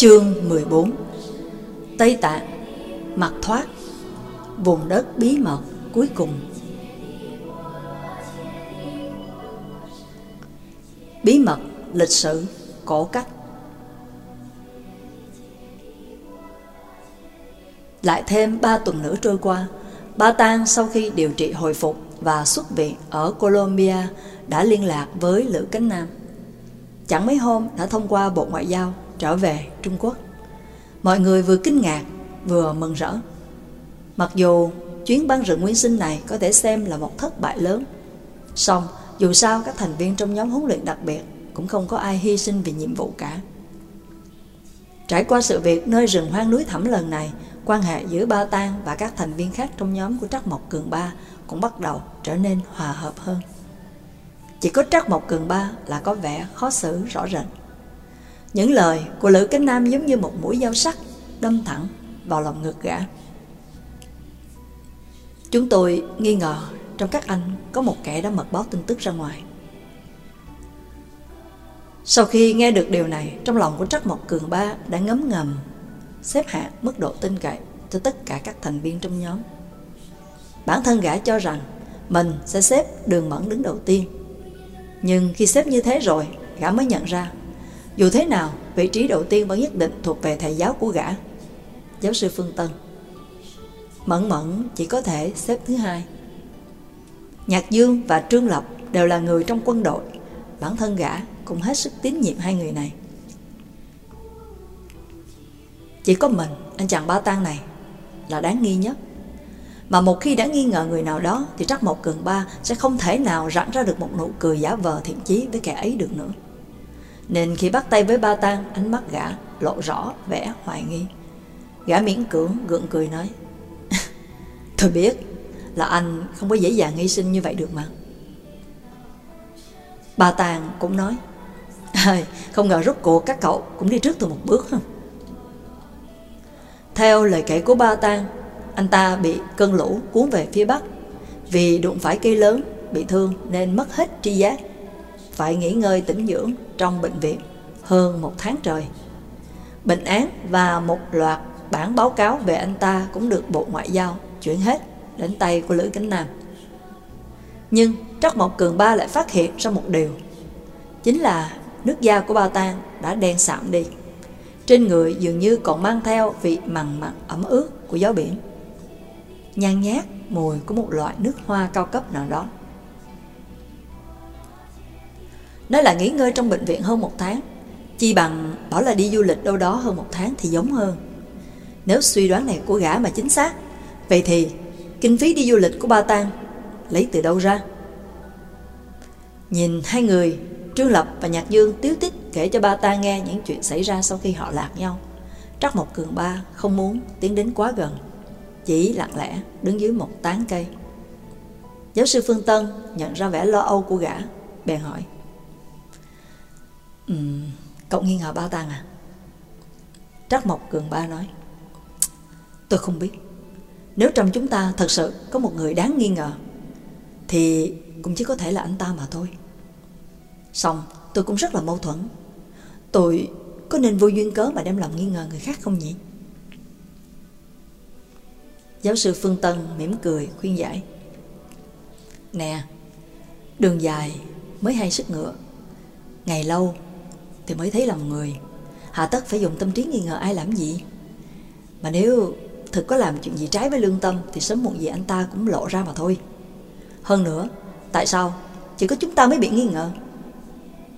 Chương 14 Tây Tạng, Mặt thoát, Vùng đất bí mật cuối cùng. Bí mật lịch sử, cổ cách. Lại thêm 3 tuần nữa trôi qua, Ba Tang sau khi điều trị hồi phục và xuất viện ở Colombia đã liên lạc với Lữ Cánh Nam. Chẳng mấy hôm đã thông qua Bộ Ngoại giao trở về Trung Quốc. Mọi người vừa kinh ngạc vừa mừng rỡ. Mặc dù chuyến băng rừng nguyên sinh này có thể xem là một thất bại lớn, song dù sao các thành viên trong nhóm huấn luyện đặc biệt cũng không có ai hy sinh vì nhiệm vụ cả. Trải qua sự việc nơi rừng hoang núi thẳm lần này, quan hệ giữa Ba Tang và các thành viên khác trong nhóm của Trắc Mộc Cường Ba cũng bắt đầu trở nên hòa hợp hơn. Chỉ có Trắc Mộc Cường Ba là có vẻ khó xử rõ rệt. Những lời của Lữ Cánh Nam giống như một mũi dao sắc đâm thẳng vào lòng ngực gã. Chúng tôi nghi ngờ trong các anh có một kẻ đã mật báo tin tức ra ngoài. Sau khi nghe được điều này, trong lòng của Trắc Mộc Cường Ba đã ngấm ngầm xếp hạng mức độ tin cậy cho tất cả các thành viên trong nhóm. Bản thân gã cho rằng mình sẽ xếp đường mẫn đứng đầu tiên. Nhưng khi xếp như thế rồi, gã mới nhận ra, dù thế nào, vị trí đầu tiên vẫn nhất định thuộc về thầy giáo của gã, giáo sư Phương Tân. Mẫn mẫn chỉ có thể xếp thứ hai. Nhạc Dương và Trương Lập đều là người trong quân đội, bản thân gã cũng hết sức tín nhiệm hai người này. Chỉ có mình, anh chàng ba tang này là đáng nghi nhất. Mà một khi đã nghi ngờ người nào đó thì Trắc một Cường Ba sẽ không thể nào rặn ra được một nụ cười giả vờ thiện chí với kẻ ấy được nữa. Nên khi bắt tay với ba tang, ánh mắt gã lộ rõ vẻ hoài nghi. Gã miễn cưỡng gượng cười nói Tôi biết là anh không có dễ dàng hy sinh như vậy được mà. Bà Tàng cũng nói Không ngờ rốt cuộc các cậu cũng đi trước tôi một bước không? Theo lời kể của ba Tang, anh ta bị cơn lũ cuốn về phía bắc. Vì đụng phải cây lớn, bị thương nên mất hết tri giác. Phải nghỉ ngơi tĩnh dưỡng trong bệnh viện hơn một tháng trời. Bệnh án và một loạt bản báo cáo về anh ta cũng được Bộ Ngoại giao chuyển hết đến tay của Lữ Cánh Nam. Nhưng Trắc Mộc Cường Ba lại phát hiện ra một điều. Chính là nước da của Ba Tang đã đen sạm đi. Trên người dường như còn mang theo vị mặn mặn ẩm ướt của gió biển. Nhan nhát mùi của một loại nước hoa cao cấp nào đó. Nói là nghỉ ngơi trong bệnh viện hơn một tháng, chi bằng bảo là đi du lịch đâu đó hơn một tháng thì giống hơn. Nếu suy đoán này của gã mà chính xác, vậy thì kinh phí đi du lịch của ba Tang lấy từ đâu ra? Nhìn hai người Trương Lập và Nhạc Dương tiếu tích kể cho ba ta nghe những chuyện xảy ra sau khi họ lạc nhau. Trắc một Cường Ba không muốn tiến đến quá gần, chỉ lặng lẽ đứng dưới một tán cây. Giáo sư Phương Tân nhận ra vẻ lo âu của gã, bèn hỏi. Um, cậu nghi ngờ ba Tàng à? Trắc Mộc Cường Ba nói. Tôi không biết. Nếu trong chúng ta thật sự có một người đáng nghi ngờ, thì cũng chỉ có thể là anh ta mà thôi. Xong tôi cũng rất là mâu thuẫn Tôi có nên vô duyên cớ mà đem lòng nghi ngờ người khác không nhỉ? Giáo sư Phương Tân mỉm cười khuyên giải Nè Đường dài mới hay sức ngựa Ngày lâu thì mới thấy lòng người. Hạ tất phải dùng tâm trí nghi ngờ ai làm gì? Mà nếu thực có làm chuyện gì trái với lương tâm Thì sớm muộn gì anh ta cũng lộ ra mà thôi. Hơn nữa, Tại sao chỉ có chúng ta mới bị nghi ngờ?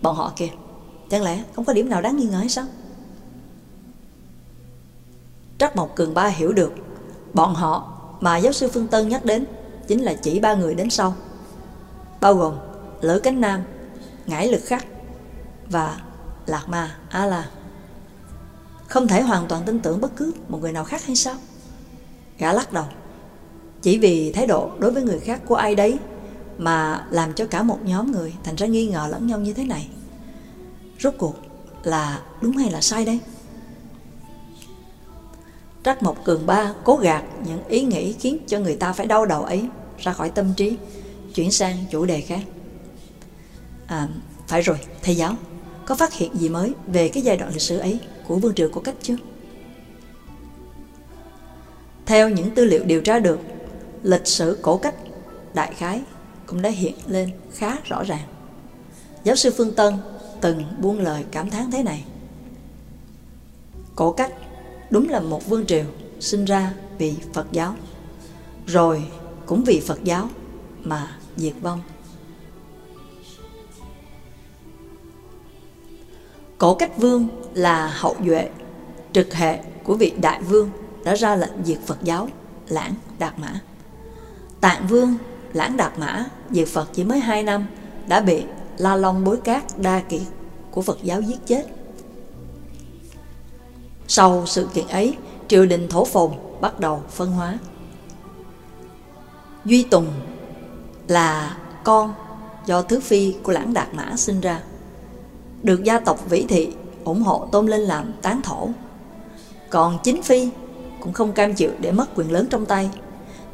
Bọn họ kìa, Chẳng lẽ không có điểm nào đáng nghi ngờ hay sao? Trắc Mộc Cường Ba hiểu được, Bọn họ mà giáo sư Phương Tân nhắc đến Chính là chỉ ba người đến sau, Bao gồm Lỡ Cánh Nam, Ngải Lực Khắc Và Lạc Ma A La Không thể hoàn toàn tin tưởng bất cứ một người nào khác hay sao Gã lắc đầu Chỉ vì thái độ đối với người khác của ai đấy mà làm cho cả một nhóm người thành ra nghi ngờ lẫn nhau như thế này. Rốt cuộc là đúng hay là sai đây? Trắc Mộc Cường Ba cố gạt những ý nghĩ khiến cho người ta phải đau đầu ấy ra khỏi tâm trí, chuyển sang chủ đề khác. À, phải rồi, thầy giáo, có phát hiện gì mới về cái giai đoạn lịch sử ấy? của vương triều cổ cách chưa? Theo những tư liệu điều tra được, lịch sử cổ cách đại khái cũng đã hiện lên khá rõ ràng. Giáo sư Phương Tân từng buông lời cảm thán thế này. Cổ cách đúng là một vương triều sinh ra vì Phật giáo, rồi cũng vì Phật giáo mà diệt vong. Cổ cách vương là hậu duệ, trực hệ của vị đại vương đã ra lệnh diệt Phật giáo, lãng Đạt Mã. Tạng vương, lãng Đạt Mã, diệt Phật chỉ mới 2 năm, đã bị La Long bối cát đa kiệt của Phật giáo giết chết. Sau sự kiện ấy, triều đình thổ phồn bắt đầu phân hóa. Duy Tùng là con do thứ phi của lãng Đạt Mã sinh ra. Được gia tộc Vĩ Thị ủng hộ tôn lên làm tán thổ. Còn chính phi cũng không cam chịu để mất quyền lớn trong tay.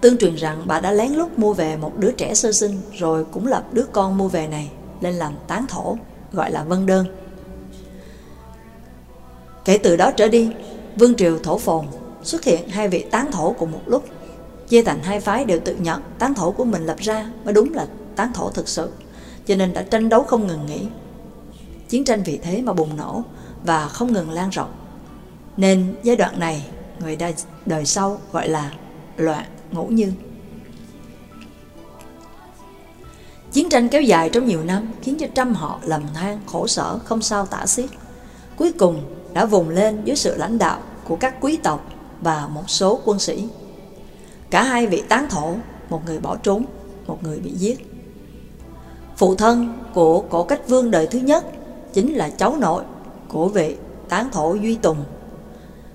Tương truyền rằng bà đã lén lút mua về một đứa trẻ sơ sinh rồi cũng lập đứa con mua về này lên làm tán thổ, gọi là vân đơn. Kể từ đó trở đi, vương triều thổ phồn xuất hiện hai vị tán thổ cùng một lúc. Chia thành hai phái đều tự nhận tán thổ của mình lập ra mới đúng là tán thổ thực sự, cho nên đã tranh đấu không ngừng nghỉ. Chiến tranh vì thế mà bùng nổ và không ngừng lan rộng. Nên giai đoạn này người đời, đời sau gọi là loạn ngũ như. Chiến tranh kéo dài trong nhiều năm khiến cho trăm họ lầm than khổ sở không sao tả xiết. Cuối cùng đã vùng lên dưới sự lãnh đạo của các quý tộc và một số quân sĩ. Cả hai vị tán thổ, một người bỏ trốn, một người bị giết. Phụ thân của cổ cách vương đời thứ nhất chính là cháu nội của vị tán thổ Duy Tùng,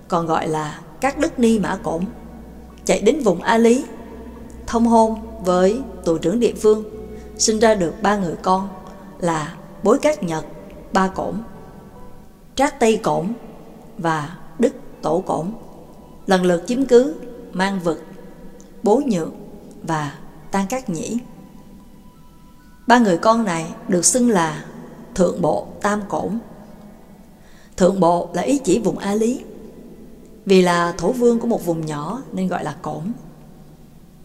còn gọi là các đức ni mã cổn, chạy đến vùng A Lý, thông hôn với tù trưởng địa phương, sinh ra được ba người con là Bối Cát Nhật, Ba Cổn, Trác Tây Cổn và Đức Tổ Cổn, lần lượt chiếm cứ Mang Vực, Bố Nhượng và Tan Cát Nhĩ. Ba người con này được xưng là Thượng Bộ Tam Cổn. Thượng Bộ là ý chỉ vùng A Lý, vì là thổ vương của một vùng nhỏ nên gọi là cổn.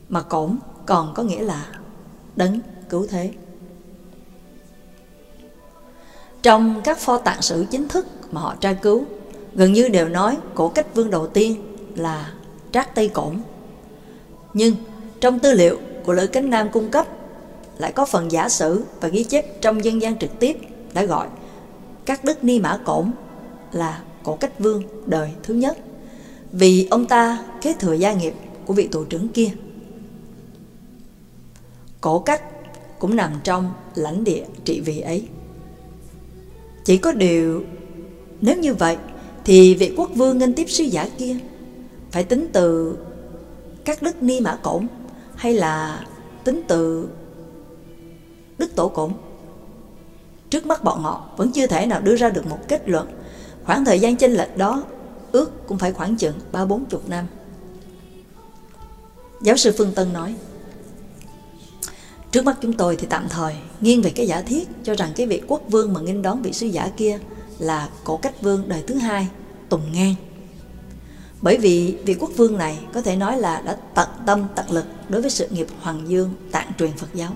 Mà cổn còn có nghĩa là đấng cứu thế. Trong các pho tạng sử chính thức mà họ tra cứu, gần như đều nói cổ cách vương đầu tiên là Trác Tây Cổn. Nhưng trong tư liệu của Lữ Cánh Nam cung cấp lại có phần giả sử và ghi chép trong dân gian trực tiếp đã gọi các đức ni mã cổn là cổ cách vương đời thứ nhất vì ông ta kế thừa gia nghiệp của vị tù trưởng kia. Cổ cách cũng nằm trong lãnh địa trị vì ấy. Chỉ có điều, nếu như vậy, thì vị quốc vương nghênh tiếp sứ giả kia phải tính từ các đức ni mã cổn hay là tính từ đức tổ cổn. Trước mắt bọn họ vẫn chưa thể nào đưa ra được một kết luận. Khoảng thời gian chênh lệch đó ước cũng phải khoảng chừng ba bốn chục năm. Giáo sư Phương Tân nói, Trước mắt chúng tôi thì tạm thời nghiêng về cái giả thiết cho rằng cái vị quốc vương mà nghênh đón vị sứ giả kia là cổ cách vương đời thứ hai, Tùng Ngang. Bởi vì vị quốc vương này có thể nói là đã tận tâm tận lực đối với sự nghiệp Hoàng Dương tạng truyền Phật giáo.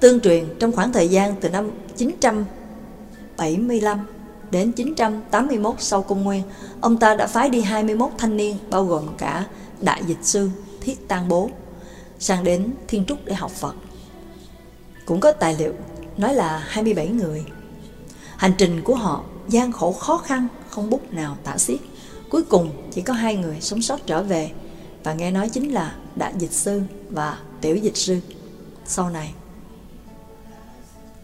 Tương truyền trong khoảng thời gian từ năm 975 đến 981 sau công nguyên, ông ta đã phái đi 21 thanh niên bao gồm cả đại dịch sư Thiết tăng Bố sang đến Thiên Trúc để học Phật. Cũng có tài liệu nói là 27 người. Hành trình của họ gian khổ khó khăn, không bút nào tả xiết. Cuối cùng chỉ có hai người sống sót trở về và nghe nói chính là đại dịch sư và tiểu dịch sư sau này.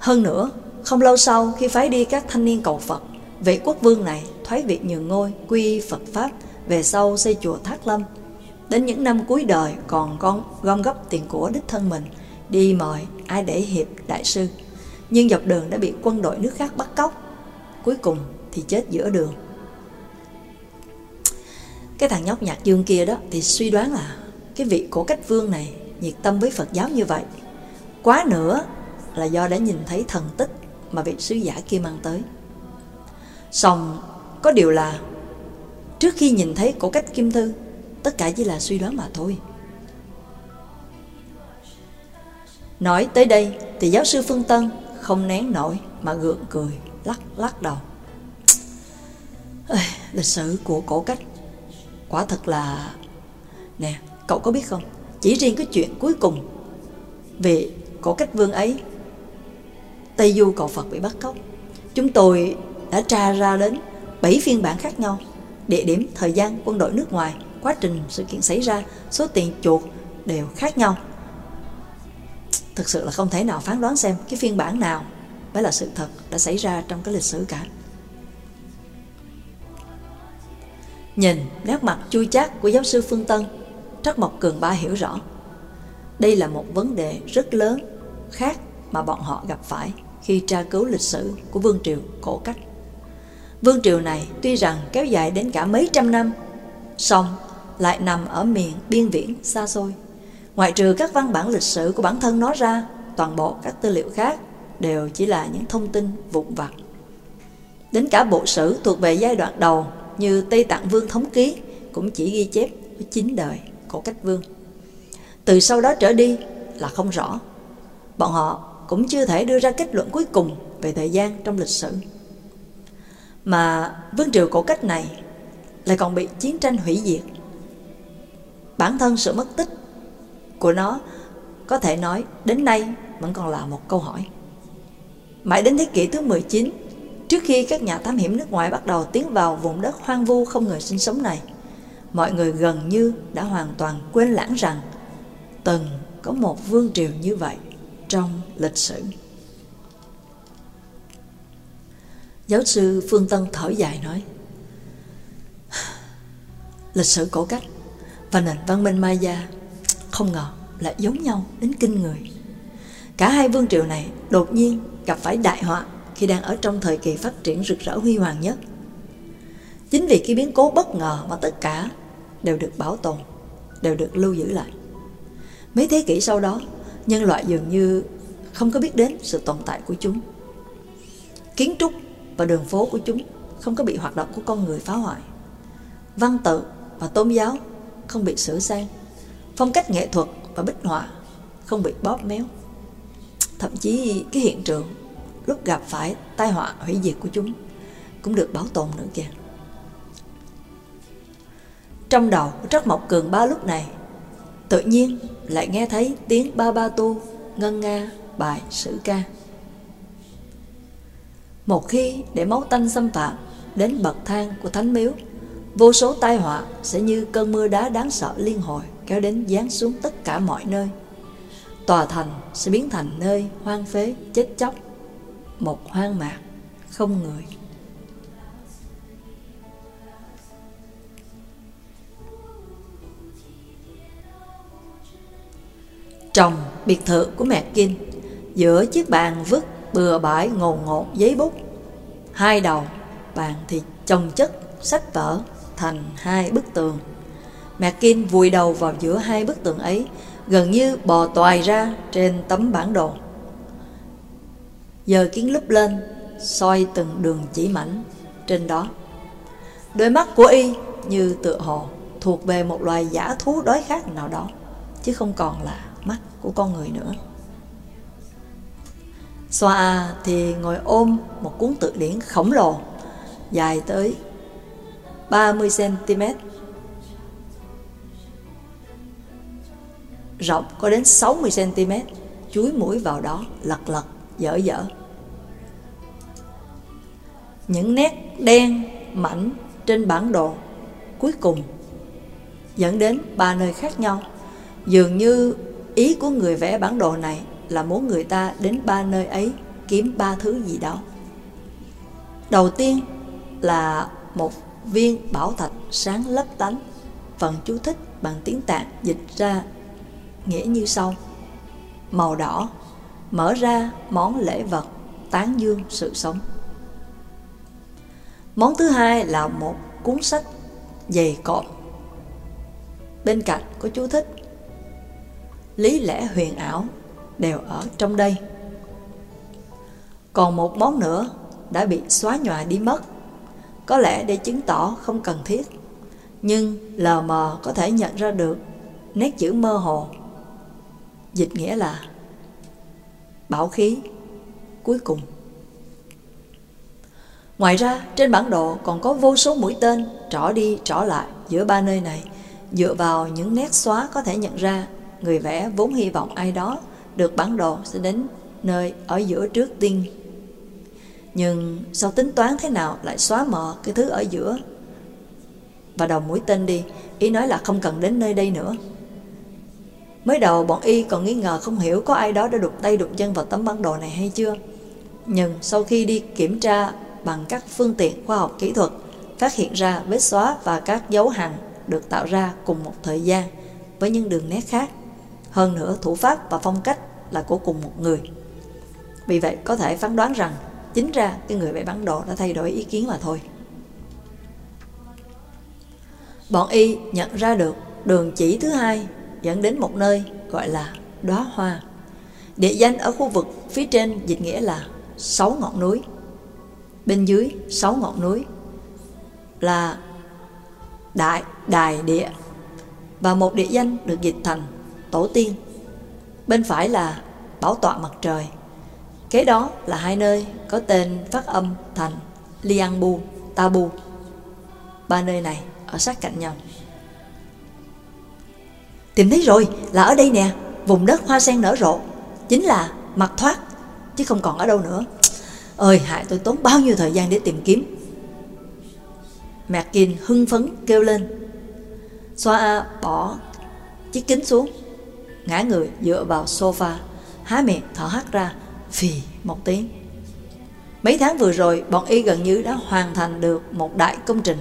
Hơn nữa, không lâu sau khi phái đi các thanh niên cầu Phật, vị quốc vương này thoái vị nhường ngôi quy Phật Pháp về sau xây chùa Thác Lâm. Đến những năm cuối đời còn con gom góp tiền của đích thân mình đi mời ai để hiệp đại sư. Nhưng dọc đường đã bị quân đội nước khác bắt cóc. Cuối cùng thì chết giữa đường. Cái thằng nhóc nhạc dương kia đó thì suy đoán là cái vị cổ cách vương này nhiệt tâm với Phật giáo như vậy. Quá nữa là do đã nhìn thấy thần tích mà vị sứ giả kia mang tới. Xong Có điều là Trước khi nhìn thấy cổ cách kim thư Tất cả chỉ là suy đoán mà thôi Nói tới đây thì giáo sư Phương Tân không nén nổi mà gượng cười, lắc lắc đầu. Ê, lịch sử của cổ cách quả thật là... Nè, cậu có biết không? Chỉ riêng cái chuyện cuối cùng về cổ cách vương ấy Tây Du cầu Phật bị bắt cóc. Chúng tôi đã tra ra đến 7 phiên bản khác nhau Địa điểm, thời gian, quân đội nước ngoài Quá trình sự kiện xảy ra Số tiền chuột đều khác nhau. Thực sự là không thể nào phán đoán xem Cái phiên bản nào mới là sự thật Đã xảy ra trong cái lịch sử cả. Nhìn nét mặt chui chát của giáo sư Phương Tân Trắc Mộc Cường Ba hiểu rõ Đây là một vấn đề rất lớn khác mà bọn họ gặp phải khi tra cứu lịch sử của Vương Triều cổ cách. Vương Triều này tuy rằng kéo dài đến cả mấy trăm năm, song lại nằm ở miền biên viễn xa xôi. Ngoại trừ các văn bản lịch sử của bản thân nó ra, toàn bộ các tư liệu khác đều chỉ là những thông tin vụn vặt. Đến cả bộ sử thuộc về giai đoạn đầu như Tây Tạng Vương Thống Ký cũng chỉ ghi chép với chín đời cổ cách vương. Từ sau đó trở đi là không rõ. Bọn họ cũng chưa thể đưa ra kết luận cuối cùng về thời gian trong lịch sử. Mà vương triều cổ cách này lại còn bị chiến tranh hủy diệt. Bản thân sự mất tích của nó có thể nói đến nay vẫn còn là một câu hỏi. Mãi đến thế kỷ thứ 19, trước khi các nhà thám hiểm nước ngoài bắt đầu tiến vào vùng đất hoang vu không người sinh sống này, mọi người gần như đã hoàn toàn quên lãng rằng từng có một vương triều như vậy trong lịch sử. Giáo sư Phương Tân thở dài nói Lịch sử cổ cách và nền văn minh Maya không ngờ lại giống nhau đến kinh người. Cả hai vương triều này đột nhiên gặp phải đại họa khi đang ở trong thời kỳ phát triển rực rỡ huy hoàng nhất. Chính vì cái biến cố bất ngờ mà tất cả đều được bảo tồn, đều được lưu giữ lại. Mấy thế kỷ sau đó, nhân loại dường như không có biết đến sự tồn tại của chúng. Kiến trúc và đường phố của chúng không có bị hoạt động của con người phá hoại. Văn tự và tôn giáo không bị sửa sang. Phong cách nghệ thuật và bích họa không bị bóp méo. Thậm chí cái hiện trường lúc gặp phải tai họa hủy diệt của chúng cũng được bảo tồn nữa kìa. Trong đầu của Trắc Mộc Cường ba lúc này Tự nhiên lại nghe thấy tiếng ba ba tu Ngân nga bài sử ca. Một khi để máu tanh xâm phạm Đến bậc thang của thánh miếu, Vô số tai họa sẽ như cơn mưa đá đáng sợ liên hồi Kéo đến giáng xuống tất cả mọi nơi. Tòa thành sẽ biến thành nơi hoang phế, chết chóc, Một hoang mạc không người. Trong biệt thự của mẹ Kinh, Giữa chiếc bàn vứt bừa bãi ngồn ngột giấy bút. Hai đầu bàn thì chồng chất, sách vở thành hai bức tường. Mẹ Kinh vùi đầu vào giữa hai bức tường ấy, Gần như bò toài ra trên tấm bản đồ. Giờ kiến lúp lên, soi từng đường chỉ mảnh trên đó. Đôi mắt của y như tựa hồ thuộc về một loài giả thú đói khát nào đó, Chứ không còn là mắt của con người nữa. Xoa thì ngồi ôm một cuốn tự điển khổng lồ, dài tới 30cm rộng có đến 60cm chuối mũi vào đó lật lật, dở dở. Những nét đen mảnh trên bản đồ cuối cùng dẫn đến ba nơi khác nhau, dường như Ý của người vẽ bản đồ này là muốn người ta đến ba nơi ấy kiếm ba thứ gì đó. Đầu tiên là một viên bảo thạch sáng lấp tánh, phần chú thích bằng tiếng Tạng dịch ra nghĩa như sau. Màu đỏ, mở ra món lễ vật tán dương sự sống. Món thứ hai là một cuốn sách dày cộm. Bên cạnh có chú thích lý lẽ huyền ảo đều ở trong đây. Còn một món nữa đã bị xóa nhòa đi mất. có lẽ để chứng tỏ không cần thiết. Nhưng lờ mờ có thể nhận ra được nét chữ mơ hồ. Dịch nghĩa là bảo khí cuối cùng. Ngoài ra, trên bản đồ còn có vô số mũi tên trỏ đi trỏ lại giữa ba nơi này. Dựa vào những nét xóa có thể nhận ra, người vẽ vốn hy vọng ai đó được bản đồ sẽ đến nơi ở giữa trước tiên. Nhưng sau tính toán thế nào lại xóa mờ cái thứ ở giữa và đầu mũi tên đi, ý nói là không cần đến nơi đây nữa. Mới đầu bọn y còn nghi ngờ không hiểu có ai đó đã đục tay đục chân vào tấm bản đồ này hay chưa. Nhưng sau khi đi kiểm tra bằng các phương tiện khoa học kỹ thuật, phát hiện ra vết xóa và các dấu hằn được tạo ra cùng một thời gian với những đường nét khác. Hơn nữa, thủ pháp và phong cách là của cùng một người. Vì vậy, có thể phán đoán rằng chính ra cái người vẽ bản đồ đã thay đổi ý kiến mà thôi. Bọn y nhận ra được đường chỉ thứ hai dẫn đến một nơi gọi là đóa hoa. Địa danh ở khu vực phía trên dịch nghĩa là sáu ngọn núi. Bên dưới sáu ngọn núi là đại đài địa và một địa danh được dịch thành tổ tiên. Bên phải là bảo tọa mặt trời. Kế đó là hai nơi có tên phát âm thành Liangbu, Tabu. Ba nơi này ở sát cạnh nhau. Tìm thấy rồi, là ở đây nè, vùng đất hoa sen nở rộ, chính là mặt thoát, chứ không còn ở đâu nữa. Ơi, hại tôi tốn bao nhiêu thời gian để tìm kiếm. Mạc hưng phấn kêu lên. Xoa bỏ chiếc kính xuống, ngã người dựa vào sofa, há miệng thở hắt ra, phì một tiếng. Mấy tháng vừa rồi, bọn y gần như đã hoàn thành được một đại công trình.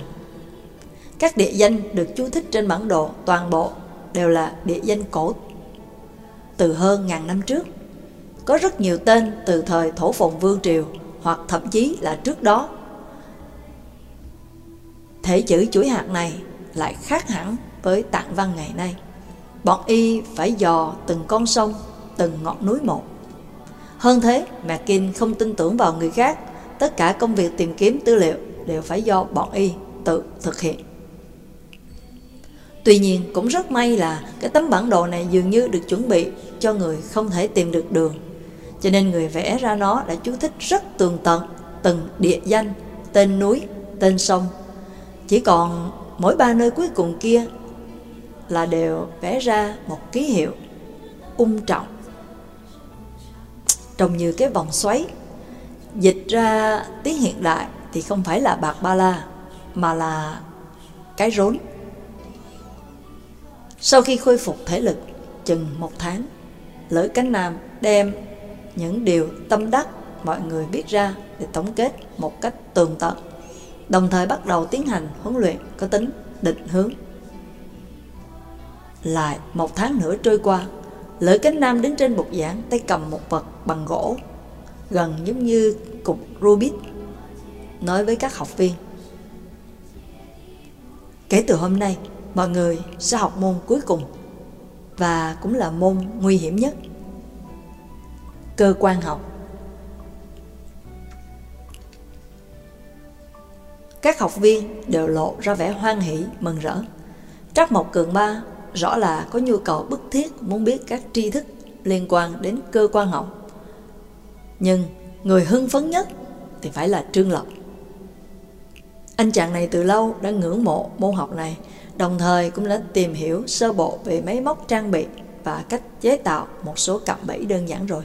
Các địa danh được chú thích trên bản đồ toàn bộ đều là địa danh cổ từ hơn ngàn năm trước. Có rất nhiều tên từ thời Thổ Phồn Vương Triều hoặc thậm chí là trước đó. Thể chữ chuỗi hạt này lại khác hẳn với tạng văn ngày nay. Bọn y phải dò từng con sông, từng ngọn núi một. Hơn thế, McKin không tin tưởng vào người khác, tất cả công việc tìm kiếm tư liệu đều phải do bọn y tự thực hiện. Tuy nhiên cũng rất may là cái tấm bản đồ này dường như được chuẩn bị cho người không thể tìm được đường. Cho nên người vẽ ra nó đã chú thích rất tường tận từng địa danh, tên núi, tên sông. Chỉ còn mỗi ba nơi cuối cùng kia là đều vẽ ra một ký hiệu ung trọng. Trông như cái vòng xoáy. Dịch ra tiếng hiện đại thì không phải là bạc ba la mà là cái rốn sau khi khôi phục thể lực chừng một tháng, Lữ Cánh Nam đem những điều tâm đắc mọi người biết ra để tổng kết một cách tường tận, đồng thời bắt đầu tiến hành huấn luyện có tính định hướng. Lại một tháng nữa trôi qua, Lữ Cánh Nam đứng trên bục giảng tay cầm một vật bằng gỗ, gần giống như cục Rubik, nói với các học viên. Kể từ hôm nay, mọi người sẽ học môn cuối cùng và cũng là môn nguy hiểm nhất. Cơ quan học. Các học viên đều lộ ra vẻ hoan hỷ mừng rỡ. Trắc mộc cường ba rõ là có nhu cầu bức thiết muốn biết các tri thức liên quan đến cơ quan học nhưng người hưng phấn nhất thì phải là trương lập anh chàng này từ lâu đã ngưỡng mộ môn học này đồng thời cũng đã tìm hiểu sơ bộ về máy móc trang bị và cách chế tạo một số cặp bẫy đơn giản rồi.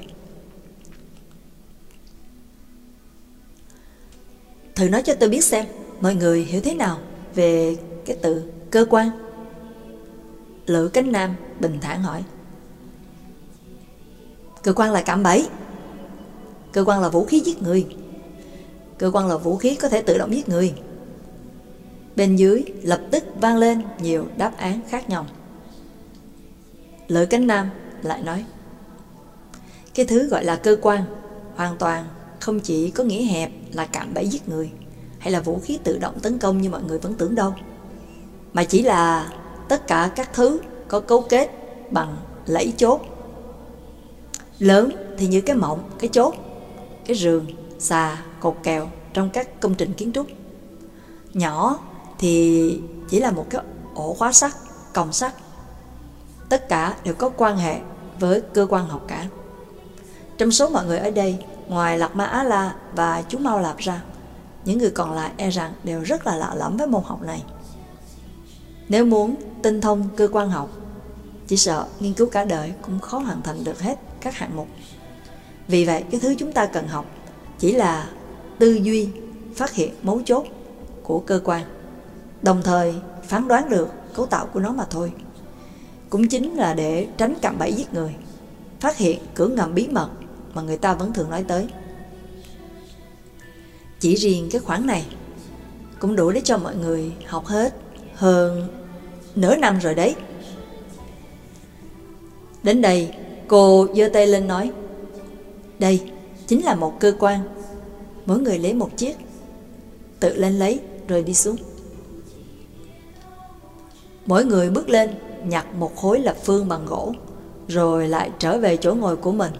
Thử nói cho tôi biết xem, mọi người hiểu thế nào về cái từ cơ quan? Lữ Cánh Nam bình thản hỏi. Cơ quan là cạm bẫy. Cơ quan là vũ khí giết người. Cơ quan là vũ khí có thể tự động giết người. Bên dưới lập tức vang lên nhiều đáp án khác nhau. Lợi cánh nam lại nói, Cái thứ gọi là cơ quan hoàn toàn không chỉ có nghĩa hẹp là cạm bẫy giết người hay là vũ khí tự động tấn công như mọi người vẫn tưởng đâu, mà chỉ là tất cả các thứ có cấu kết bằng lẫy chốt lớn thì như cái mộng cái chốt cái rường xà cột kèo trong các công trình kiến trúc nhỏ thì chỉ là một cái ổ khóa sắt, còng sắt. Tất cả đều có quan hệ với cơ quan học cả. Trong số mọi người ở đây, ngoài Lạc Ma Á La và chú mau Lạp ra, những người còn lại e rằng đều rất là lạ lẫm với môn học này. Nếu muốn tinh thông cơ quan học, chỉ sợ nghiên cứu cả đời cũng khó hoàn thành được hết các hạng mục. Vì vậy, cái thứ chúng ta cần học chỉ là tư duy, phát hiện mấu chốt của cơ quan, đồng thời phán đoán được cấu tạo của nó mà thôi. Cũng chính là để tránh cạm bẫy giết người, phát hiện cửa ngầm bí mật mà người ta vẫn thường nói tới. Chỉ riêng cái khoản này cũng đủ để cho mọi người học hết hơn nửa năm rồi đấy. Đến đây, cô giơ tay lên nói, đây chính là một cơ quan, mỗi người lấy một chiếc, tự lên lấy rồi đi xuống. Mỗi người bước lên, nhặt một khối lập phương bằng gỗ, rồi lại trở về chỗ ngồi của mình.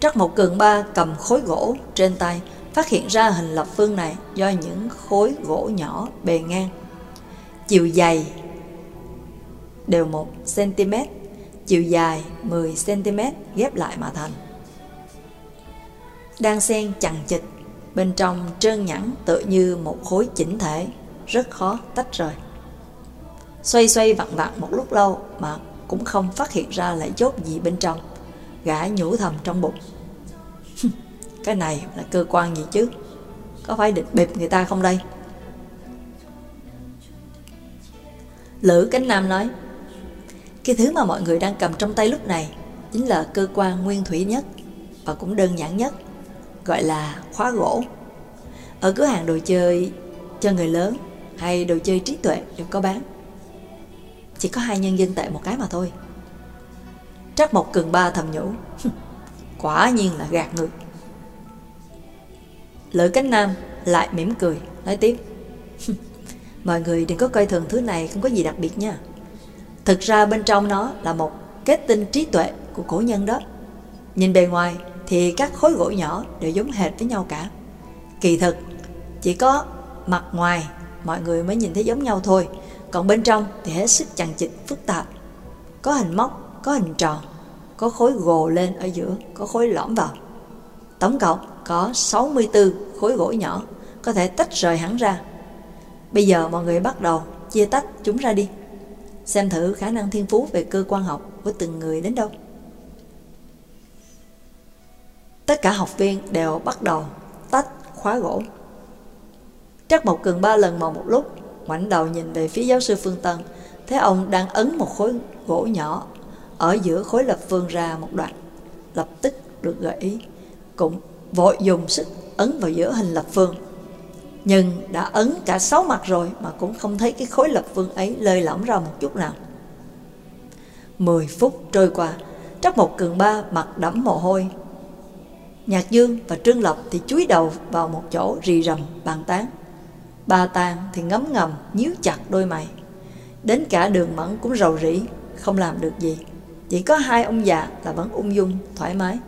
Trắc một cường ba cầm khối gỗ trên tay, phát hiện ra hình lập phương này do những khối gỗ nhỏ bề ngang. Chiều dày đều 1 cm, chiều dài 10 cm ghép lại mà thành. Đang xen chằng chịch, bên trong trơn nhẵn tự như một khối chỉnh thể, rất khó tách rời. Xoay xoay vặn vặn một lúc lâu mà cũng không phát hiện ra lại chốt gì bên trong. Gã nhủ thầm trong bụng. Cái này là cơ quan gì chứ? Có phải định bịp người ta không đây? Lữ Cánh Nam nói, Cái thứ mà mọi người đang cầm trong tay lúc này Chính là cơ quan nguyên thủy nhất Và cũng đơn giản nhất, Gọi là khóa gỗ Ở cửa hàng đồ chơi cho người lớn Hay đồ chơi trí tuệ đều có bán Chỉ có hai nhân dân tệ một cái mà thôi Trắc một cường ba thầm nhủ, Quả nhiên là gạt người Lữ cánh nam lại mỉm cười Nói tiếp. Mọi người đừng có coi thường thứ này không có gì đặc biệt nha. Thực ra bên trong nó là một kết tinh trí tuệ của cổ nhân đó. Nhìn bề ngoài thì các khối gỗ nhỏ đều giống hệt với nhau cả. Kỳ thực chỉ có mặt ngoài mọi người mới nhìn thấy giống nhau thôi Còn bên trong thì hết sức chằng chịt phức tạp. Có hình móc, có hình tròn Có khối gồ lên ở giữa, có khối lõm vào. Tổng cộng có 64 khối gỗ nhỏ, Có thể tách rời hẳn ra. Bây giờ mọi người bắt đầu chia tách chúng ra đi, Xem thử khả năng thiên phú về cơ quan học của từng người đến đâu. Tất cả học viên đều bắt đầu tách khóa gỗ. Trắc Mộc Cường ba lần mò một lúc, ngoảnh đầu nhìn về phía giáo sư Phương Tân, Thấy ông đang ấn một khối gỗ nhỏ Ở giữa khối lập phương ra một đoạn, Lập tức được gợi ý, Cũng vội dùng sức ấn vào giữa hình lập phương nhưng đã ấn cả sáu mặt rồi mà cũng không thấy cái khối lập phương ấy lơi lỏng ra một chút nào. Mười phút trôi qua, Trắc một cường ba mặt đẫm mồ hôi. Nhạc Dương và Trương Lập thì chúi đầu vào một chỗ rì rầm bàn tán. Ba Tàng thì ngấm ngầm nhíu chặt đôi mày. Đến cả đường mẫn cũng rầu rĩ, không làm được gì. Chỉ có hai ông già là vẫn ung dung, thoải mái.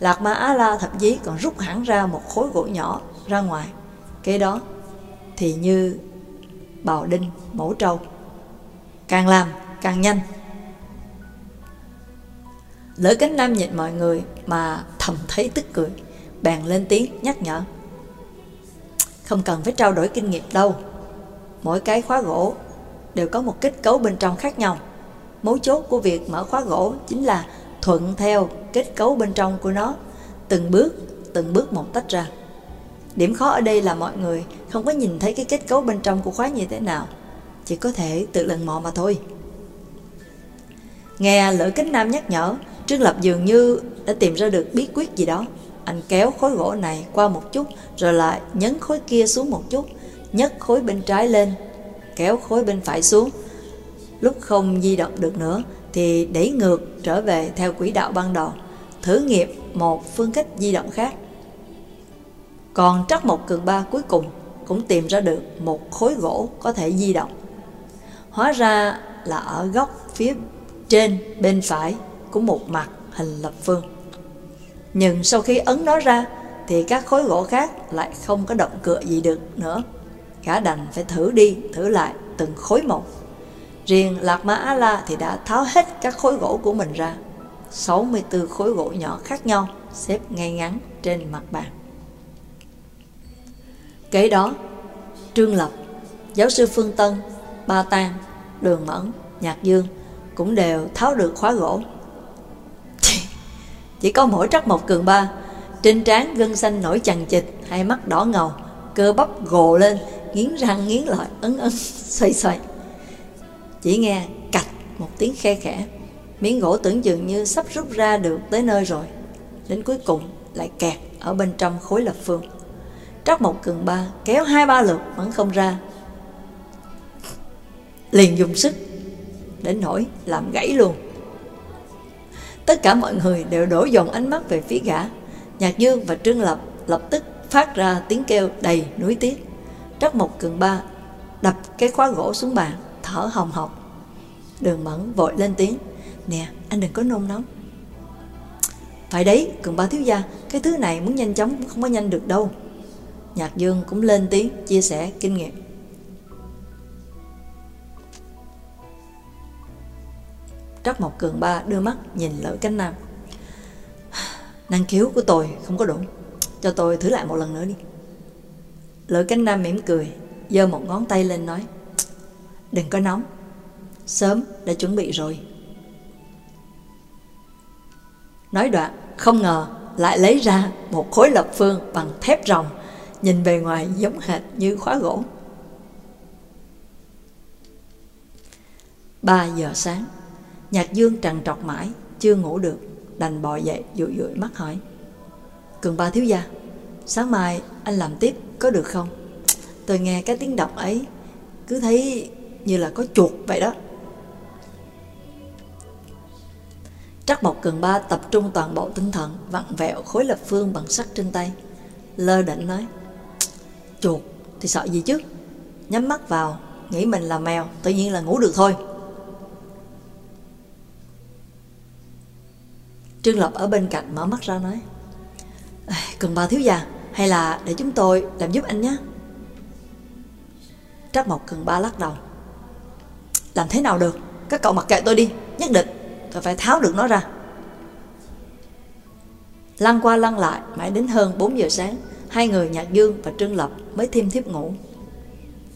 Lạc Ma Á La thậm chí còn rút hẳn ra một khối gỗ nhỏ ra ngoài. Kế đó thì như bào đinh mổ trâu. Càng làm càng nhanh. Lỡ cánh nam nhìn mọi người mà thầm thấy tức cười, Bèn lên tiếng nhắc nhở. Không cần phải trao đổi kinh nghiệm đâu. Mỗi cái khóa gỗ đều có một kết cấu bên trong khác nhau. Mấu chốt của việc mở khóa gỗ chính là thuận theo kết cấu bên trong của nó Từng bước, từng bước một tách ra Điểm khó ở đây là mọi người không có nhìn thấy cái kết cấu bên trong của khóa như thế nào, chỉ có thể tự lần mò mà thôi. Nghe Lữ Kính Nam nhắc nhở, Trương Lập dường như đã tìm ra được bí quyết gì đó. Anh kéo khối gỗ này qua một chút, rồi lại nhấn khối kia xuống một chút, nhấc khối bên trái lên, kéo khối bên phải xuống. Lúc không di động được nữa, thì đẩy ngược trở về theo quỹ đạo ban đầu, thử nghiệm một phương cách di động khác. Còn trắc một cường ba cuối cùng cũng tìm ra được một khối gỗ có thể di động. Hóa ra là ở góc phía trên bên phải của một mặt hình lập phương. Nhưng sau khi ấn nó ra thì các khối gỗ khác lại không có động cựa gì được nữa. Gã đành phải thử đi, thử lại từng khối một. Riêng Lạc Ma Á La thì đã tháo hết các khối gỗ của mình ra. 64 khối gỗ nhỏ khác nhau xếp ngay ngắn trên mặt bàn. Kế đó, Trương Lập, giáo sư Phương Tân, Ba tan, Đường Mẫn, Nhạc Dương cũng đều tháo được khóa gỗ. Chỉ có mỗi trắc một cường ba, trên trán gân xanh nổi chằng chịt, hai mắt đỏ ngầu, cơ bắp gồ lên, nghiến răng nghiến lợi, ấn ấn, xoay xoay. Chỉ nghe cạch một tiếng khe khẽ, miếng gỗ tưởng chừng như sắp rút ra được tới nơi rồi. Đến cuối cùng lại kẹt ở bên trong khối lập phương. Trắc một cường ba kéo hai ba lượt vẫn không ra. Liền dùng sức, đến nỗi làm gãy luôn. Tất cả mọi người đều đổ dồn ánh mắt về phía gã. Nhạc Dương và Trương Lập lập tức phát ra tiếng kêu đầy núi tiếc. Trắc một cường ba đập cái khóa gỗ xuống bàn, thở hồng hộc. Đường Mẫn vội lên tiếng. Nè, anh đừng có nôn nóng. Phải đấy, cường ba thiếu gia, cái thứ này muốn nhanh chóng cũng không có nhanh được đâu. Nhạc Dương cũng lên tiếng chia sẻ kinh nghiệm. Trắc Mộc Cường Ba đưa mắt nhìn Lữ Cánh Nam. Năng khiếu của tôi không có đủ, cho tôi thử lại một lần nữa đi. Lữ Cánh Nam mỉm cười, giơ một ngón tay lên nói, đừng có nóng, sớm đã chuẩn bị rồi. Nói đoạn, không ngờ lại lấy ra một khối lập phương bằng thép rồng, nhìn bề ngoài giống hệt như khóa gỗ. 3 giờ sáng, Nhạc Dương trằn trọc mãi, chưa ngủ được, đành bò dậy dụi dụi mắt hỏi. Cường ba thiếu gia, sáng mai anh làm tiếp có được không? Tôi nghe cái tiếng động ấy, cứ thấy như là có chuột vậy đó. Trắc Mộc Cường Ba tập trung toàn bộ tinh thần, vặn vẹo khối lập phương bằng sắt trên tay. Lơ định nói, chuột thì sợ gì chứ? Nhắm mắt vào, nghĩ mình là mèo, tự nhiên là ngủ được thôi. Trương Lập ở bên cạnh mở mắt ra nói, Cường Ba thiếu gia, hay là để chúng tôi làm giúp anh nhé? Trắc Mộc Cường Ba lắc đầu. Làm thế nào được? Các cậu mặc kệ tôi đi, nhất định tôi phải tháo được nó ra. Lăn qua lăn lại, mãi đến hơn 4 giờ sáng, hai người Nhạc Dương và Trương Lập mới thêm thiếp ngủ.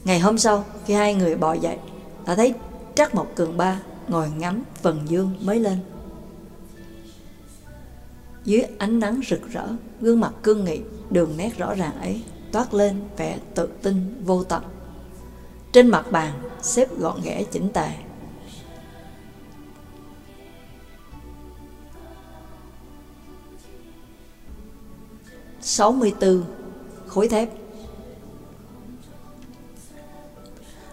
Ngày hôm sau, khi hai người bò dậy, đã thấy Trắc Mộc Cường Ba ngồi ngắm phần dương mới lên. Dưới ánh nắng rực rỡ, gương mặt cương nghị, đường nét rõ ràng ấy toát lên vẻ tự tin vô tận. Trên mặt bàn xếp gọn ghẽ chỉnh tề, 64 khối thép.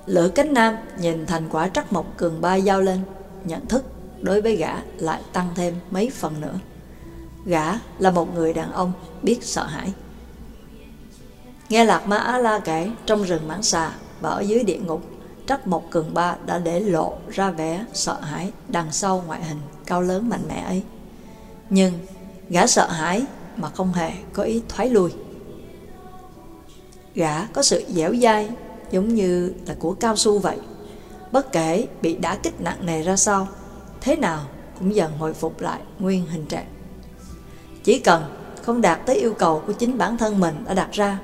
Lữ cánh nam nhìn thành quả trắc mộc cường ba giao lên Nhận thức đối với gã lại tăng thêm mấy phần nữa. Gã là một người đàn ông biết sợ hãi. Nghe Lạc Ma Á La kể trong rừng mãng xà và ở dưới địa ngục Trắc Mộc Cường Ba đã để lộ ra vẻ sợ hãi đằng sau ngoại hình cao lớn mạnh mẽ ấy Nhưng gã sợ hãi mà không hề có ý thoái lui. Gã có sự dẻo dai giống như là của cao su vậy. Bất kể bị đả kích nặng nề ra sao, thế nào cũng dần hồi phục lại nguyên hình trạng. Chỉ cần không đạt tới yêu cầu của chính bản thân mình đã đặt ra,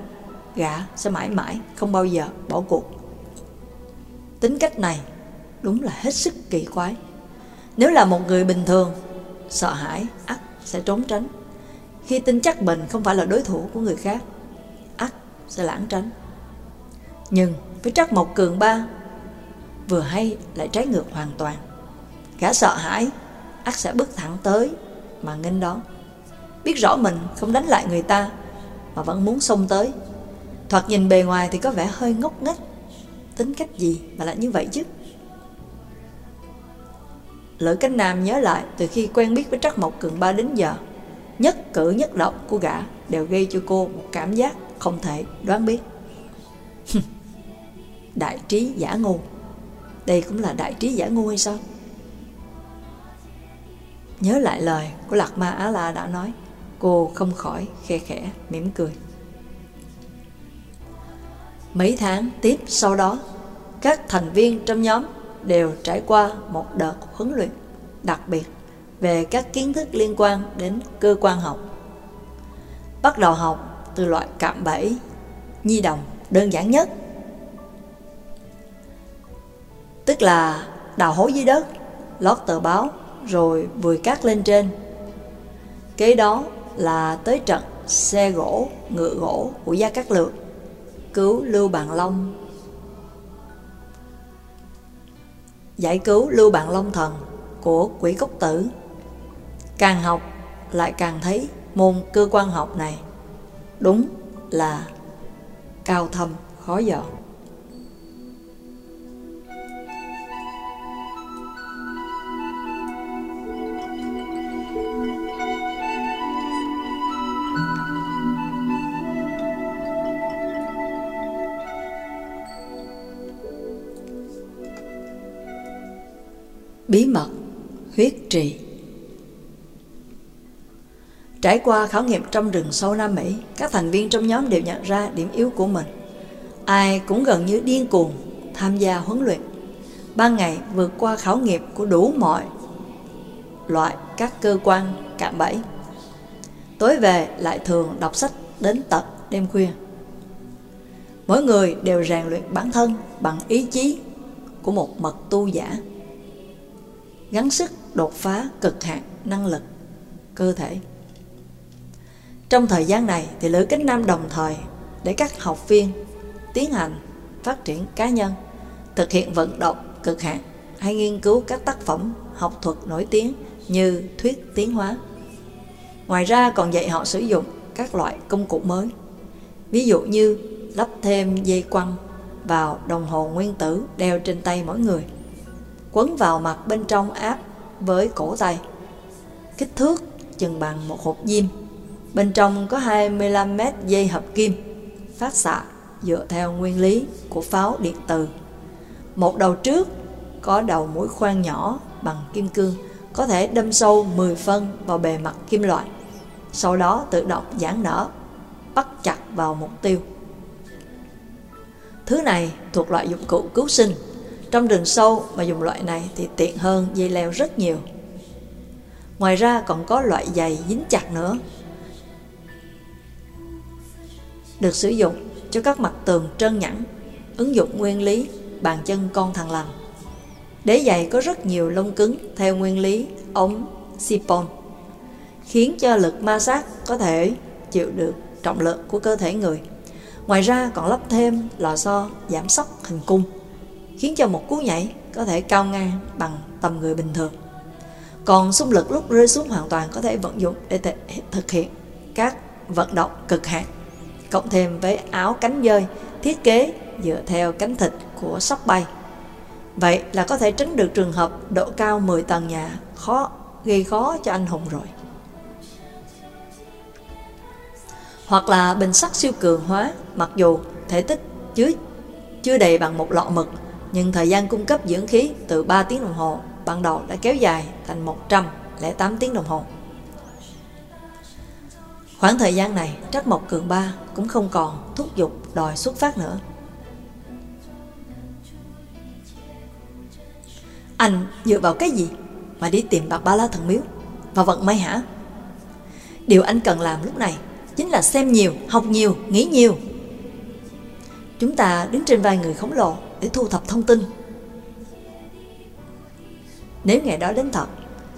gã sẽ mãi mãi không bao giờ bỏ cuộc. Tính cách này đúng là hết sức kỳ quái. Nếu là một người bình thường, sợ hãi, ắt sẽ trốn tránh. Khi tin chắc mình không phải là đối thủ của người khác ắt sẽ lãng tránh. Nhưng với trắc một cường ba vừa hay lại trái ngược hoàn toàn. Gã sợ hãi ắt sẽ bước thẳng tới mà nghênh đón. Biết rõ mình không đánh lại người ta mà vẫn muốn xông tới thoạt nhìn bề ngoài thì có vẻ hơi ngốc nghếch tính cách gì mà lại như vậy chứ lữ cánh nam nhớ lại, từ khi quen biết với trắc mộc cường ba đến giờ, nhất cử nhất động của gã đều gây cho cô một cảm giác không thể đoán biết. đại trí giả ngu. Đây cũng là đại trí giả ngu hay sao? Nhớ lại lời của Lạc Ma Á La đã nói. Cô không khỏi khe khẽ, mỉm cười. Mấy tháng tiếp sau đó, các thành viên trong nhóm đều trải qua một đợt huấn luyện đặc biệt về các kiến thức liên quan đến cơ quan học. Bắt đầu học từ loại cạm bẫy, nhi đồng đơn giản nhất. Tức là đào hố dưới đất, lót tờ báo rồi vùi cát lên trên. Kế đó là tới trận xe gỗ, ngựa gỗ của Gia Cát Lượng, cứu Lưu bạn Long. Giải cứu Lưu bạn Long Thần của quỷ cốc tử. Càng học lại càng thấy môn cơ quan học này đúng là cao thâm, khó dò. Bí mật huyết trì Trải qua khảo nghiệm trong rừng sâu Nam Mỹ, các thành viên trong nhóm đều nhận ra điểm yếu của mình. Ai cũng gần như điên cuồng tham gia huấn luyện. Ban ngày vượt qua khảo nghiệm của đủ mọi loại các cơ quan cạm bẫy. Tối về lại thường đọc sách đến tận đêm khuya. Mỗi người đều rèn luyện bản thân bằng ý chí của một mật tu giả gắng sức đột phá cực hạn năng lực cơ thể. Trong thời gian này thì Lữ Kính Nam đồng thời để các học viên tiến hành phát triển cá nhân, thực hiện vận động cực hạn hay nghiên cứu các tác phẩm học thuật nổi tiếng như thuyết tiến hóa. Ngoài ra còn dạy họ sử dụng các loại công cụ mới, ví dụ như lắp thêm dây quăng vào đồng hồ nguyên tử đeo trên tay mỗi người quấn vào mặt bên trong áp với cổ tay. Kích thước chừng bằng một hộp diêm. Bên trong có 25 mét dây hợp kim, phát xạ dựa theo nguyên lý của pháo điện từ. Một đầu trước có đầu mũi khoan nhỏ bằng kim cương, có thể đâm sâu 10 phân vào bề mặt kim loại. Sau đó tự động giãn nở, bắt chặt vào mục tiêu. Thứ này thuộc loại dụng cụ cứu sinh trong rừng sâu mà dùng loại này thì tiện hơn dây leo rất nhiều. Ngoài ra còn có loại giày dính chặt nữa. Được sử dụng cho các mặt tường trơn nhẵn, ứng dụng nguyên lý bàn chân con thằng lằn. Đế giày có rất nhiều lông cứng theo nguyên lý ống Sipon, khiến cho lực ma sát có thể chịu được trọng lượng của cơ thể người. Ngoài ra còn lắp thêm lò xo giảm sóc hình cung khiến cho một cú nhảy có thể cao ngang bằng tầm người bình thường. Còn xung lực lúc rơi xuống hoàn toàn có thể vận dụng để thực hiện các vận động cực hạn, cộng thêm với áo cánh dơi thiết kế dựa theo cánh thịt của sóc bay. Vậy là có thể tránh được trường hợp độ cao 10 tầng nhà khó gây khó cho anh hùng rồi. Hoặc là bình sắt siêu cường hóa, mặc dù thể tích chứa chưa đầy bằng một lọ mực nhưng thời gian cung cấp dưỡng khí từ 3 tiếng đồng hồ ban đầu đã kéo dài thành 108 tiếng đồng hồ. Khoảng thời gian này, Trắc Mộc Cường Ba cũng không còn thúc giục đòi xuất phát nữa. Anh dựa vào cái gì mà đi tìm bạc ba la thần miếu và vận may hả? Điều anh cần làm lúc này chính là xem nhiều, học nhiều, nghĩ nhiều. Chúng ta đứng trên vai người khổng lồ để thu thập thông tin. Nếu ngày đó đến thật,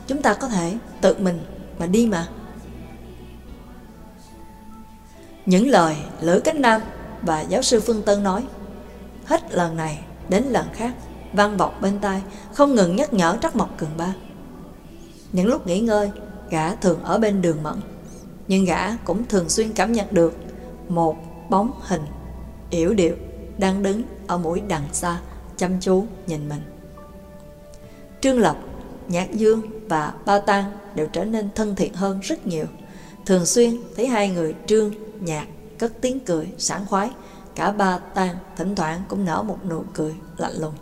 chúng ta có thể tự mình mà đi mà. Những lời Lữ Cánh Nam và giáo sư Phương Tân nói, hết lần này đến lần khác, vang vọng bên tai, không ngừng nhắc nhở Trắc Mộc Cường Ba. Những lúc nghỉ ngơi, gã thường ở bên đường mẫn, nhưng gã cũng thường xuyên cảm nhận được một bóng hình yểu điệu đang đứng ở mũi đằng xa, chăm chú nhìn mình. Trương Lập, Nhạc Dương và Bao Tăng đều trở nên thân thiện hơn rất nhiều. Thường xuyên thấy hai người Trương, Nhạc cất tiếng cười, sảng khoái. Cả ba Tăng thỉnh thoảng cũng nở một nụ cười lạnh lùng.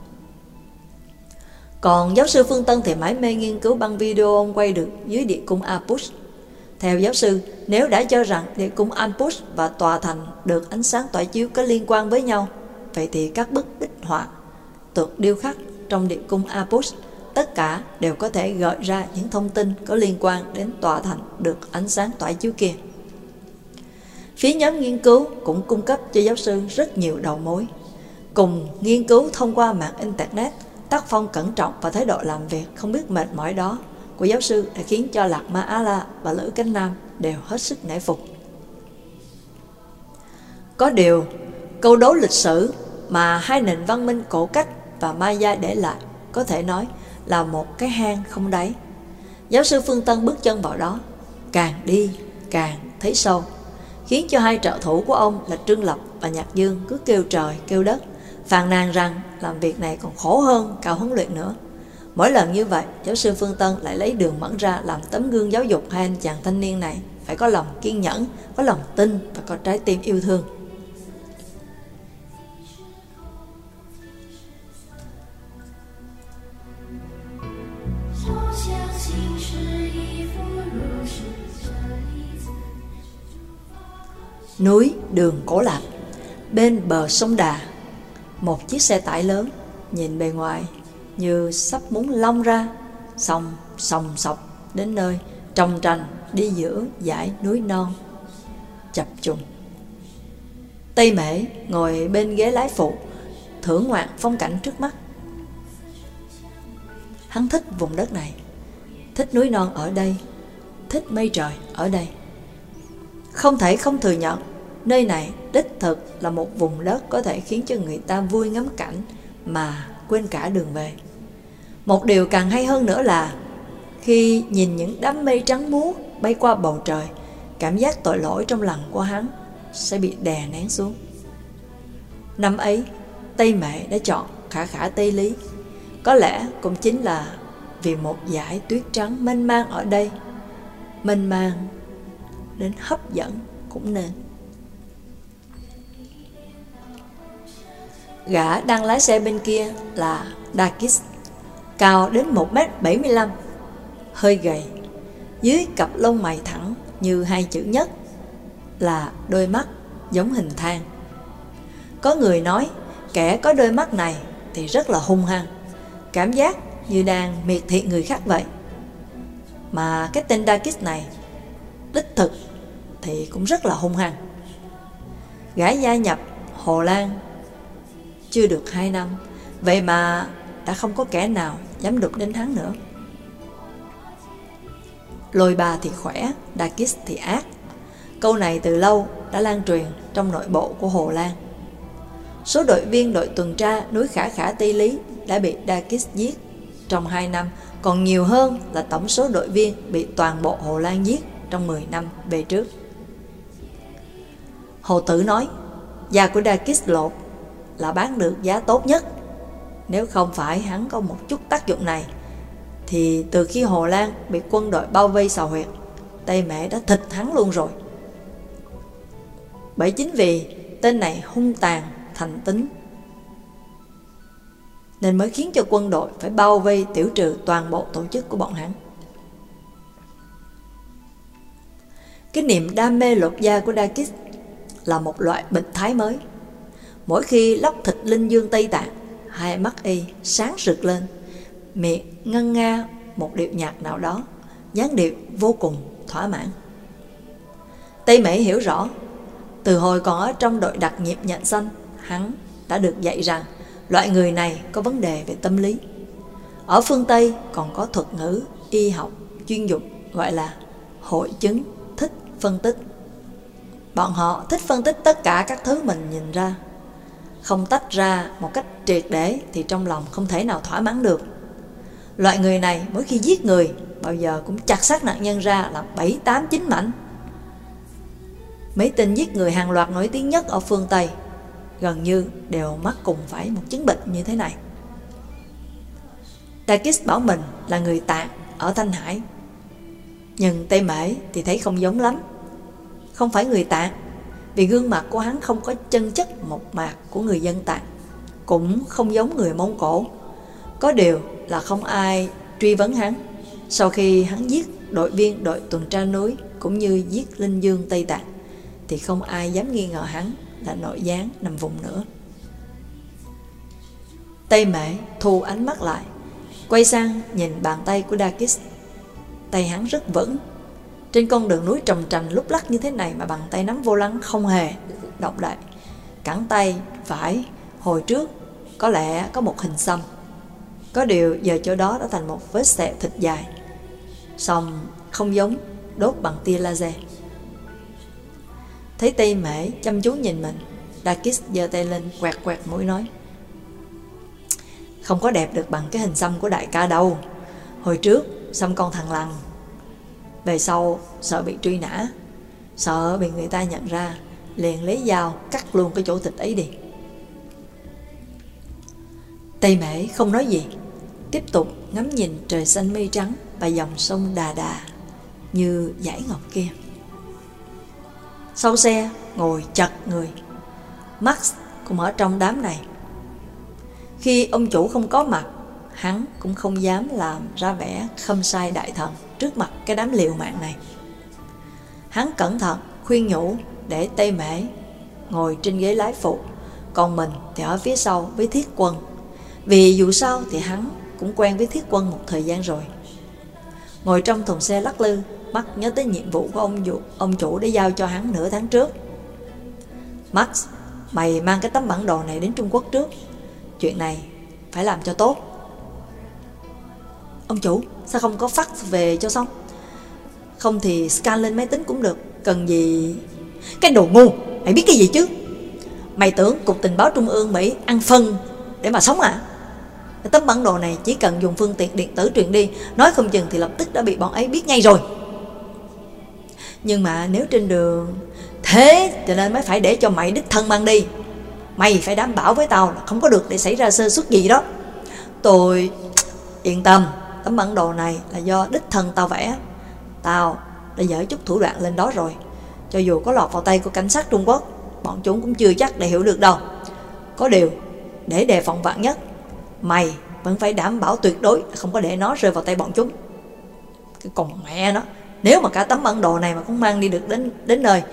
Còn giáo sư Phương Tân thì mãi mê nghiên cứu băng video ông quay được dưới địa cung Apus. Theo giáo sư, nếu đã cho rằng địa cung apus và tòa thành được ánh sáng tỏa chiếu có liên quan với nhau, vậy thì các bức bích họa, tượng điêu khắc trong địa cung Apus, tất cả đều có thể gợi ra những thông tin có liên quan đến tòa thành được ánh sáng tỏa chiếu kia. Phía nhóm nghiên cứu cũng cung cấp cho giáo sư rất nhiều đầu mối. Cùng nghiên cứu thông qua mạng Internet, tác phong cẩn trọng và thái độ làm việc không biết mệt mỏi đó của giáo sư đã khiến cho Lạc Ma Á La và Lữ Cánh Nam đều hết sức nể phục. Có điều, câu đố lịch sử mà hai nền văn minh cổ cách và Maya để lại có thể nói là một cái hang không đáy. Giáo sư Phương Tân bước chân vào đó, càng đi càng thấy sâu, khiến cho hai trợ thủ của ông là Trương Lập và Nhạc Dương cứ kêu trời kêu đất, phàn nàn rằng làm việc này còn khổ hơn cả huấn luyện nữa. Mỗi lần như vậy, giáo sư Phương Tân lại lấy đường mẫn ra làm tấm gương giáo dục hai anh chàng thanh niên này phải có lòng kiên nhẫn, có lòng tin và có trái tim yêu thương. Núi đường cổ lạc, Bên bờ sông Đà. Một chiếc xe tải lớn Nhìn bề ngoài như sắp muốn long ra Xong sòng sọc đến nơi Trồng trành đi giữa dãy núi non. Chập trùng Tây Mễ ngồi bên ghế lái phụ, Thưởng ngoạn phong cảnh trước mắt. Hắn thích vùng đất này, Thích núi non ở đây, Thích mây trời ở đây không thể không thừa nhận, nơi này đích thực là một vùng đất có thể khiến cho người ta vui ngắm cảnh mà quên cả đường về. Một điều càng hay hơn nữa là khi nhìn những đám mây trắng muốt bay qua bầu trời, cảm giác tội lỗi trong lòng của hắn sẽ bị đè nén xuống. Năm ấy, Tây Mẹ đã chọn khả khả Tây Lý. Có lẽ cũng chính là vì một dải tuyết trắng mênh mang ở đây. Mênh mang đến hấp dẫn cũng nên. Gã đang lái xe bên kia là Dakis, cao đến 1m75, hơi gầy, dưới cặp lông mày thẳng như hai chữ nhất là đôi mắt giống hình thang. Có người nói kẻ có đôi mắt này thì rất là hung hăng, cảm giác như đang miệt thị người khác vậy. Mà cái tên Dakis này đích thực thì cũng rất là hung hăng. Gã gia nhập Hồ Lan chưa được 2 năm, vậy mà đã không có kẻ nào dám đụng đến hắn nữa. Lôi bà thì khỏe, Dakis thì ác. Câu này từ lâu đã lan truyền trong nội bộ của Hồ Lan. Số đội viên đội tuần tra núi Khả Khả Tây Lý đã bị Dakis giết trong 2 năm, còn nhiều hơn là tổng số đội viên bị toàn bộ Hồ Lan giết trong 10 năm về trước. Hồ Tử nói, da của Dakis lột là bán được giá tốt nhất. Nếu không phải hắn có một chút tác dụng này, thì từ khi Hồ Lan bị quân đội bao vây xào huyệt, Tây Mẹ đã thịt hắn luôn rồi. Bởi chính vì tên này hung tàn, thành tính, nên mới khiến cho quân đội phải bao vây tiểu trừ toàn bộ tổ chức của bọn hắn. Cái niệm đam mê lột da của Dakis là một loại bệnh thái mới. Mỗi khi lóc thịt linh dương Tây Tạng, hai mắt y sáng rực lên, miệng ngân nga một điệu nhạc nào đó, dáng điệu vô cùng thỏa mãn. Tây Mỹ hiểu rõ, từ hồi còn ở trong đội đặc nhiệm nhận xanh, hắn đã được dạy rằng loại người này có vấn đề về tâm lý. Ở phương Tây còn có thuật ngữ y học chuyên dụng gọi là hội chứng thích phân tích. Bọn họ thích phân tích tất cả các thứ mình nhìn ra. Không tách ra một cách triệt để thì trong lòng không thể nào thỏa mãn được. Loại người này mỗi khi giết người bao giờ cũng chặt xác nạn nhân ra là 7, 8, 9 mảnh. Mấy tên giết người hàng loạt nổi tiếng nhất ở phương Tây gần như đều mắc cùng phải một chứng bệnh như thế này. Takis bảo mình là người tạng ở Thanh Hải. Nhưng Tây Mễ thì thấy không giống lắm không phải người Tạng, vì gương mặt của hắn không có chân chất một mạc của người dân Tạng, cũng không giống người Mông Cổ. Có điều là không ai truy vấn hắn sau khi hắn giết đội viên đội tuần tra núi cũng như giết Linh Dương Tây Tạng, thì không ai dám nghi ngờ hắn là nội gián nằm vùng nữa. Tây Mễ thu ánh mắt lại, quay sang nhìn bàn tay của Dakis. Tay hắn rất vững. Trên con đường núi trầm trành lúc lắc như thế này mà bàn tay nắm vô lăng không hề động đậy. Cẳng tay phải hồi trước có lẽ có một hình xăm. Có điều giờ chỗ đó đã thành một vết sẹo thịt dài. Xong không giống đốt bằng tia laser. Thấy Tây Mễ chăm chú nhìn mình, Dakis giơ tay lên quẹt quẹt mũi nói. Không có đẹp được bằng cái hình xăm của đại ca đâu Hồi trước xăm con thằng lằn về sau sợ bị truy nã Sợ bị người ta nhận ra Liền lấy dao cắt luôn cái chỗ thịt ấy đi. Tây Mễ không nói gì Tiếp tục ngắm nhìn trời xanh mây trắng Và dòng sông đà đà Như giải ngọc kia. Sau xe ngồi chật người. Max cũng ở trong đám này. Khi ông chủ không có mặt, hắn cũng không dám làm ra vẻ khâm sai đại thần trước mặt cái đám liều mạng này. Hắn cẩn thận khuyên nhủ để Tây Mễ ngồi trên ghế lái phụ, còn mình thì ở phía sau với thiết quân. Vì dù sao thì hắn cũng quen với thiết quân một thời gian rồi. Ngồi trong thùng xe lắc lư, mắt nhớ tới nhiệm vụ của ông chủ, ông chủ để giao cho hắn nửa tháng trước. Max, mày mang cái tấm bản đồ này đến Trung Quốc trước Chuyện này phải làm cho tốt Ông chủ, Sao không có fax về cho xong? Không thì scan lên máy tính cũng được, Cần gì? Cái đồ ngu, Mày biết cái gì chứ? Mày tưởng Cục Tình báo Trung ương Mỹ ăn phân Để mà sống à? Tấm bản đồ này chỉ cần dùng phương tiện điện tử truyền đi, Nói không chừng thì lập tức đã bị bọn ấy biết ngay rồi. Nhưng mà nếu trên đường, Thế cho nên mới phải để cho mày đích thân mang đi. Mày phải đảm bảo với tao là không có được để xảy ra sơ suất gì đó. Tôi yên tâm. Tấm bản đồ này là do đích thân tao vẽ. Tao đã dở chút thủ đoạn lên đó rồi. Cho dù có lọt vào tay của cảnh sát Trung Quốc Bọn chúng cũng chưa chắc để hiểu được đâu. Có điều Để đề phòng vạn nhất Mày vẫn phải đảm bảo tuyệt đối Không có để nó rơi vào tay bọn chúng. Cái con mẹ nó Nếu mà cả tấm bản đồ này mà cũng mang đi được đến đến nơi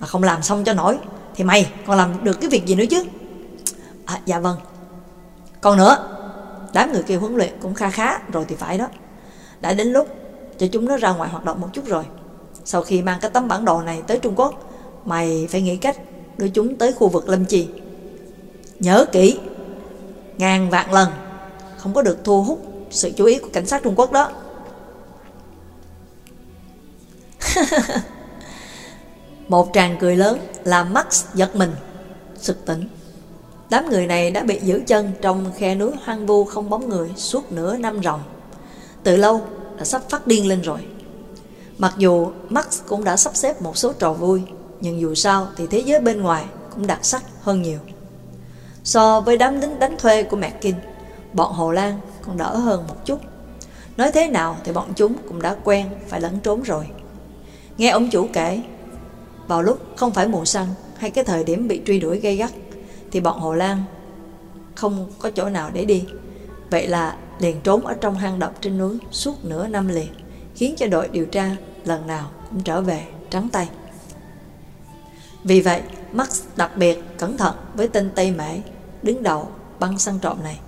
Mà không làm xong cho nổi thì mày còn làm được cái việc gì nữa chứ? À, Dạ vâng. Còn nữa Đám người kia huấn luyện cũng kha khá rồi thì phải đó. Đã đến lúc cho chúng nó ra ngoài hoạt động một chút rồi. Sau khi mang cái tấm bản đồ này tới Trung Quốc Mày phải nghĩ cách đưa chúng tới khu vực Lâm Trì Nhớ kỹ Ngàn vạn lần Không có được thu hút sự chú ý của cảnh sát Trung Quốc đó. Một tràng cười lớn làm Max giật mình, sực tỉnh. Đám người này đã bị giữ chân trong khe núi hoang vu không bóng người suốt nửa năm ròng. Từ lâu đã sắp phát điên lên rồi. Mặc dù Max cũng đã sắp xếp một số trò vui, nhưng dù sao thì thế giới bên ngoài cũng đặc sắc hơn nhiều. So với đám lính đánh thuê của mẹ Kinh, bọn Hồ Lan còn đỡ hơn một chút. Nói thế nào thì bọn chúng cũng đã quen phải lẫn trốn rồi. Nghe ông chủ kể, vào lúc không phải mùa săn hay cái thời điểm bị truy đuổi gây gắt thì bọn Hồ Lan không có chỗ nào để đi. Vậy là liền trốn ở trong hang động trên núi suốt nửa năm liền, khiến cho đội điều tra lần nào cũng trở về trắng tay. Vì vậy, Max đặc biệt cẩn thận với tên Tây Mễ đứng đầu băng săn trộm này.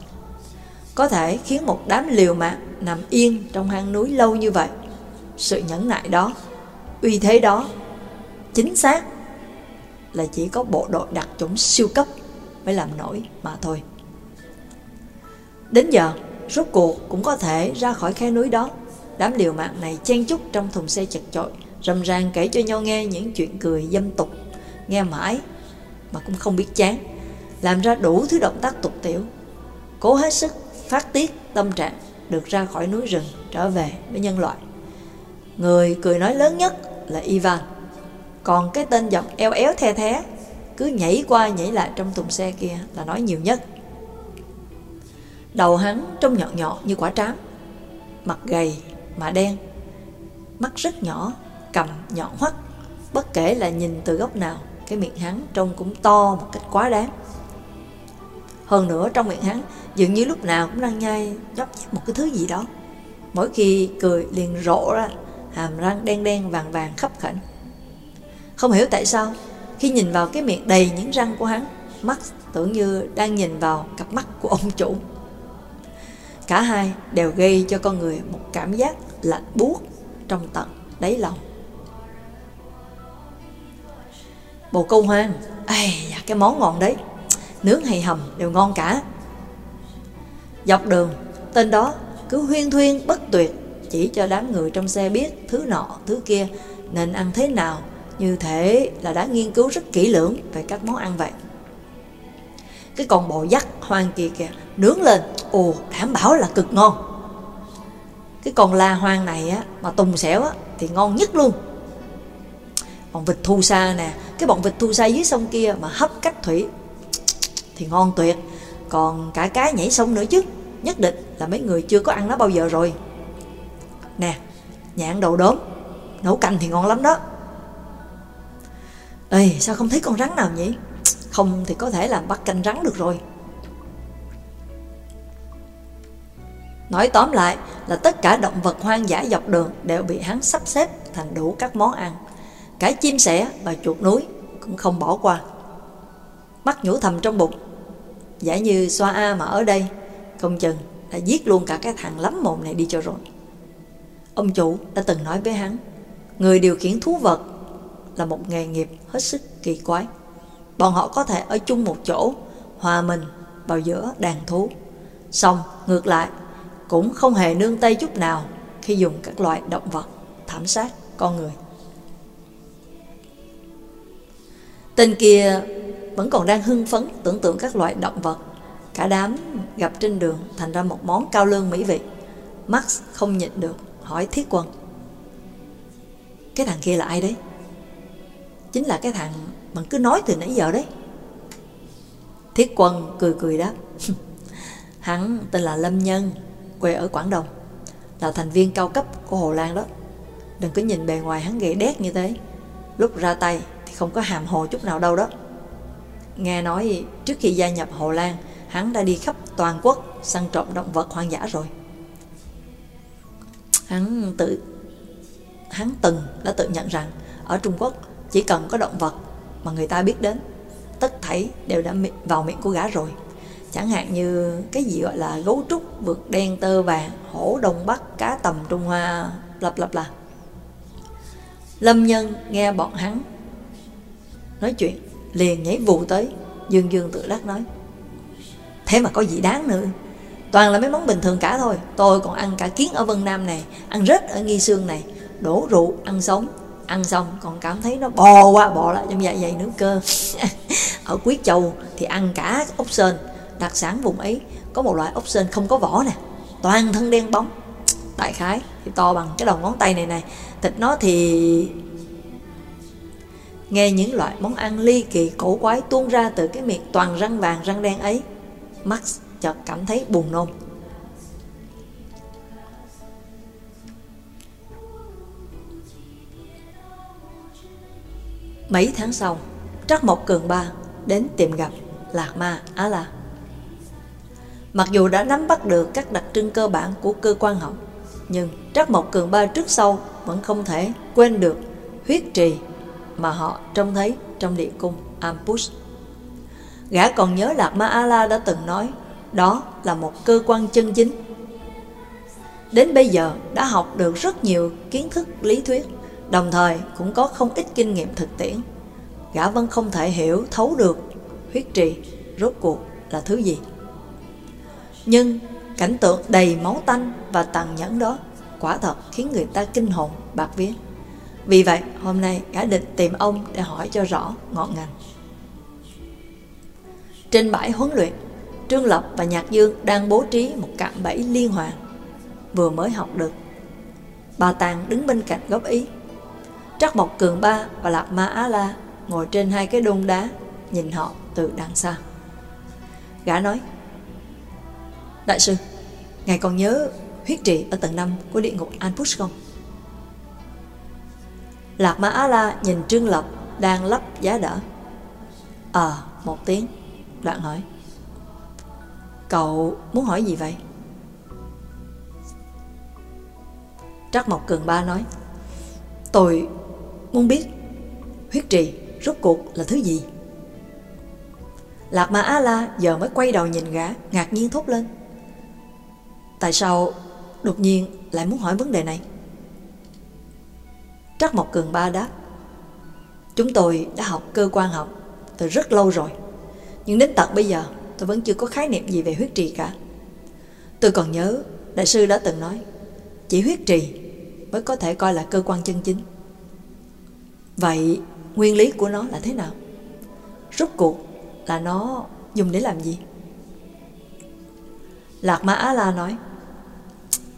Có thể khiến một đám liều mạng nằm yên trong hang núi lâu như vậy. Sự nhẫn nại đó, uy thế đó chính xác là chỉ có bộ đội đặc chủng siêu cấp mới làm nổi mà thôi. Đến giờ, rốt cuộc cũng có thể ra khỏi khe núi đó. Đám liều mạng này chen chúc trong thùng xe chật chội, rầm ràng kể cho nhau nghe những chuyện cười dâm tục, nghe mãi mà cũng không biết chán, làm ra đủ thứ động tác tục tiểu, cố hết sức phát tiết tâm trạng được ra khỏi núi rừng trở về với nhân loại. Người cười nói lớn nhất là Ivan. Còn cái tên giọng eo éo the thế cứ nhảy qua nhảy lại trong thùng xe kia là nói nhiều nhất. Đầu hắn trông nhọn nhọn như quả trám Mặt gầy mà đen Mắt rất nhỏ Cầm nhọn hoắt Bất kể là nhìn từ góc nào Cái miệng hắn trông cũng to một cách quá đáng. Hơn nữa trong miệng hắn Dường như lúc nào cũng đang nhai nhóc một cái thứ gì đó. Mỗi khi cười liền rộ ra hàm răng đen đen vàng vàng khắp khẩn. Không hiểu tại sao, khi nhìn vào cái miệng đầy những răng của hắn, mắt tưởng như đang nhìn vào cặp mắt của ông chủ. Cả hai đều gây cho con người một cảm giác lạnh buốt trong tận đáy lòng. Bồ câu hoang, ê, cái món ngon đấy, nướng hay hầm đều ngon cả. Dọc đường, tên đó cứ huyên thuyên bất tuyệt chỉ cho đám người trong xe biết thứ nọ thứ kia nên ăn thế nào như thế là đã nghiên cứu rất kỹ lưỡng về các món ăn vậy. Cái con bò dắt hoang kia kìa, nướng lên, ồ, đảm bảo là cực ngon. Cái con la hoang này á, mà tùng xẻo á, thì ngon nhất luôn. Bọn vịt thu sa nè, cái bọn vịt thu sa dưới sông kia mà hấp cách thủy, thì ngon tuyệt. Còn cả cái nhảy sông nữa chứ, nhất định là mấy người chưa có ăn nó bao giờ rồi. Nè nhạn đầu đốm, nấu canh thì ngon lắm đó ê sao không thấy con rắn nào nhỉ không thì có thể làm bắt canh rắn được rồi Nói tóm lại là tất cả động vật hoang dã dọc đường đều bị hắn sắp xếp thành đủ các món ăn. Cả chim sẻ và chuột núi cũng không bỏ qua. Mắt nhủ thầm trong bụng. Giả như xoa A mà ở đây, công chừng đã giết luôn cả cái thằng lắm mồm này đi cho rồi. Ông chủ đã từng nói với hắn, người điều khiển thú vật là một nghề nghiệp hết sức kỳ quái. Bọn họ có thể ở chung một chỗ, hòa mình vào giữa đàn thú. Xong, ngược lại, cũng không hề nương tay chút nào khi dùng các loại động vật thảm sát con người. Tên kia vẫn còn đang hưng phấn tưởng tượng các loại động vật cả đám gặp trên đường thành ra một món cao lương mỹ vị. Max không nhịn được hỏi thiết quân cái thằng kia là ai đấy chính là cái thằng mà cứ nói từ nãy giờ đấy. Thiết quân cười cười đáp, hắn tên là lâm nhân, quê ở quảng đông, là thành viên cao cấp của hồ lan đó. Đừng có nhìn bề ngoài hắn gầy đét như thế. Lúc ra tay thì không có hàm hồ chút nào đâu đó. Nghe nói trước khi gia nhập hồ lan, hắn đã đi khắp toàn quốc săn trộm động vật hoang dã rồi. Hắn tự, hắn từng đã tự nhận rằng ở Trung Quốc chỉ cần có động vật mà người ta biết đến, tất thảy đều đã vào miệng của gã rồi. Chẳng hạn như cái gì gọi là gấu trúc, vượt đen tơ vàng, hổ đông bắc, cá tầm trung hoa, lặp lặp là lâm nhân nghe bọn hắn nói chuyện, liền nhảy vù tới, dương dương tự đắc nói, thế mà có gì đáng nữa? Toàn là mấy món bình thường cả thôi. Tôi còn ăn cả kiến ở vân nam này, ăn rết ở nghi sương này, đổ rượu, ăn sống ăn xong còn cảm thấy nó bò qua bò lại trong dạ dày nữa cơ. Ở quyết châu thì ăn cả ốc sên đặc sản vùng ấy, có một loại ốc sên không có vỏ nè, toàn thân đen bóng. Đại khái thì to bằng cái đầu ngón tay này này. Thịt nó thì nghe những loại món ăn ly kỳ cổ quái tuôn ra từ cái miệng toàn răng vàng răng đen ấy. Max chợt cảm thấy buồn nôn. Mấy tháng sau, Trắc Mộc Cường Ba đến tìm gặp Lạc Ma Á La. Mặc dù đã nắm bắt được các đặc trưng cơ bản của cơ quan học, nhưng Trắc Mộc Cường Ba trước sau vẫn không thể quên được huyết trì mà họ trông thấy trong địa cung Ampus. Gã còn nhớ Lạc Ma A-la đã từng nói đó là một cơ quan chân chính. Đến bây giờ đã học được rất nhiều kiến thức lý thuyết, đồng thời cũng có không ít kinh nghiệm thực tiễn. Gã vẫn không thể hiểu thấu được huyết trì rốt cuộc là thứ gì. Nhưng cảnh tượng đầy máu tanh và tàn nhẫn đó quả thật khiến người ta kinh hồn bạc vía. Vì vậy, hôm nay gã định tìm ông để hỏi cho rõ ngọn ngành. Trên bãi huấn luyện, Trương Lập và Nhạc Dương đang bố trí một cạm bẫy liên hoàn, vừa mới học được. Bà Tàng đứng bên cạnh góp ý. Trắc Mộc Cường Ba và Lạc Ma Á La ngồi trên hai cái đôn đá, nhìn họ từ đằng xa. Gã nói, Đại sư, ngài còn nhớ huyết trị ở tầng 5 của địa ngục Anpush không? Lạc Ma Á La nhìn Trương Lập đang lắp giá đỡ. Ờ, à, một tiếng. Đoạn hỏi Cậu muốn hỏi gì vậy? Trắc Mộc Cường Ba nói Tôi muốn biết huyết trì rốt cuộc là thứ gì? Lạc Ma Á La giờ mới quay đầu nhìn gã, ngạc nhiên thốt lên. Tại sao đột nhiên lại muốn hỏi vấn đề này? Trắc Mộc Cường Ba đáp. Chúng tôi đã học cơ quan học từ rất lâu rồi. Nhưng đến tận bây giờ tôi vẫn chưa có khái niệm gì về huyết trì cả. Tôi còn nhớ đại sư đã từng nói chỉ huyết trì mới có thể coi là cơ quan chân chính. Vậy nguyên lý của nó là thế nào? Rốt cuộc là nó dùng để làm gì? Lạc Ma Á La nói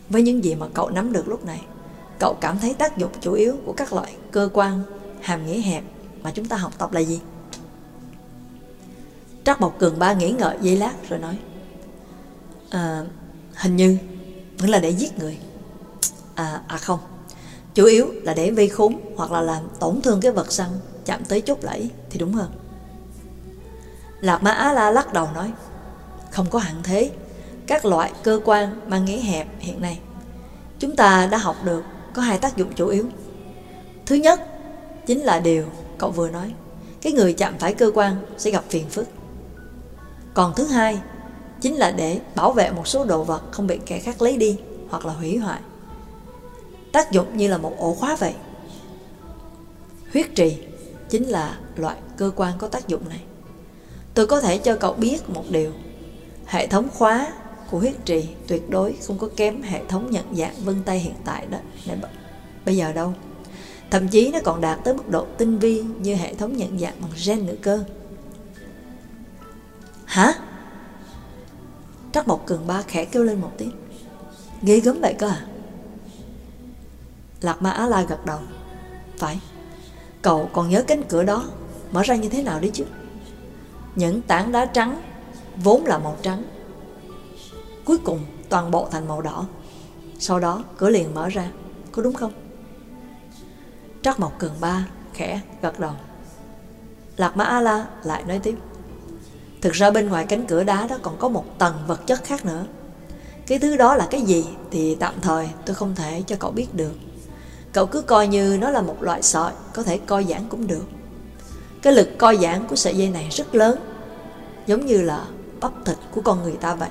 Với những gì mà cậu nắm được lúc này Cậu cảm thấy tác dụng chủ yếu của các loại cơ quan hàm nghĩa hẹp mà chúng ta học tập là gì? Trắc Bọc Cường Ba nghĩ ngợi giây lát rồi nói à, Hình như vẫn là để giết người À, à không Chủ yếu là để vây khốn hoặc là làm tổn thương cái vật săn chạm tới chốt lẫy, thì đúng hơn. Lạc Ma Á La lắc đầu nói, Không có hạn thế. Các loại cơ quan mang nghĩa hẹp hiện nay, Chúng ta đã học được có hai tác dụng chủ yếu. Thứ nhất chính là điều cậu vừa nói, Cái người chạm phải cơ quan sẽ gặp phiền phức. Còn thứ hai chính là để bảo vệ một số đồ vật không bị kẻ khác lấy đi hoặc là hủy hoại tác dụng như là một ổ khóa vậy. Huyết trì chính là loại cơ quan có tác dụng này. Tôi có thể cho cậu biết một điều. Hệ thống khóa của huyết trì tuyệt đối không có kém hệ thống nhận dạng vân tay hiện tại đó. Này bây giờ đâu? Thậm chí nó còn đạt tới mức độ tinh vi như hệ thống nhận dạng bằng gen nữa cơ. Hả? Trắc một cường ba khẽ kêu lên một tiếng. Ghê gớm vậy cơ à? Lạc Ma Á La gật đầu. Phải, Cậu còn nhớ cánh cửa đó, Mở ra như thế nào đấy chứ? Những tảng đá trắng Vốn là màu trắng. Cuối cùng toàn bộ thành màu đỏ. Sau đó cửa liền mở ra, Có đúng không? Trắc Mộc Cường Ba khẽ gật đầu. Lạc Ma A La lại nói tiếp. Thực ra bên ngoài cánh cửa đá đó còn có một tầng vật chất khác nữa. Cái thứ đó là cái gì thì tạm thời tôi không thể cho cậu biết được. Cậu cứ coi như nó là một loại sợi Có thể co giãn cũng được. Cái lực co giãn của sợi dây này rất lớn Giống như là bắp thịt của con người ta vậy.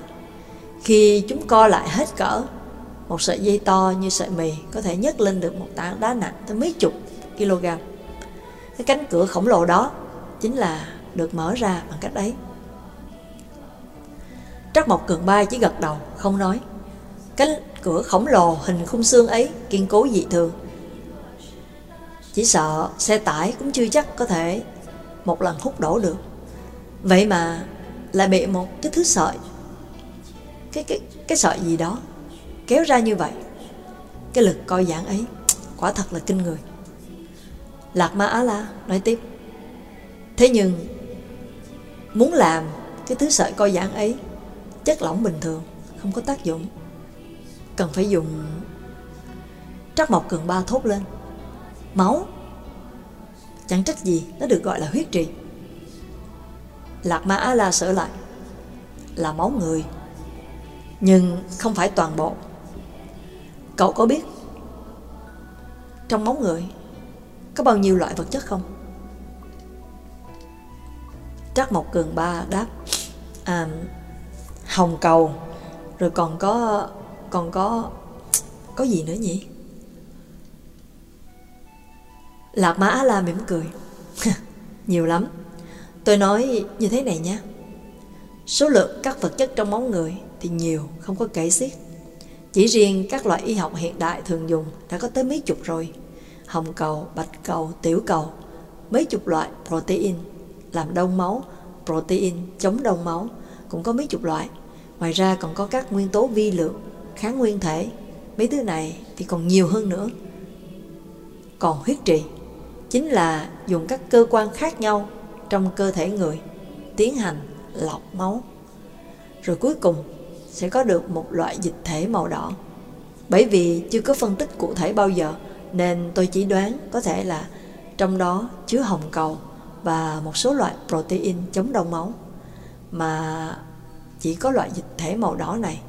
Khi chúng co lại hết cỡ Một sợi dây to như sợi mì Có thể nhấc lên được một tảng đá nặng tới mấy chục kg. Cái cánh cửa khổng lồ đó Chính là được mở ra bằng cách ấy. Trắc Mộc Cường Ba chỉ gật đầu, không nói. Cánh cửa khổng lồ hình khung xương ấy kiên cố dị thường chỉ sợ xe tải cũng chưa chắc có thể một lần hút đổ được. Vậy mà lại bị một cái thứ sợi, cái cái cái sợi gì đó kéo ra như vậy. Cái lực coi giãn ấy, quả thật là kinh người. Lạc Ma Á La nói tiếp. Thế nhưng muốn làm cái thứ sợi coi giãn ấy chất lỏng bình thường không có tác dụng. Cần phải dùng Trắc Mộc Cường Ba thốt lên máu. Chẳng trách gì nó được gọi là huyết trì. Lạc ma á la sợ lại là máu người nhưng không phải toàn bộ. Cậu có biết trong máu người có bao nhiêu loại vật chất không? Trắc mộc cường ba đáp à, hồng cầu rồi còn có còn có có gì nữa nhỉ? Lạc Mã Á La mỉm cười. Nhiều lắm. Tôi nói như thế này nhé Số lượng các vật chất trong máu người thì nhiều, không có kể xiết. Chỉ riêng các loại y học hiện đại thường dùng đã có tới mấy chục rồi. Hồng cầu, bạch cầu, tiểu cầu, mấy chục loại protein làm đông máu, protein chống đông máu cũng có mấy chục loại. Ngoài ra còn có các nguyên tố vi lượng, kháng nguyên thể. Mấy thứ này thì còn nhiều hơn nữa. Còn huyết trì chính là dùng các cơ quan khác nhau trong cơ thể người tiến hành lọc máu. Rồi cuối cùng sẽ có được một loại dịch thể màu đỏ. Bởi vì chưa có phân tích cụ thể bao giờ, nên tôi chỉ đoán có thể là trong đó chứa hồng cầu và một số loại protein chống đông máu mà chỉ có loại dịch thể màu đỏ này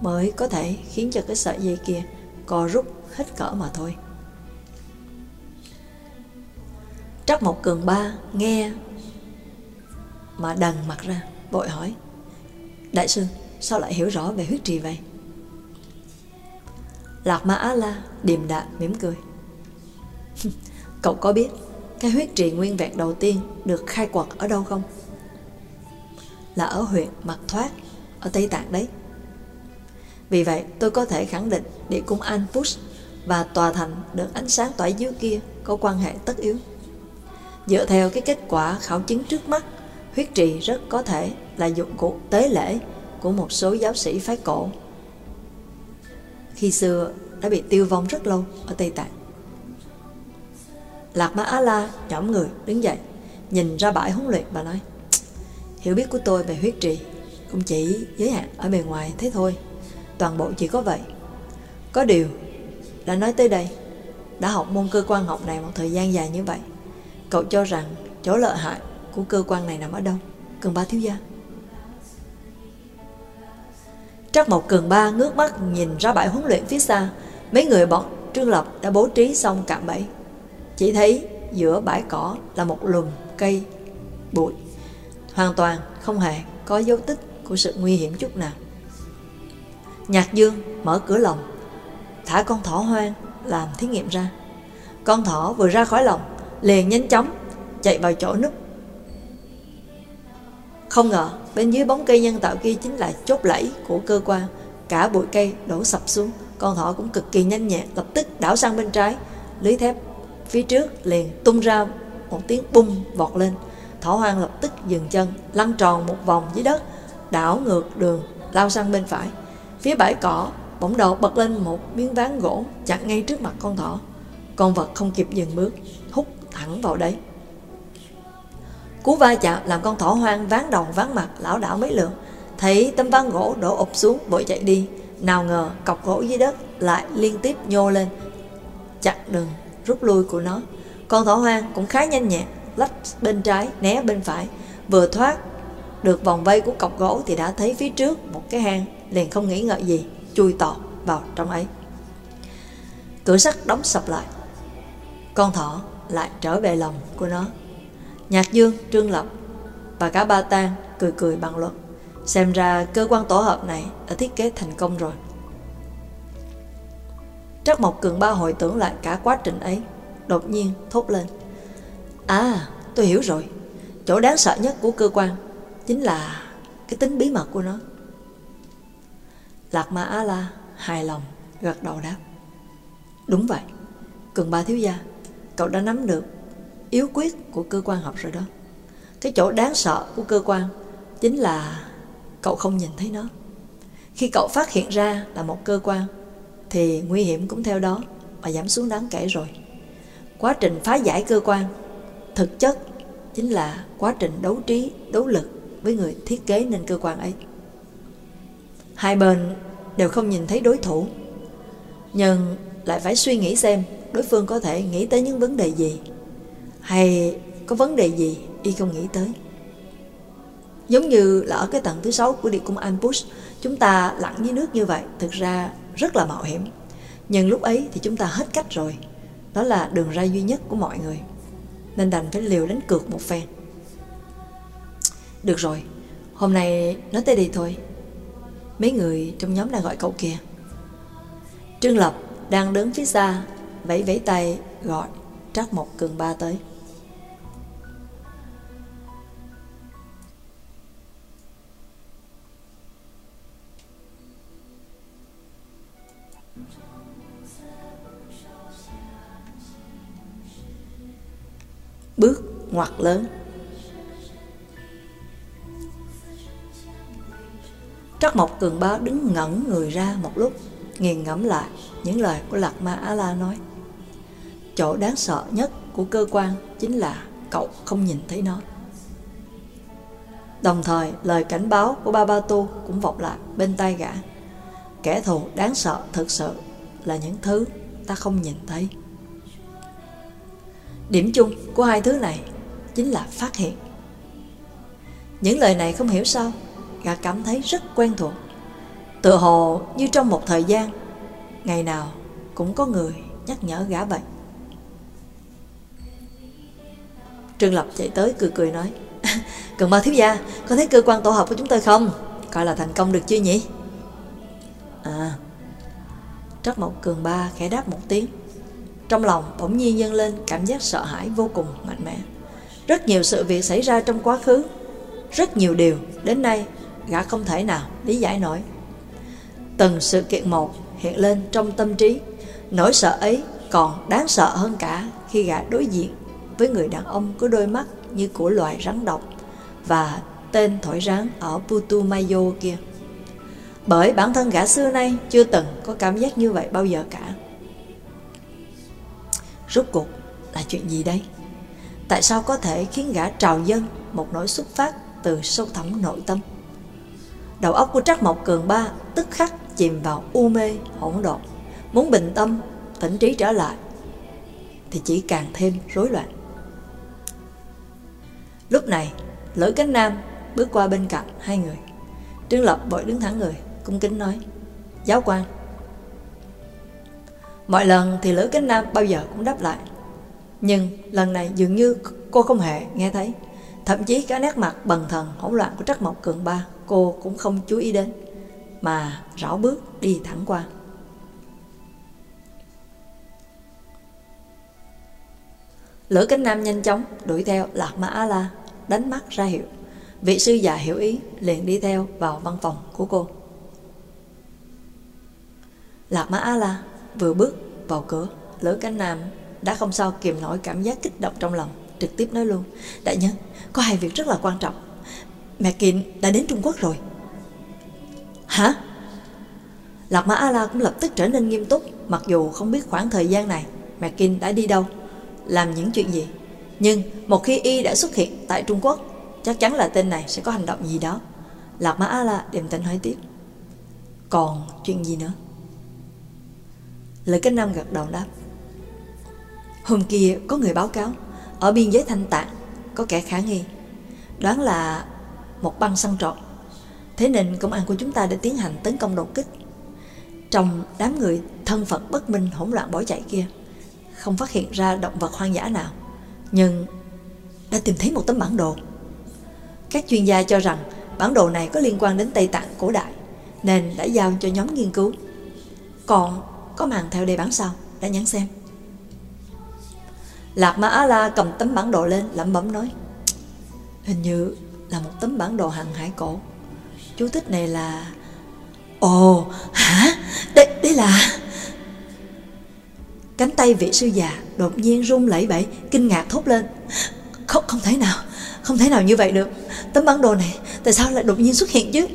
mới có thể khiến cho cái sợi dây kia co rút hết cỡ mà thôi. Trắc một cường ba nghe mà đần mặt ra, vội hỏi. Đại sư, sao lại hiểu rõ về huyết trì vậy? Lạc Ma Á La điềm đạm mỉm cười. Cậu có biết cái huyết trì nguyên vẹn đầu tiên được khai quật ở đâu không? Là ở huyện Mặt Thoát, ở Tây Tạng đấy. Vì vậy, tôi có thể khẳng định địa cung anpus và tòa thành được ánh sáng tỏa dưới kia có quan hệ tất yếu. Dựa theo cái kết quả khảo chứng trước mắt, huyết trì rất có thể là dụng cụ tế lễ của một số giáo sĩ phái cổ. Khi xưa đã bị tiêu vong rất lâu ở Tây Tạng. Lạc Ma á la nhõm người đứng dậy, nhìn ra bãi huấn luyện và nói Hiểu biết của tôi về huyết trì cũng chỉ giới hạn ở bề ngoài thế thôi. Toàn bộ chỉ có vậy. Có điều, đã nói tới đây, đã học môn cơ quan học này một thời gian dài như vậy. Cậu cho rằng chỗ lợi hại của cơ quan này nằm ở đâu? Cường ba thiếu gia. Trắc một cường ba ngước mắt nhìn ra bãi huấn luyện phía xa. Mấy người bọn Trương Lập đã bố trí xong cạm bẫy. Chỉ thấy giữa bãi cỏ là một lùm cây bụi. Hoàn toàn không hề có dấu tích của sự nguy hiểm chút nào. Nhạc Dương mở cửa lồng, thả con thỏ hoang làm thí nghiệm ra. Con thỏ vừa ra khỏi lồng, liền nhanh chóng chạy vào chỗ núp. Không ngờ, bên dưới bóng cây nhân tạo kia chính là chốt lẫy của cơ quan. Cả bụi cây đổ sập xuống, con thỏ cũng cực kỳ nhanh nhẹn, lập tức đảo sang bên trái. Lưới thép phía trước liền tung ra một tiếng bung vọt lên. Thỏ hoang lập tức dừng chân, lăn tròn một vòng dưới đất, đảo ngược đường, lao sang bên phải. Phía bãi cỏ, bỗng đầu bật lên một miếng ván gỗ chặn ngay trước mặt con thỏ. Con vật không kịp dừng bước, thẳng vào đấy. Cú va chạm làm con thỏ hoang ván đầu ván mặt lão đảo mấy lượt, thấy tấm ván gỗ đổ ụp xuống vội chạy đi. Nào ngờ cọc gỗ dưới đất lại liên tiếp nhô lên, chặn đường rút lui của nó. Con thỏ hoang cũng khá nhanh nhẹn, lách bên trái, né bên phải, vừa thoát được vòng vây của cọc gỗ thì đã thấy phía trước một cái hang, liền không nghĩ ngợi gì, chui tọt vào trong ấy. Cửa sắt đóng sập lại. Con thỏ lại trở về lòng của nó. Nhạc Dương, Trương Lập và cả ba tang cười cười bằng luận. Xem ra cơ quan tổ hợp này đã thiết kế thành công rồi. Trắc Mộc Cường Ba hồi tưởng lại cả quá trình ấy, đột nhiên thốt lên. À, tôi hiểu rồi. Chỗ đáng sợ nhất của cơ quan chính là cái tính bí mật của nó. Lạc Ma Á La hài lòng gật đầu đáp. Đúng vậy, Cường Ba thiếu gia, cậu đã nắm được yếu quyết của cơ quan học rồi đó. Cái chỗ đáng sợ của cơ quan chính là cậu không nhìn thấy nó. Khi cậu phát hiện ra là một cơ quan thì nguy hiểm cũng theo đó mà giảm xuống đáng kể rồi. Quá trình phá giải cơ quan thực chất chính là quá trình đấu trí, đấu lực với người thiết kế nên cơ quan ấy. Hai bên đều không nhìn thấy đối thủ, nhưng lại phải suy nghĩ xem đối phương có thể nghĩ tới những vấn đề gì, hay có vấn đề gì y không nghĩ tới. Giống như là ở cái tầng thứ sáu của địa cung Ambush, chúng ta lặn dưới nước như vậy, thực ra rất là mạo hiểm. Nhưng lúc ấy thì chúng ta hết cách rồi. Đó là đường ra duy nhất của mọi người. Nên đành phải liều đánh cược một phen. Được rồi, hôm nay nói tới đây thôi. Mấy người trong nhóm đang gọi cậu kìa. Trương Lập đang đứng phía xa, vẫy vẫy tay gọi Trắc một Cường Ba tới. Bước ngoặt lớn Trắc Mộc Cường Bá đứng ngẩn người ra một lúc, nghiền ngẫm lại những lời của Lạc Ma Á La nói. Chỗ đáng sợ nhất của cơ quan chính là cậu không nhìn thấy nó. Đồng thời, lời cảnh báo của Ba Ba Tu cũng vọng lại bên tai gã. Kẻ thù đáng sợ thực sự là những thứ ta không nhìn thấy. Điểm chung của hai thứ này chính là phát hiện. Những lời này không hiểu sao gã cảm thấy rất quen thuộc. Tựa hồ như trong một thời gian, ngày nào cũng có người nhắc nhở gã vậy. Trương Lập chạy tới cười cười nói Cần ba thiếu gia Có thấy cơ quan tổ hợp của chúng tôi không? Coi là thành công được chưa nhỉ? À Trắc Mộc Cường Ba khẽ đáp một tiếng. Trong lòng bỗng nhiên dâng lên cảm giác sợ hãi vô cùng mạnh mẽ. Rất nhiều sự việc xảy ra trong quá khứ Rất nhiều điều Đến nay gã không thể nào lý giải nổi. Từng sự kiện một hiện lên trong tâm trí Nỗi sợ ấy còn đáng sợ hơn cả khi gã đối diện với người đàn ông có đôi mắt như của loài rắn độc và tên thổi rắn ở Putumayo kia. Bởi bản thân gã xưa nay chưa từng có cảm giác như vậy bao giờ cả. Rốt cuộc là chuyện gì đây? Tại sao có thể khiến gã trào dân một nỗi xuất phát từ sâu thẳm nội tâm? Đầu óc của Trác Mộc Cường Ba tức khắc chìm vào u mê hỗn độn, muốn bình tâm, tỉnh trí trở lại thì chỉ càng thêm rối loạn. Lúc này, Lữ Cánh Nam bước qua bên cạnh hai người. Trương Lập vội đứng thẳng người, cung kính nói, Giáo quan. Mọi lần thì Lữ Cánh Nam bao giờ cũng đáp lại. Nhưng lần này dường như cô không hề nghe thấy. Thậm chí cả nét mặt bần thần hỗn loạn của Trắc Mộc Cường Ba cô cũng không chú ý đến, mà rảo bước đi thẳng qua. Lữ Cánh Nam nhanh chóng đuổi theo Lạc Mã A-La đánh mắt ra hiệu. Vị sư già hiểu ý, liền đi theo vào văn phòng của cô. Lạc Mã A-La vừa bước vào cửa, Lữ Cánh Nam đã không sao kìm nổi cảm giác kích động trong lòng, trực tiếp nói luôn. Đại nhân, có hai việc rất là quan trọng. Mẹ Kiện đã đến Trung Quốc rồi. Hả? Lạc Mã A-La cũng lập tức trở nên nghiêm túc, mặc dù không biết khoảng thời gian này mẹ Kinh đã đi đâu, làm những chuyện gì. Nhưng một khi y đã xuất hiện tại Trung Quốc, chắc chắn là tên này sẽ có hành động gì đó. Lạc Mã A-la điềm tĩnh hỏi tiếp. Còn chuyện gì nữa? Lời cách năm gật đầu đáp. Hôm kia có người báo cáo, ở biên giới Thanh Tạng có kẻ khả nghi. Đoán là một băng săn trộn Thế nên công an của chúng ta đã tiến hành tấn công đột kích. Trong đám người thân phận bất minh hỗn loạn bỏ chạy kia, không phát hiện ra động vật hoang dã nào nhưng đã tìm thấy một tấm bản đồ. Các chuyên gia cho rằng bản đồ này có liên quan đến Tây Tạng cổ đại, nên đã giao cho nhóm nghiên cứu. Còn có màn theo đề bản sao, đã nhắn xem. Lạc Ma Á La cầm tấm bản đồ lên lẩm bẩm nói Hình như là một tấm bản đồ hàng hải cổ Chú thích này là Ồ, hả? Đây, đây là... Cánh tay vị sư già đột nhiên run lẩy bẩy, kinh ngạc thốt lên. Không, không thể nào, không thể nào như vậy được. Tấm bản đồ này tại sao lại đột nhiên xuất hiện chứ?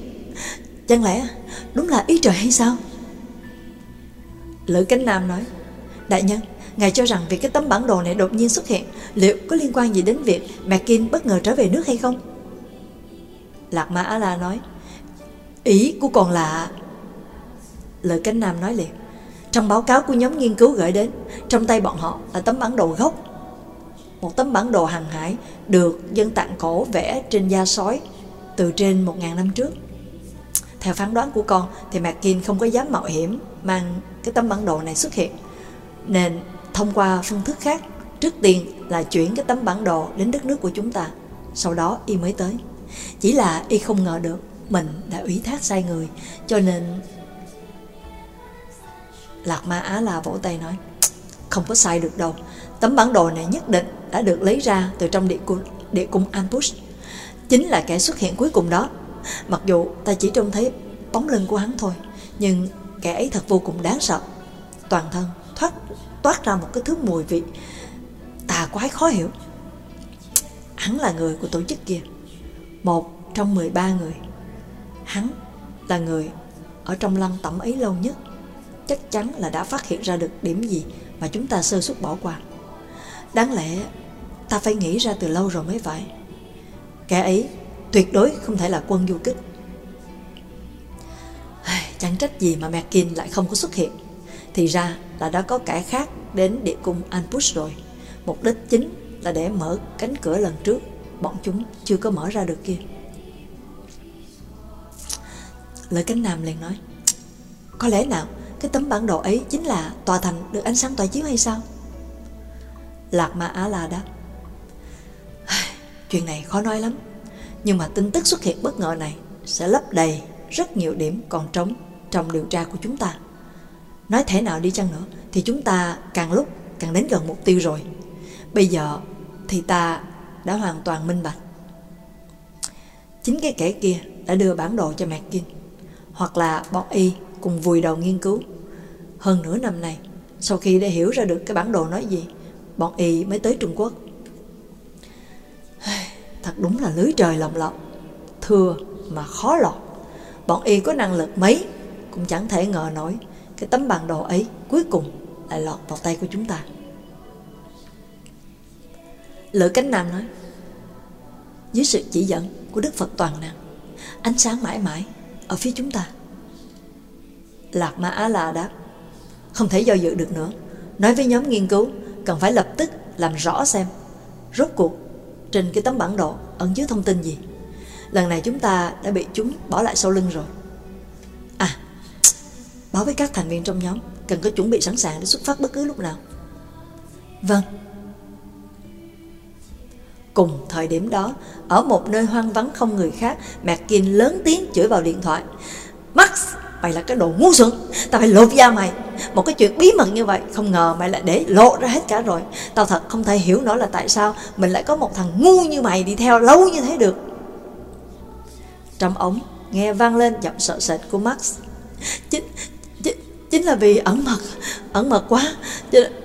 Chẳng lẽ đúng là ý trời hay sao? Lữ Cánh Nam nói, Đại nhân, Ngài cho rằng việc cái tấm bản đồ này đột nhiên xuất hiện liệu có liên quan gì đến việc McKin bất ngờ trở về nước hay không? Lạc Ma A-la nói, Ý của còn là... Lợi Cánh Nam nói liền, trong báo cáo của nhóm nghiên cứu gửi đến, trong tay bọn họ là tấm bản đồ gốc. Một tấm bản đồ hàng hải được dân tạng cổ vẽ trên da sói từ trên 1.000 năm trước. Theo phán đoán của con thì Mackin không có dám mạo hiểm mang cái tấm bản đồ này xuất hiện. Nên thông qua phương thức khác, trước tiên là chuyển cái tấm bản đồ đến đất nước của chúng ta. Sau đó y mới tới. Chỉ là y không ngờ được mình đã ủy thác sai người, cho nên Lạc Ma Á La vỗ tay nói Không có sai được đâu. Tấm bản đồ này nhất định đã được lấy ra Từ trong địa cung, địa cung Ambush Chính là kẻ xuất hiện cuối cùng đó. Mặc dù ta chỉ trông thấy bóng lưng của hắn thôi Nhưng kẻ ấy thật vô cùng đáng sợ. Toàn thân thoát toát ra một cái thứ mùi vị Tà quái khó hiểu. Hắn là người của tổ chức kia. Một trong 13 người. Hắn là người ở trong lăng tẩm ấy lâu nhất chắc chắn là đã phát hiện ra được điểm gì mà chúng ta sơ suất bỏ qua. Đáng lẽ ta phải nghĩ ra từ lâu rồi mới phải. Kẻ ấy tuyệt đối không thể là quân du kích. Chẳng trách gì mà Merkin lại không có xuất hiện. Thì ra là đã có kẻ khác đến địa cung Anpush rồi. Mục đích chính là để mở cánh cửa lần trước bọn chúng chưa có mở ra được kia. Lời cánh nam liền nói Có lẽ nào cái tấm bản đồ ấy chính là tòa thành được ánh sáng tỏa chiếu hay sao? Lạc Ma Á La đáp Chuyện này khó nói lắm, nhưng mà tin tức xuất hiện bất ngờ này sẽ lấp đầy rất nhiều điểm còn trống trong điều tra của chúng ta. Nói thế nào đi chăng nữa thì chúng ta càng lúc càng đến gần mục tiêu rồi. Bây giờ thì ta đã hoàn toàn minh bạch. Chính cái kẻ kia đã đưa bản đồ cho Mạc Kinh hoặc là bọn y cùng vùi đầu nghiên cứu. Hơn nửa năm này sau khi đã hiểu ra được cái bản đồ nói gì, bọn y mới tới Trung Quốc. Thật đúng là lưới trời lồng lộng, thưa mà khó lọt. Bọn y có năng lực mấy cũng chẳng thể ngờ nổi cái tấm bản đồ ấy cuối cùng lại lọt vào tay của chúng ta. Lữ Cánh Nam nói, dưới sự chỉ dẫn của Đức Phật Toàn Năng, ánh sáng mãi mãi ở phía chúng ta. Lạc Ma Á La đáp, không thể do dự được nữa. Nói với nhóm nghiên cứu, cần phải lập tức làm rõ xem rốt cuộc trên cái tấm bản đồ ẩn chứa thông tin gì. Lần này chúng ta đã bị chúng bỏ lại sau lưng rồi. À, báo với các thành viên trong nhóm cần có chuẩn bị sẵn sàng để xuất phát bất cứ lúc nào. Vâng. Cùng thời điểm đó, ở một nơi hoang vắng không người khác, McKin lớn tiếng chửi vào điện thoại. Max, mày là cái đồ ngu xuẩn, tao phải lột da mày. Một cái chuyện bí mật như vậy, không ngờ mày lại để lộ ra hết cả rồi. Tao thật không thể hiểu nổi là tại sao mình lại có một thằng ngu như mày đi theo lâu như thế được. Trong ống, nghe vang lên giọng sợ sệt của Max. Chính, chính, chính là vì ẩn mật, ẩn mật quá. Chính,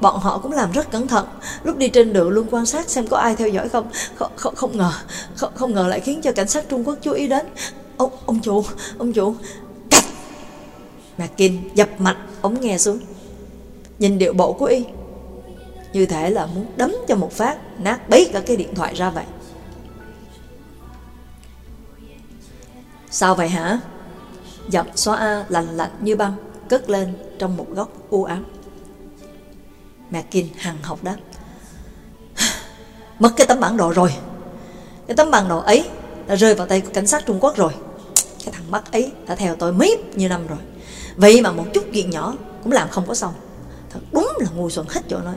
bọn họ cũng làm rất cẩn thận. Lúc đi trên đường luôn quan sát xem có ai theo dõi không. Không, không, không ngờ không, không ngờ lại khiến cho cảnh sát Trung Quốc chú ý đến. Ông ông chủ ông chủ. Cạch! McKin dập mạnh ống nghe xuống. Nhìn điệu bộ của y. Như thể là muốn đấm cho một phát nát bấy cả cái điện thoại ra vậy. Sao vậy hả? Giọng xóa a lành lạnh như băng cất lên trong một góc u ám. McKin hằng học đáp. Mất cái tấm bản đồ rồi. Cái tấm bản đồ ấy đã rơi vào tay của cảnh sát Trung Quốc rồi. Cái thằng mắt ấy đã theo tôi mấy như năm rồi. Vậy mà một chút chuyện nhỏ cũng làm không có xong. Thật đúng là ngu xuẩn hết chỗ nói.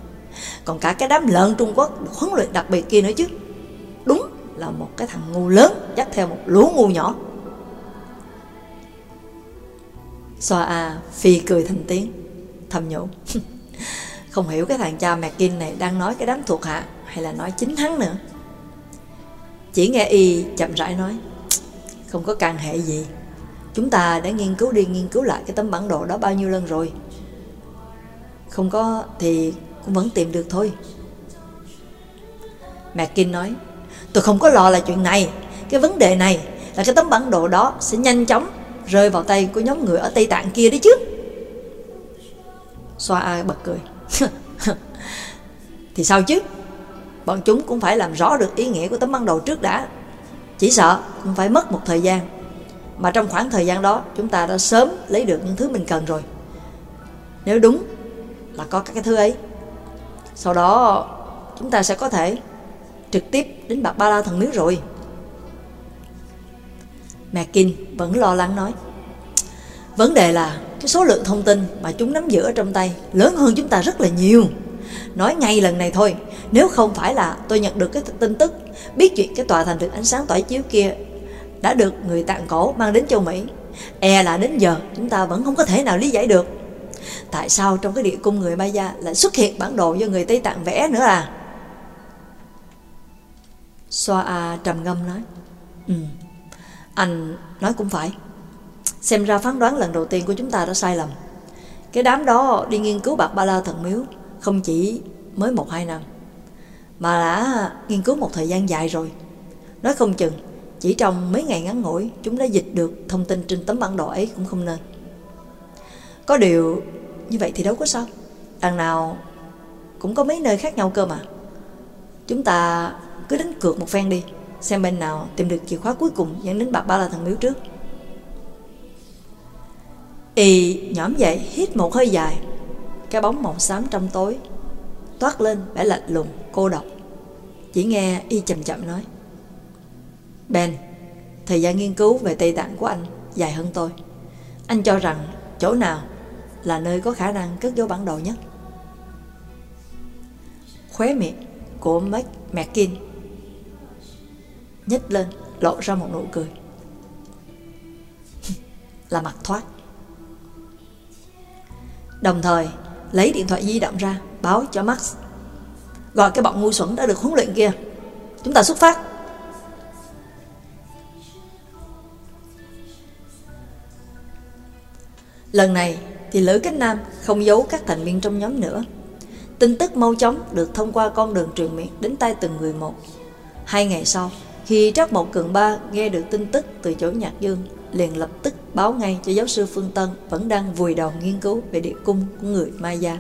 Còn cả cái đám lợn Trung Quốc được huấn luyện đặc biệt kia nữa chứ. Đúng là một cái thằng ngu lớn dắt theo một lũ ngu nhỏ. Xoa A phi cười thành tiếng. Thầm nhủ. Không hiểu cái thằng cha McKin này đang nói cái đám thuộc hạ hay là nói chính hắn nữa. Chỉ nghe y chậm rãi nói, không có can hệ gì. Chúng ta đã nghiên cứu đi nghiên cứu lại cái tấm bản đồ đó bao nhiêu lần rồi. Không có thì cũng vẫn tìm được thôi. McKin nói, tôi không có lo là chuyện này. Cái vấn đề này là cái tấm bản đồ đó sẽ nhanh chóng rơi vào tay của nhóm người ở Tây Tạng kia đấy chứ. Xoa ai bật cười. thì sao chứ? Bọn chúng cũng phải làm rõ được ý nghĩa của tấm bản đồ trước đã. Chỉ sợ cũng phải mất một thời gian. Mà trong khoảng thời gian đó, chúng ta đã sớm lấy được những thứ mình cần rồi. Nếu đúng là có các cái thứ ấy, sau đó chúng ta sẽ có thể trực tiếp đến bạc ba la thần miếu rồi. McKin vẫn lo lắng nói, vấn đề là cái số lượng thông tin mà chúng nắm giữ ở trong tay lớn hơn chúng ta rất là nhiều. Nói ngay lần này thôi, nếu không phải là tôi nhận được cái tin tức biết chuyện cái tòa thành được ánh sáng tỏa chiếu kia đã được người tạng cổ mang đến châu Mỹ, e là đến giờ chúng ta vẫn không có thể nào lý giải được. Tại sao trong cái địa cung người Maya lại xuất hiện bản đồ do người Tây Tạng vẽ nữa à? Xoa A trầm ngâm nói, Ừ, anh nói cũng phải. Xem ra phán đoán lần đầu tiên của chúng ta đã sai lầm. Cái đám đó đi nghiên cứu bạc ba la thần miếu không chỉ mới một hai năm, mà đã nghiên cứu một thời gian dài rồi. Nói không chừng, chỉ trong mấy ngày ngắn ngủi chúng đã dịch được thông tin trên tấm bản đồ ấy cũng không nên. Có điều như vậy thì đâu có sao. Đằng nào cũng có mấy nơi khác nhau cơ mà. Chúng ta cứ đánh cược một phen đi, xem bên nào tìm được chìa khóa cuối cùng dẫn đến bạc ba la thần miếu trước. Y nhõm dậy hít một hơi dài Cái bóng màu xám trong tối Toát lên vẻ lạnh lùng cô độc Chỉ nghe Y chậm chậm nói Ben Thời gian nghiên cứu về Tây Tạng của anh Dài hơn tôi Anh cho rằng chỗ nào Là nơi có khả năng cất dấu bản đồ nhất Khóe miệng của Mac McKin nhếch lên, lộ ra một nụ cười. là mặt thoát. Đồng thời, lấy điện thoại di động ra, báo cho Max. Gọi cái bọn ngu xuẩn đã được huấn luyện kia. Chúng ta xuất phát. Lần này thì Lữ Cách Nam không giấu các thành viên trong nhóm nữa. Tin tức mau chóng được thông qua con đường truyền miệng đến tay từng người một. Hai ngày sau, khi Trác Mộc Cường Ba nghe được tin tức từ chỗ Nhạc Dương, liền lập tức báo ngay cho giáo sư Phương Tân vẫn đang vùi đầu nghiên cứu về địa cung của người Maya.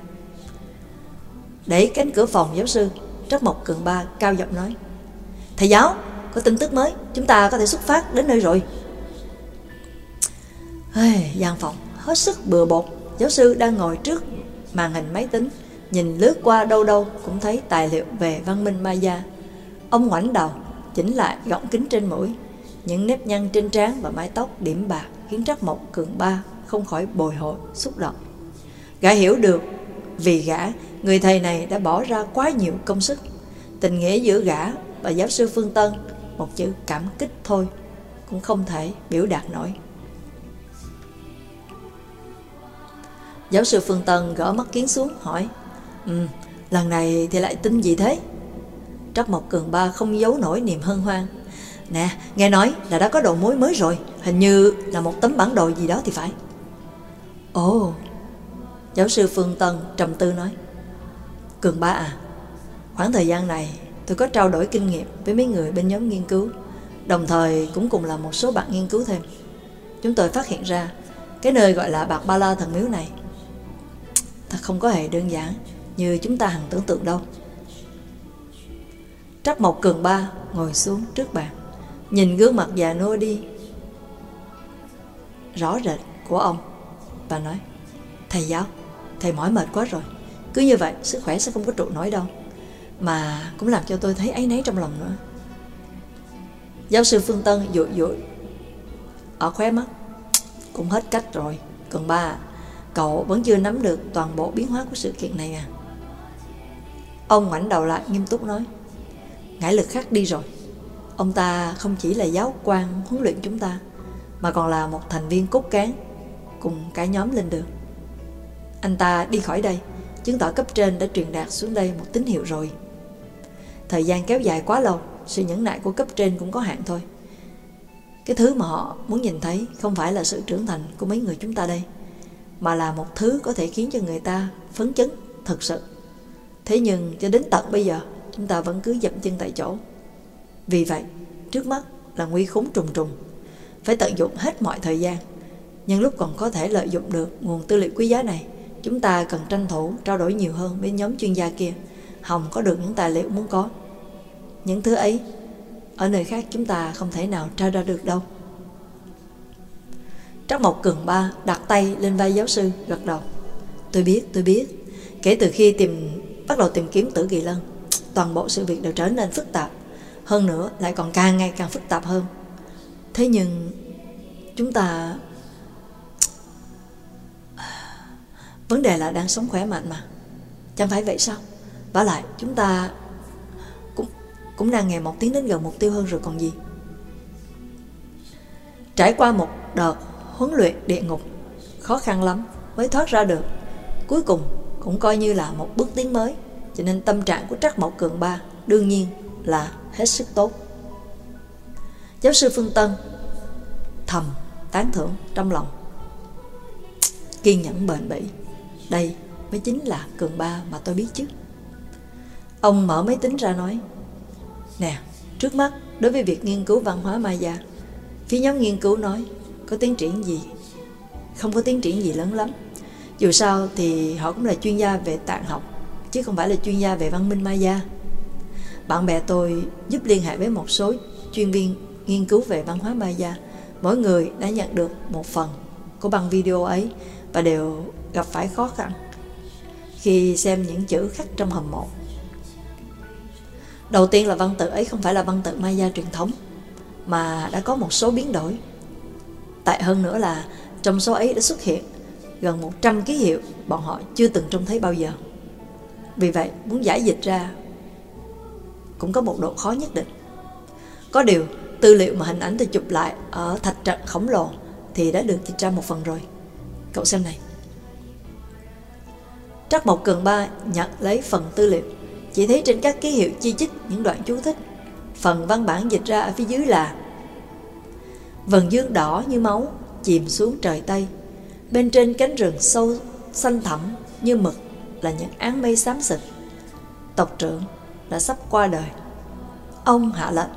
Đẩy cánh cửa phòng giáo sư, Trác Mộc Cường Ba cao giọng nói Thầy giáo, có tin tức mới, chúng ta có thể xuất phát đến nơi rồi. Hey, gian phòng hết sức bừa bộn, giáo sư đang ngồi trước màn hình máy tính, nhìn lướt qua đâu đâu cũng thấy tài liệu về văn minh Maya. Ông ngoảnh đầu, chỉnh lại gọng kính trên mũi, những nếp nhăn trên trán và mái tóc điểm bạc khiến Trắc Mộc Cường Ba không khỏi bồi hồi, xúc động. Gã hiểu được vì gã, người thầy này đã bỏ ra quá nhiều công sức. Tình nghĩa giữa gã và giáo sư Phương Tân, một chữ cảm kích thôi, cũng không thể biểu đạt nổi. Giáo sư Phương Tân gỡ mắt kiến xuống hỏi Ừ, lần này thì lại tin gì thế? Trắc Mộc Cường Ba không giấu nổi niềm hân hoan Nè, nghe nói là đã có đầu mối mới rồi. Hình như là một tấm bản đồ gì đó thì phải. Ồ Giáo sư Phương Tân trầm tư nói. Cường Ba à Khoảng thời gian này tôi có trao đổi kinh nghiệm với mấy người bên nhóm nghiên cứu. Đồng thời cũng cùng là một số bạn nghiên cứu thêm. Chúng tôi phát hiện ra Cái nơi gọi là Bạc Ba La Thần Miếu này Thật không có hề đơn giản Như chúng ta hằng tưởng tượng đâu. Trắc Mộc Cường Ba ngồi xuống trước bàn. Nhìn gương mặt già nua đi. Rõ rệt của ông Và nói. Thầy giáo, thầy mỏi mệt quá rồi. Cứ như vậy sức khỏe sẽ không có trụ nổi đâu. Mà cũng làm cho tôi thấy ấy nấy trong lòng nữa. Giáo sư Phương Tân dụi dụi Ở khóe mắt. Cũng hết cách rồi. Còn ba Cậu vẫn chưa nắm được toàn bộ biến hóa của sự kiện này à? Ông ngoảnh đầu lại nghiêm túc nói. Ngải lực khác đi rồi. Ông ta không chỉ là giáo quan huấn luyện chúng ta, Mà còn là một thành viên cốt cán Cùng cả nhóm lên đường. Anh ta đi khỏi đây, Chứng tỏ cấp trên đã truyền đạt xuống đây một tín hiệu rồi. Thời gian kéo dài quá lâu, Sự nhẫn nại của cấp trên cũng có hạn thôi. Cái thứ mà họ muốn nhìn thấy Không phải là sự trưởng thành của mấy người chúng ta đây, Mà là một thứ có thể khiến cho người ta phấn chấn Thật sự. Thế nhưng cho đến tận bây giờ, Chúng ta vẫn cứ dậm chân tại chỗ. Vì vậy trước mắt là nguy khốn trùng trùng. Phải tận dụng hết mọi thời gian. Nhưng lúc còn có thể lợi dụng được nguồn tư liệu quý giá này Chúng ta cần tranh thủ trao đổi nhiều hơn với nhóm chuyên gia kia. Hồng có được những tài liệu muốn có. Những thứ ấy Ở nơi khác chúng ta không thể nào tra ra được đâu. Trắc Mộc Cường Ba đặt tay lên vai giáo sư gật đầu. Tôi biết, tôi biết. Kể từ khi tìm bắt đầu tìm kiếm tử kỳ lân toàn bộ sự việc đều trở nên phức tạp hơn nữa, lại còn càng ngày càng phức tạp hơn. Thế nhưng, chúng ta, vấn đề là đang sống khỏe mạnh mà. Chẳng phải vậy sao? Và lại, chúng ta cũng cũng đang ngày một tiến đến gần mục tiêu hơn rồi còn gì. Trải qua một đợt huấn luyện địa ngục, khó khăn lắm mới thoát ra được. Cuối cùng cũng coi như là một bước tiến mới, cho nên tâm trạng của Trắc mẫu Cường Ba đương nhiên là hết sức tốt. Giáo sư Phương Tân thầm tán thưởng trong lòng. Kiên nhẫn bền bỉ, đây mới chính là Cường Ba mà tôi biết chứ. Ông mở máy tính ra nói, Nè, trước mắt đối với việc nghiên cứu văn hóa Maya, phía nhóm nghiên cứu nói có tiến triển gì? Không có tiến triển gì lớn lắm. Dù sao thì họ cũng là chuyên gia về tạng học chứ không phải là chuyên gia về văn minh Maya. Bạn bè tôi giúp liên hệ với một số chuyên viên nghiên cứu về văn hóa Maya. Mỗi người đã nhận được một phần của băng video ấy và đều gặp phải khó khăn khi xem những chữ khắc trong hầm mộ. Đầu tiên là văn tự ấy không phải là văn tự Maya truyền thống, mà đã có một số biến đổi. Tại hơn nữa là trong số ấy đã xuất hiện gần 100 ký hiệu bọn họ chưa từng trông thấy bao giờ. Vì vậy, muốn giải dịch ra cũng có một độ khó nhất định. Có điều, tư liệu mà hình ảnh tôi chụp lại ở thạch trận khổng lồ thì đã được dịch ra một phần rồi. Cậu xem này. Trắc Mộc Cường Ba nhận lấy phần tư liệu, chỉ thấy trên các ký hiệu chi chích những đoạn chú thích. Phần văn bản dịch ra ở phía dưới là Vần dương đỏ như máu chìm xuống trời Tây. Bên trên cánh rừng sâu xanh thẳm như mực là những áng mây xám xịt. Tộc trưởng đã sắp qua đời. Ông hạ lệnh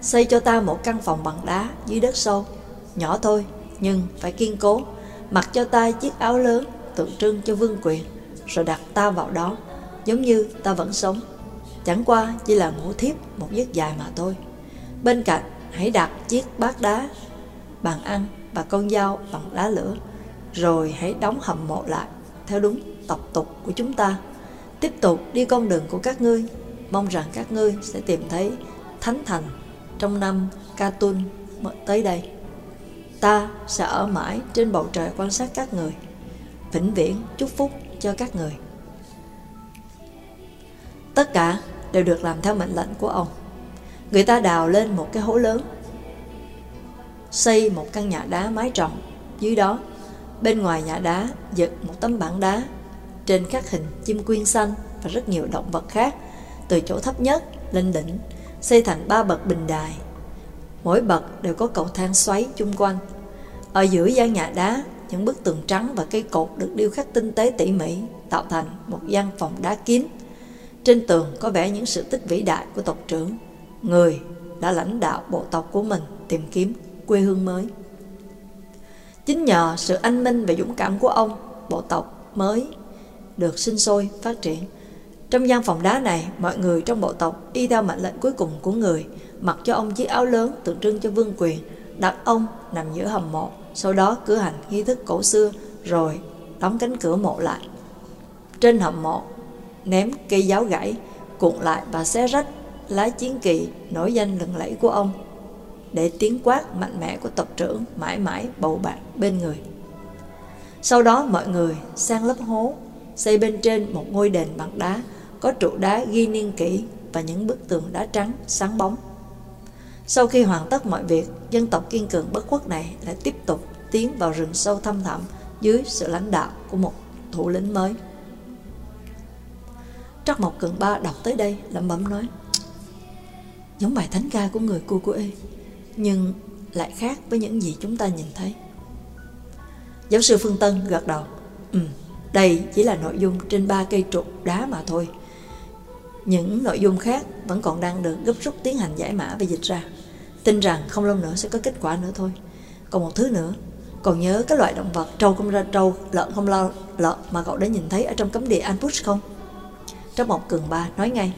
xây cho ta một căn phòng bằng đá dưới đất sâu, nhỏ thôi nhưng phải kiên cố, mặc cho ta chiếc áo lớn tượng trưng cho vương quyền, rồi đặt ta vào đó, giống như ta vẫn sống. Chẳng qua chỉ là ngủ thiếp một giấc dài mà thôi. Bên cạnh hãy đặt chiếc bát đá, bàn ăn và con dao bằng đá lửa, rồi hãy đóng hầm mộ lại theo đúng tập tục của chúng ta. Tiếp tục đi con đường của các ngươi, mong rằng các ngươi sẽ tìm thấy thánh thành trong năm Katun tới đây. Ta sẽ ở mãi trên bầu trời quan sát các người, vĩnh viễn chúc phúc cho các người. Tất cả đều được làm theo mệnh lệnh của ông. Người ta đào lên một cái hố lớn, xây một căn nhà đá mái tròn dưới đó. Bên ngoài nhà đá dựng một tấm bảng đá, trên các hình chim quyên xanh và rất nhiều động vật khác, từ chỗ thấp nhất lên đỉnh, xây thành ba bậc bình đài. Mỗi bậc đều có cầu thang xoáy chung quanh. Ở giữa gian nhà đá, những bức tường trắng và cây cột được điêu khắc tinh tế tỉ mỉ, tạo thành một gian phòng đá kín. Trên tường có vẽ những sự tích vĩ đại của tộc trưởng, người đã lãnh đạo bộ tộc của mình tìm kiếm quê hương mới. Chính nhờ sự anh minh và dũng cảm của ông, bộ tộc mới được sinh sôi, phát triển. Trong gian phòng đá này, mọi người trong bộ tộc y theo mệnh lệnh cuối cùng của người, mặc cho ông chiếc áo lớn tượng trưng cho vương quyền, đặt ông nằm giữa hầm mộ, sau đó cử hành nghi thức cổ xưa, rồi đóng cánh cửa mộ lại. Trên hầm mộ, ném cây giáo gãy, cuộn lại và xé rách lá chiến kỳ nổi danh lừng lẫy của ông để tiếng quát mạnh mẽ của tộc trưởng mãi mãi bầu bạn bên người. Sau đó mọi người sang lớp hố, xây bên trên một ngôi đền bằng đá, có trụ đá ghi niên kỷ và những bức tường đá trắng sáng bóng. Sau khi hoàn tất mọi việc, dân tộc kiên cường bất khuất này lại tiếp tục tiến vào rừng sâu thăm thẳm dưới sự lãnh đạo của một thủ lĩnh mới. Trắc Mộc Cường Ba đọc tới đây lẩm bẩm nói Giống bài thánh ca của người cô của y Nhưng lại khác với những gì chúng ta nhìn thấy Giáo sư Phương Tân gật đầu Ừ, đây chỉ là nội dung trên ba cây trục đá mà thôi. Những nội dung khác vẫn còn đang được gấp rút tiến hành giải mã và dịch ra. Tin rằng không lâu nữa sẽ có kết quả nữa thôi. Còn một thứ nữa Còn nhớ cái loại động vật trâu không ra trâu, lợn không lao lợn mà cậu đã nhìn thấy ở trong cấm địa Anpush không? Trong một cường ba nói ngay.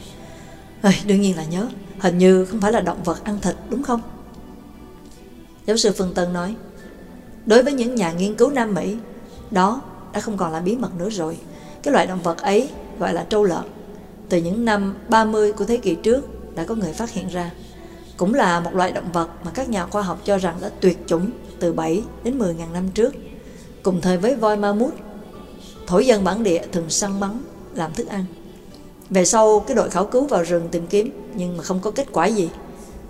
Ơi, đương nhiên là nhớ Hình như không phải là động vật ăn thịt đúng không? Giáo sư Phương Tân nói. Đối với những nhà nghiên cứu Nam Mỹ Đó đã không còn là bí mật nữa rồi. Cái loại động vật ấy gọi là trâu lợn. Từ những năm 30 của thế kỷ trước Đã có người phát hiện ra. Cũng là một loại động vật mà các nhà khoa học cho rằng đã tuyệt chủng từ 7 đến 10 ngàn năm trước. Cùng thời với voi ma mút Thổ dân bản địa thường săn bắn làm thức ăn. Về sau cái đội khảo cứu vào rừng tìm kiếm nhưng mà không có kết quả gì.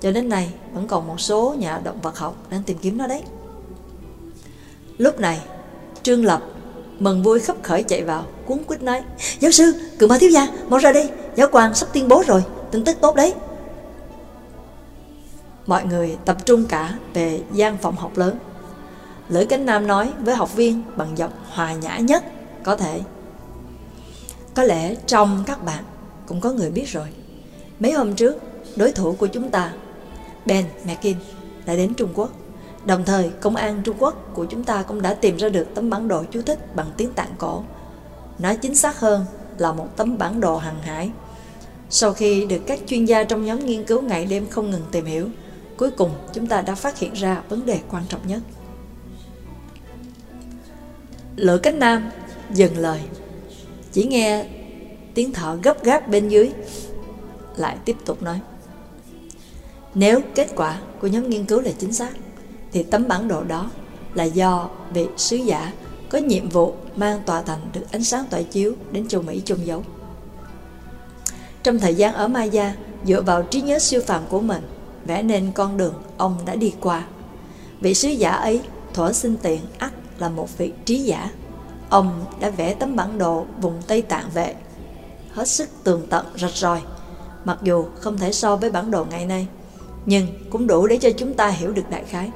Cho đến nay vẫn còn một số nhà động vật học đang tìm kiếm nó đấy. Lúc này, Trương Lập mừng vui khắp khởi chạy vào, cuốn quýt nói Giáo sư, cự ba thiếu gia, mau ra đây, giáo quan sắp tuyên bố rồi, tin tức tốt đấy. Mọi người tập trung cả về gian phòng học lớn. Lữ Cánh Nam nói với học viên bằng giọng hòa nhã nhất có thể có lẽ trong các bạn cũng có người biết rồi. Mấy hôm trước, đối thủ của chúng ta, Ben McKin, đã đến Trung Quốc. Đồng thời, công an Trung Quốc của chúng ta cũng đã tìm ra được tấm bản đồ chú thích bằng tiếng tạng cổ. Nói chính xác hơn là một tấm bản đồ hàng hải. Sau khi được các chuyên gia trong nhóm nghiên cứu ngày đêm không ngừng tìm hiểu, cuối cùng chúng ta đã phát hiện ra vấn đề quan trọng nhất. Lữ Cánh Nam dừng lời chỉ nghe tiếng thở gấp gáp bên dưới Lại tiếp tục nói Nếu kết quả của nhóm nghiên cứu là chính xác thì tấm bản đồ đó là do vị sứ giả có nhiệm vụ mang tòa thành được ánh sáng tỏa chiếu đến châu Mỹ chôn giấu. Trong thời gian ở Maya, dựa vào trí nhớ siêu phàm của mình, vẽ nên con đường ông đã đi qua. Vị sứ giả ấy, thỏa sinh tiện ắt là một vị trí giả. Ông đã vẽ tấm bản đồ vùng Tây Tạng vệ, hết sức tường tận rạch ròi, mặc dù không thể so với bản đồ ngày nay, nhưng cũng đủ để cho chúng ta hiểu được đại khái.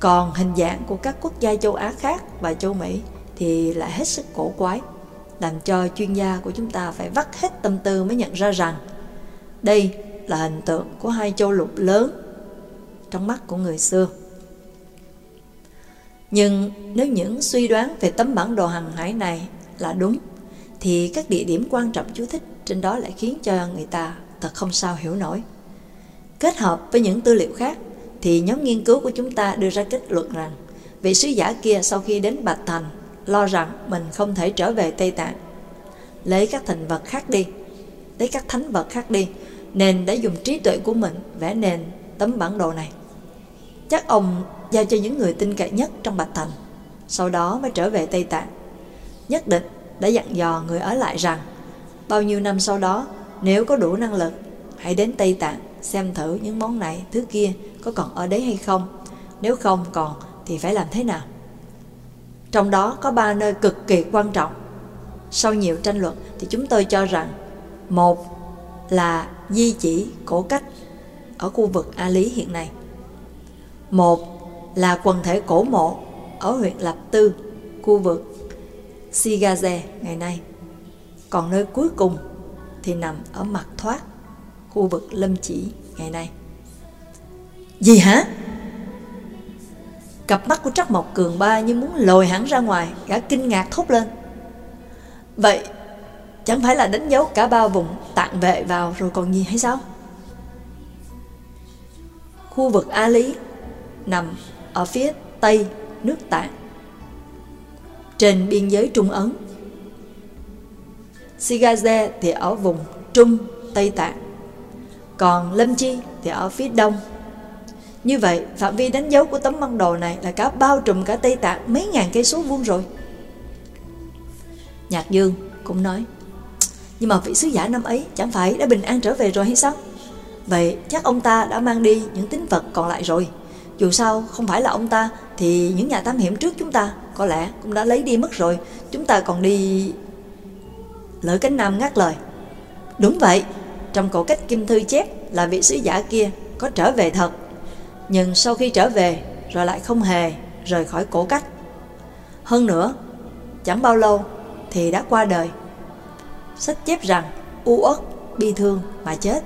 Còn hình dạng của các quốc gia châu Á khác và châu Mỹ thì lại hết sức cổ quái, làm cho chuyên gia của chúng ta phải vắt hết tâm tư mới nhận ra rằng đây là hình tượng của hai châu lục lớn trong mắt của người xưa. Nhưng nếu những suy đoán về tấm bản đồ hàng hải này là đúng, thì các địa điểm quan trọng chú thích trên đó lại khiến cho người ta thật không sao hiểu nổi. Kết hợp với những tư liệu khác, thì nhóm nghiên cứu của chúng ta đưa ra kết luận rằng vị sứ giả kia sau khi đến Bạch Thành lo rằng mình không thể trở về Tây Tạng. Lấy các thành vật khác đi, lấy các thánh vật khác đi, nên đã dùng trí tuệ của mình vẽ nền tấm bản đồ này. Chắc ông giao cho những người tin cậy nhất trong Bạch Thành, sau đó mới trở về Tây Tạng. Nhất định đã dặn dò người ở lại rằng bao nhiêu năm sau đó nếu có đủ năng lực hãy đến Tây Tạng xem thử những món này, thứ kia có còn ở đấy hay không. Nếu không còn thì phải làm thế nào? Trong đó có ba nơi cực kỳ quan trọng. Sau nhiều tranh luận thì chúng tôi cho rằng, một là di chỉ cổ cách ở khu vực A Lý hiện nay. Một là quần thể cổ mộ ở huyện Lập Tư, khu vực Sigaze ngày nay. Còn nơi cuối cùng thì nằm ở mặt thoát khu vực Lâm Chỉ ngày nay. Gì hả? Cặp mắt của Trắc Mộc Cường Ba như muốn lồi hẳn ra ngoài, gã kinh ngạc thốt lên. Vậy, chẳng phải là đánh dấu cả ba vùng tạng vệ vào rồi còn gì hay sao? Khu vực A Lý nằm ở phía tây nước Tạng, trên biên giới Trung Ấn. Sigaze thì ở vùng Trung Tây Tạng còn Lâm Chi thì ở phía đông. Như vậy, phạm vi đánh dấu của tấm bản đồ này là cả bao trùm cả Tây Tạng mấy ngàn cây số vuông rồi. Nhạc Dương cũng nói, nhưng mà vị sứ giả năm ấy chẳng phải đã bình an trở về rồi hay sao? Vậy chắc ông ta đã mang đi những tín vật còn lại rồi. Dù sao không phải là ông ta thì những nhà thám hiểm trước chúng ta có lẽ cũng đã lấy đi mất rồi. Chúng ta còn đi... Lỡ cánh nam ngắt lời. Đúng vậy, trong cổ cách Kim Thư chép là vị sứ giả kia có trở về thật, nhưng sau khi trở về rồi lại không hề rời khỏi cổ cách. Hơn nữa, chẳng bao lâu thì đã qua đời. Sách chép rằng u uất, bi thương mà chết.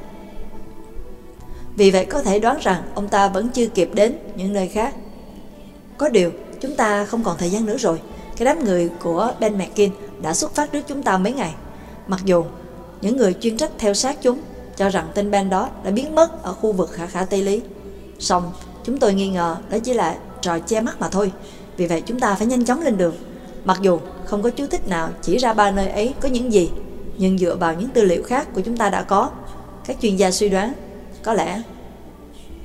Vì vậy có thể đoán rằng ông ta vẫn chưa kịp đến những nơi khác. Có điều, chúng ta không còn thời gian nữa rồi. Cái đám người của Ben McKin đã xuất phát trước chúng ta mấy ngày. Mặc dù những người chuyên trách theo sát chúng cho rằng tên bang đó đã biến mất ở khu vực khả khả Tây Lý. Xong, chúng tôi nghi ngờ đó chỉ là trò che mắt mà thôi. Vì vậy chúng ta phải nhanh chóng lên đường. Mặc dù không có chú thích nào chỉ ra ba nơi ấy có những gì, nhưng dựa vào những tư liệu khác của chúng ta đã có, các chuyên gia suy đoán có lẽ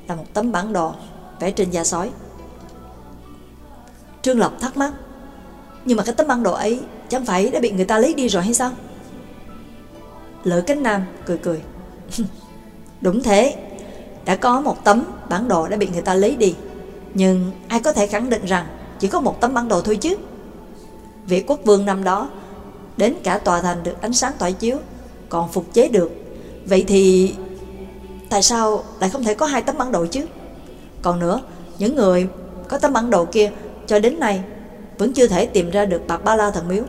là một tấm bản đồ vẽ trên da sói. Trương Lập thắc mắc, nhưng mà cái tấm bản đồ ấy chẳng phải đã bị người ta lấy đi rồi hay sao? Lữ Cánh Nam cười cười. Đúng thế, đã có một tấm bản đồ đã bị người ta lấy đi. Nhưng ai có thể khẳng định rằng chỉ có một tấm bản đồ thôi chứ? Vị quốc vương năm đó đến cả tòa thành được ánh sáng tỏa chiếu, còn phục chế được. Vậy thì tại sao lại không thể có hai tấm bản đồ chứ? Còn nữa, những người có tấm bản đồ kia cho đến nay vẫn chưa thể tìm ra được bạc ba la thần miếu.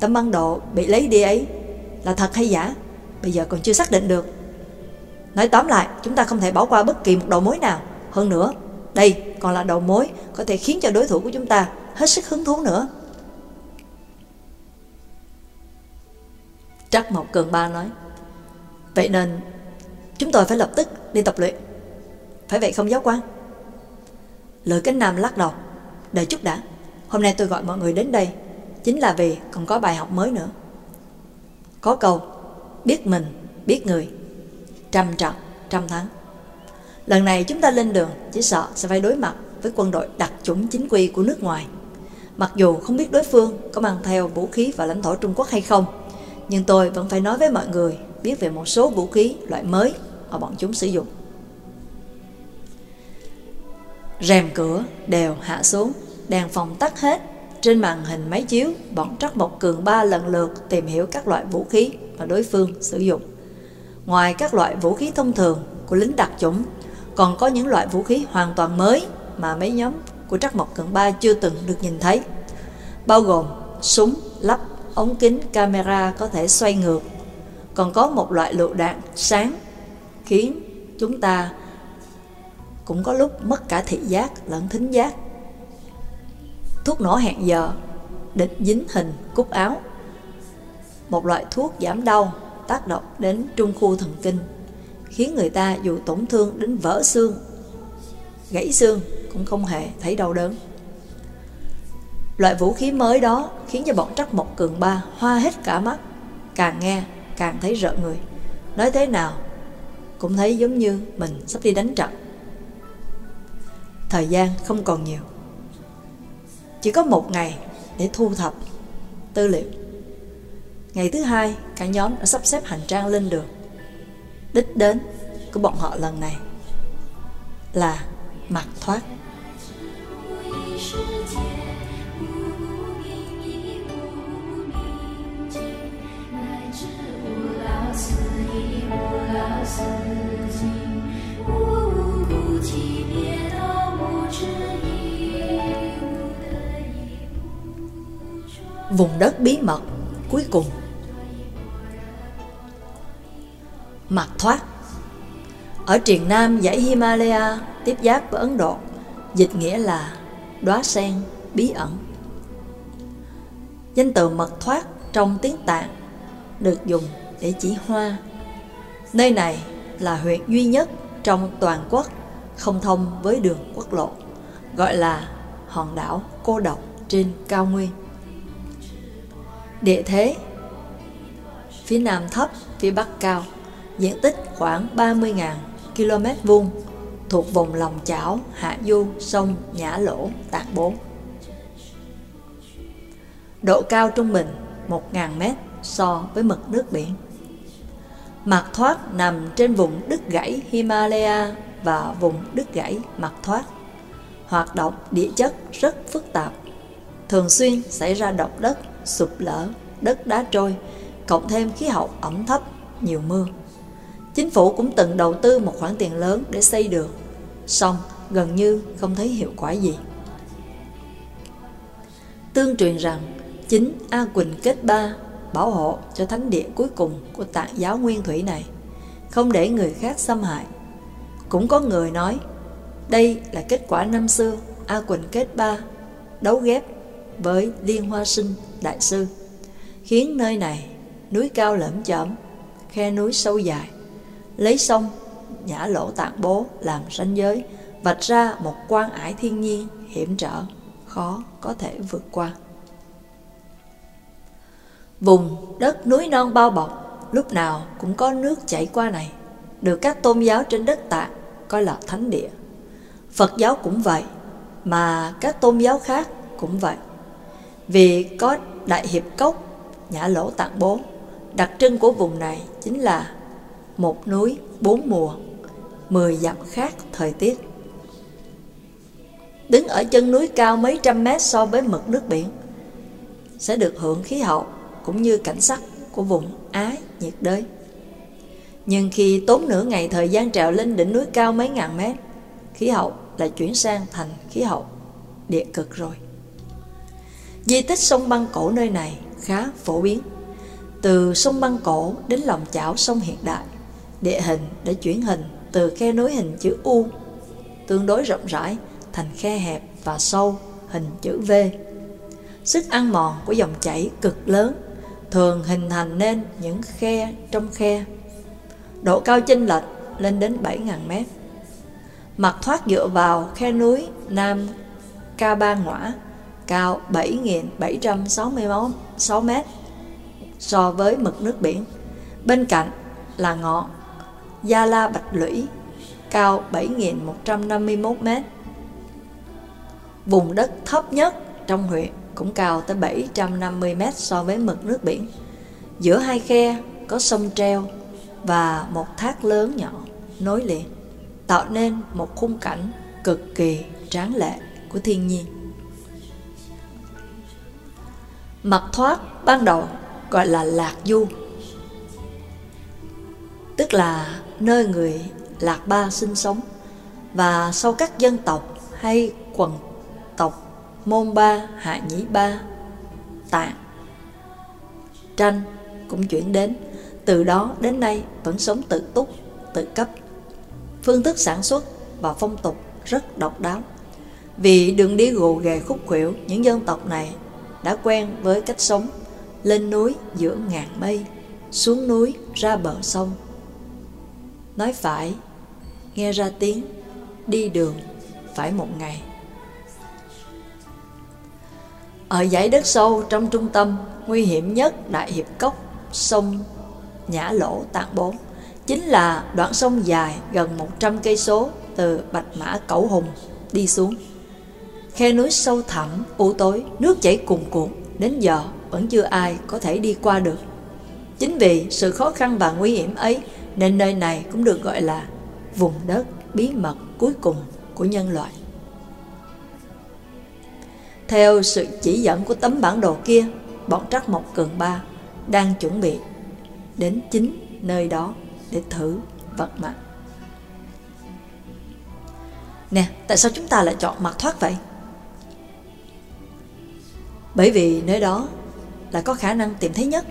Tấm bản đồ bị lấy đi ấy là thật hay giả? Bây giờ còn chưa xác định được. Nói tóm lại, chúng ta không thể bỏ qua bất kỳ một đầu mối nào. Hơn nữa, Đây còn là đầu mối Có thể khiến cho đối thủ của chúng ta Hết sức hứng thú nữa. Trắc Mộc Cường Ba nói, Vậy nên Chúng tôi phải lập tức đi tập luyện. Phải vậy không giáo quan Lợi Cánh Nam lắc đầu, Đợi chút đã. Hôm nay tôi gọi mọi người đến đây Chính là vì còn có bài học mới nữa có câu Biết mình, biết người. Trăm trận, trăm thắng. Lần này chúng ta lên đường Chỉ sợ sẽ phải đối mặt với quân đội đặc chủng chính quy của nước ngoài. Mặc dù không biết đối phương có mang theo vũ khí vào lãnh thổ Trung Quốc hay không Nhưng tôi vẫn phải nói với mọi người biết về một số vũ khí loại mới mà bọn chúng sử dụng. Rèm cửa đều hạ xuống, đèn phòng tắt hết. Trên màn hình máy chiếu, bọn Trắc Mộc Cường ba lần lượt tìm hiểu các loại vũ khí mà đối phương sử dụng. Ngoài các loại vũ khí thông thường của lính đặc chủng, còn có những loại vũ khí hoàn toàn mới mà mấy nhóm của Trắc Mộc Cường ba chưa từng được nhìn thấy. Bao gồm súng, lắp, ống kính, camera có thể xoay ngược. Còn có một loại lựu đạn sáng khiến chúng ta cũng có lúc mất cả thị giác lẫn thính giác. Thuốc nổ hẹn giờ, địch dính hình cúc áo. Một loại thuốc giảm đau tác động đến trung khu thần kinh, khiến người ta dù tổn thương đến vỡ xương, gãy xương cũng không hề thấy đau đớn. Loại vũ khí mới đó khiến cho bọn trắc một cường ba hoa hết cả mắt, càng nghe càng thấy rợn người. Nói thế nào cũng thấy giống như mình sắp đi đánh trận. Thời gian không còn nhiều chỉ có một ngày để thu thập tư liệu. Ngày thứ hai, cả nhóm đã sắp xếp hành trang lên đường. Đích đến của bọn họ lần này Là mặc thoát. Vùng đất bí mật cuối cùng. Mặt thoát. Ở triền nam dãy Himalaya tiếp giáp với Ấn Độ, dịch nghĩa là đóa sen bí ẩn. Danh từ mật thoát trong tiếng tạng được dùng để chỉ hoa. Nơi này là huyện duy nhất trong toàn quốc không thông với đường quốc lộ, gọi là hòn đảo cô độc trên cao nguyên. Địa thế Phía nam thấp, phía bắc cao Diện tích khoảng 30.000 km vuông thuộc vùng lòng chảo, hạ du, sông, nhã lỗ, tạc bố. Độ cao trung bình 1.000 m so với mực nước biển. Mặt thoát nằm trên vùng đứt gãy Himalaya và vùng đứt gãy mặt thoát. Hoạt động địa chất rất phức tạp, thường xuyên xảy ra động đất sụp lở, đất đá trôi, cộng thêm khí hậu ẩm thấp, nhiều mưa. Chính phủ cũng từng đầu tư một khoản tiền lớn để xây đường, song gần như không thấy hiệu quả gì. Tương truyền rằng chính A Quỳnh kết ba bảo hộ cho thánh địa cuối cùng của tạng giáo nguyên thủy này, không để người khác xâm hại. Cũng có người nói đây là kết quả năm xưa A Quỳnh kết ba đấu ghép với Liên Hoa Sinh Đại Sư, khiến nơi này núi cao lởm chởm, khe núi sâu dài, lấy sông Nhã Lỗ Tạng Bố làm ranh giới, vạch ra một quan ải thiên nhiên hiểm trở, khó có thể vượt qua. Vùng đất núi non bao bọc, lúc nào cũng có nước chảy qua này, được các tôn giáo trên đất tạng coi là thánh địa. Phật giáo cũng vậy, mà các tôn giáo khác cũng vậy. Vì có đại hiệp cốc, nhã lỗ tạng bố, đặc trưng của vùng này chính là một núi bốn mùa, mười dặm khác thời tiết. Đứng ở chân núi cao mấy trăm mét so với mực nước biển, sẽ được hưởng khí hậu cũng như cảnh sắc của vùng Á nhiệt đới. Nhưng khi tốn nửa ngày thời gian trèo lên đỉnh núi cao mấy ngàn mét, khí hậu lại chuyển sang thành khí hậu địa cực rồi. Di tích sông băng cổ nơi này khá phổ biến. Từ sông băng cổ đến lòng chảo sông hiện đại, địa hình đã chuyển hình từ khe núi hình chữ U, tương đối rộng rãi, thành khe hẹp và sâu, hình chữ V. Sức ăn mòn của dòng chảy cực lớn, thường hình thành nên những khe trong khe. Độ cao chênh lệch lên đến 7.000 mét. Mặt thoát dựa vào khe núi Nam Ca Ba Ngoã cao 7.761 mét so với mực nước biển. Bên cạnh là ngọn Gia La Bạch Lũy cao 7.151 mét. Vùng đất thấp nhất trong huyện cũng cao tới 750 mét so với mực nước biển. Giữa hai khe có sông treo và một thác lớn nhỏ nối liền, tạo nên một khung cảnh cực kỳ tráng lệ của thiên nhiên. Mặt thoát ban đầu gọi là Lạc Du, tức là nơi người Lạc Ba sinh sống và sau các dân tộc hay quần tộc Môn Ba, Hạ Nhĩ Ba, Tạng, Tranh cũng chuyển đến. Từ đó đến nay vẫn sống tự túc, tự cấp. Phương thức sản xuất và phong tục rất độc đáo. Vì đường đi gồ ghề khúc khuỷu, những dân tộc này đã quen với cách sống lên núi giữa ngàn mây, xuống núi ra bờ sông. Nói phải, nghe ra tiếng, đi đường phải một ngày. Ở dãy đất sâu trong trung tâm, nguy hiểm nhất Đại Hiệp Cốc, sông Nhã Lỗ Tạng Bốn, chính là đoạn sông dài gần 100 cây số từ Bạch Mã Cẩu Hùng đi xuống. Khe núi sâu thẳm, u tối, nước chảy cuồn cuộn, đến giờ vẫn chưa ai có thể đi qua được. Chính vì sự khó khăn và nguy hiểm ấy nên nơi này cũng được gọi là vùng đất bí mật cuối cùng của nhân loại. Theo sự chỉ dẫn của tấm bản đồ kia, bọn Trắc Mộc Cường Ba đang chuẩn bị đến chính nơi đó để thử vận mạng. Nè, tại sao chúng ta lại chọn mặt thoát vậy? Bởi vì nơi đó là có khả năng tìm thấy nhất.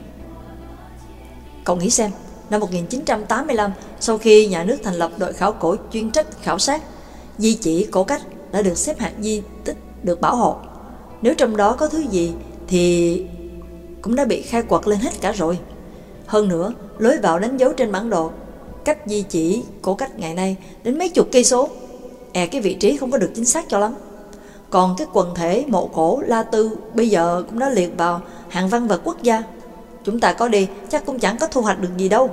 Cậu nghĩ xem, năm 1985, sau khi nhà nước thành lập đội khảo cổ chuyên trách khảo sát, di chỉ cổ cách đã được xếp hạng di tích được bảo hộ. Nếu trong đó có thứ gì thì cũng đã bị khai quật lên hết cả rồi. Hơn nữa, lối vào đánh dấu trên bản đồ cách di chỉ cổ cách ngày nay đến mấy chục cây số. E cái vị trí không có được chính xác cho lắm. Còn cái quần thể mộ cổ La Tư bây giờ cũng đã liệt vào hạng văn vật quốc gia. Chúng ta có đi chắc cũng chẳng có thu hoạch được gì đâu.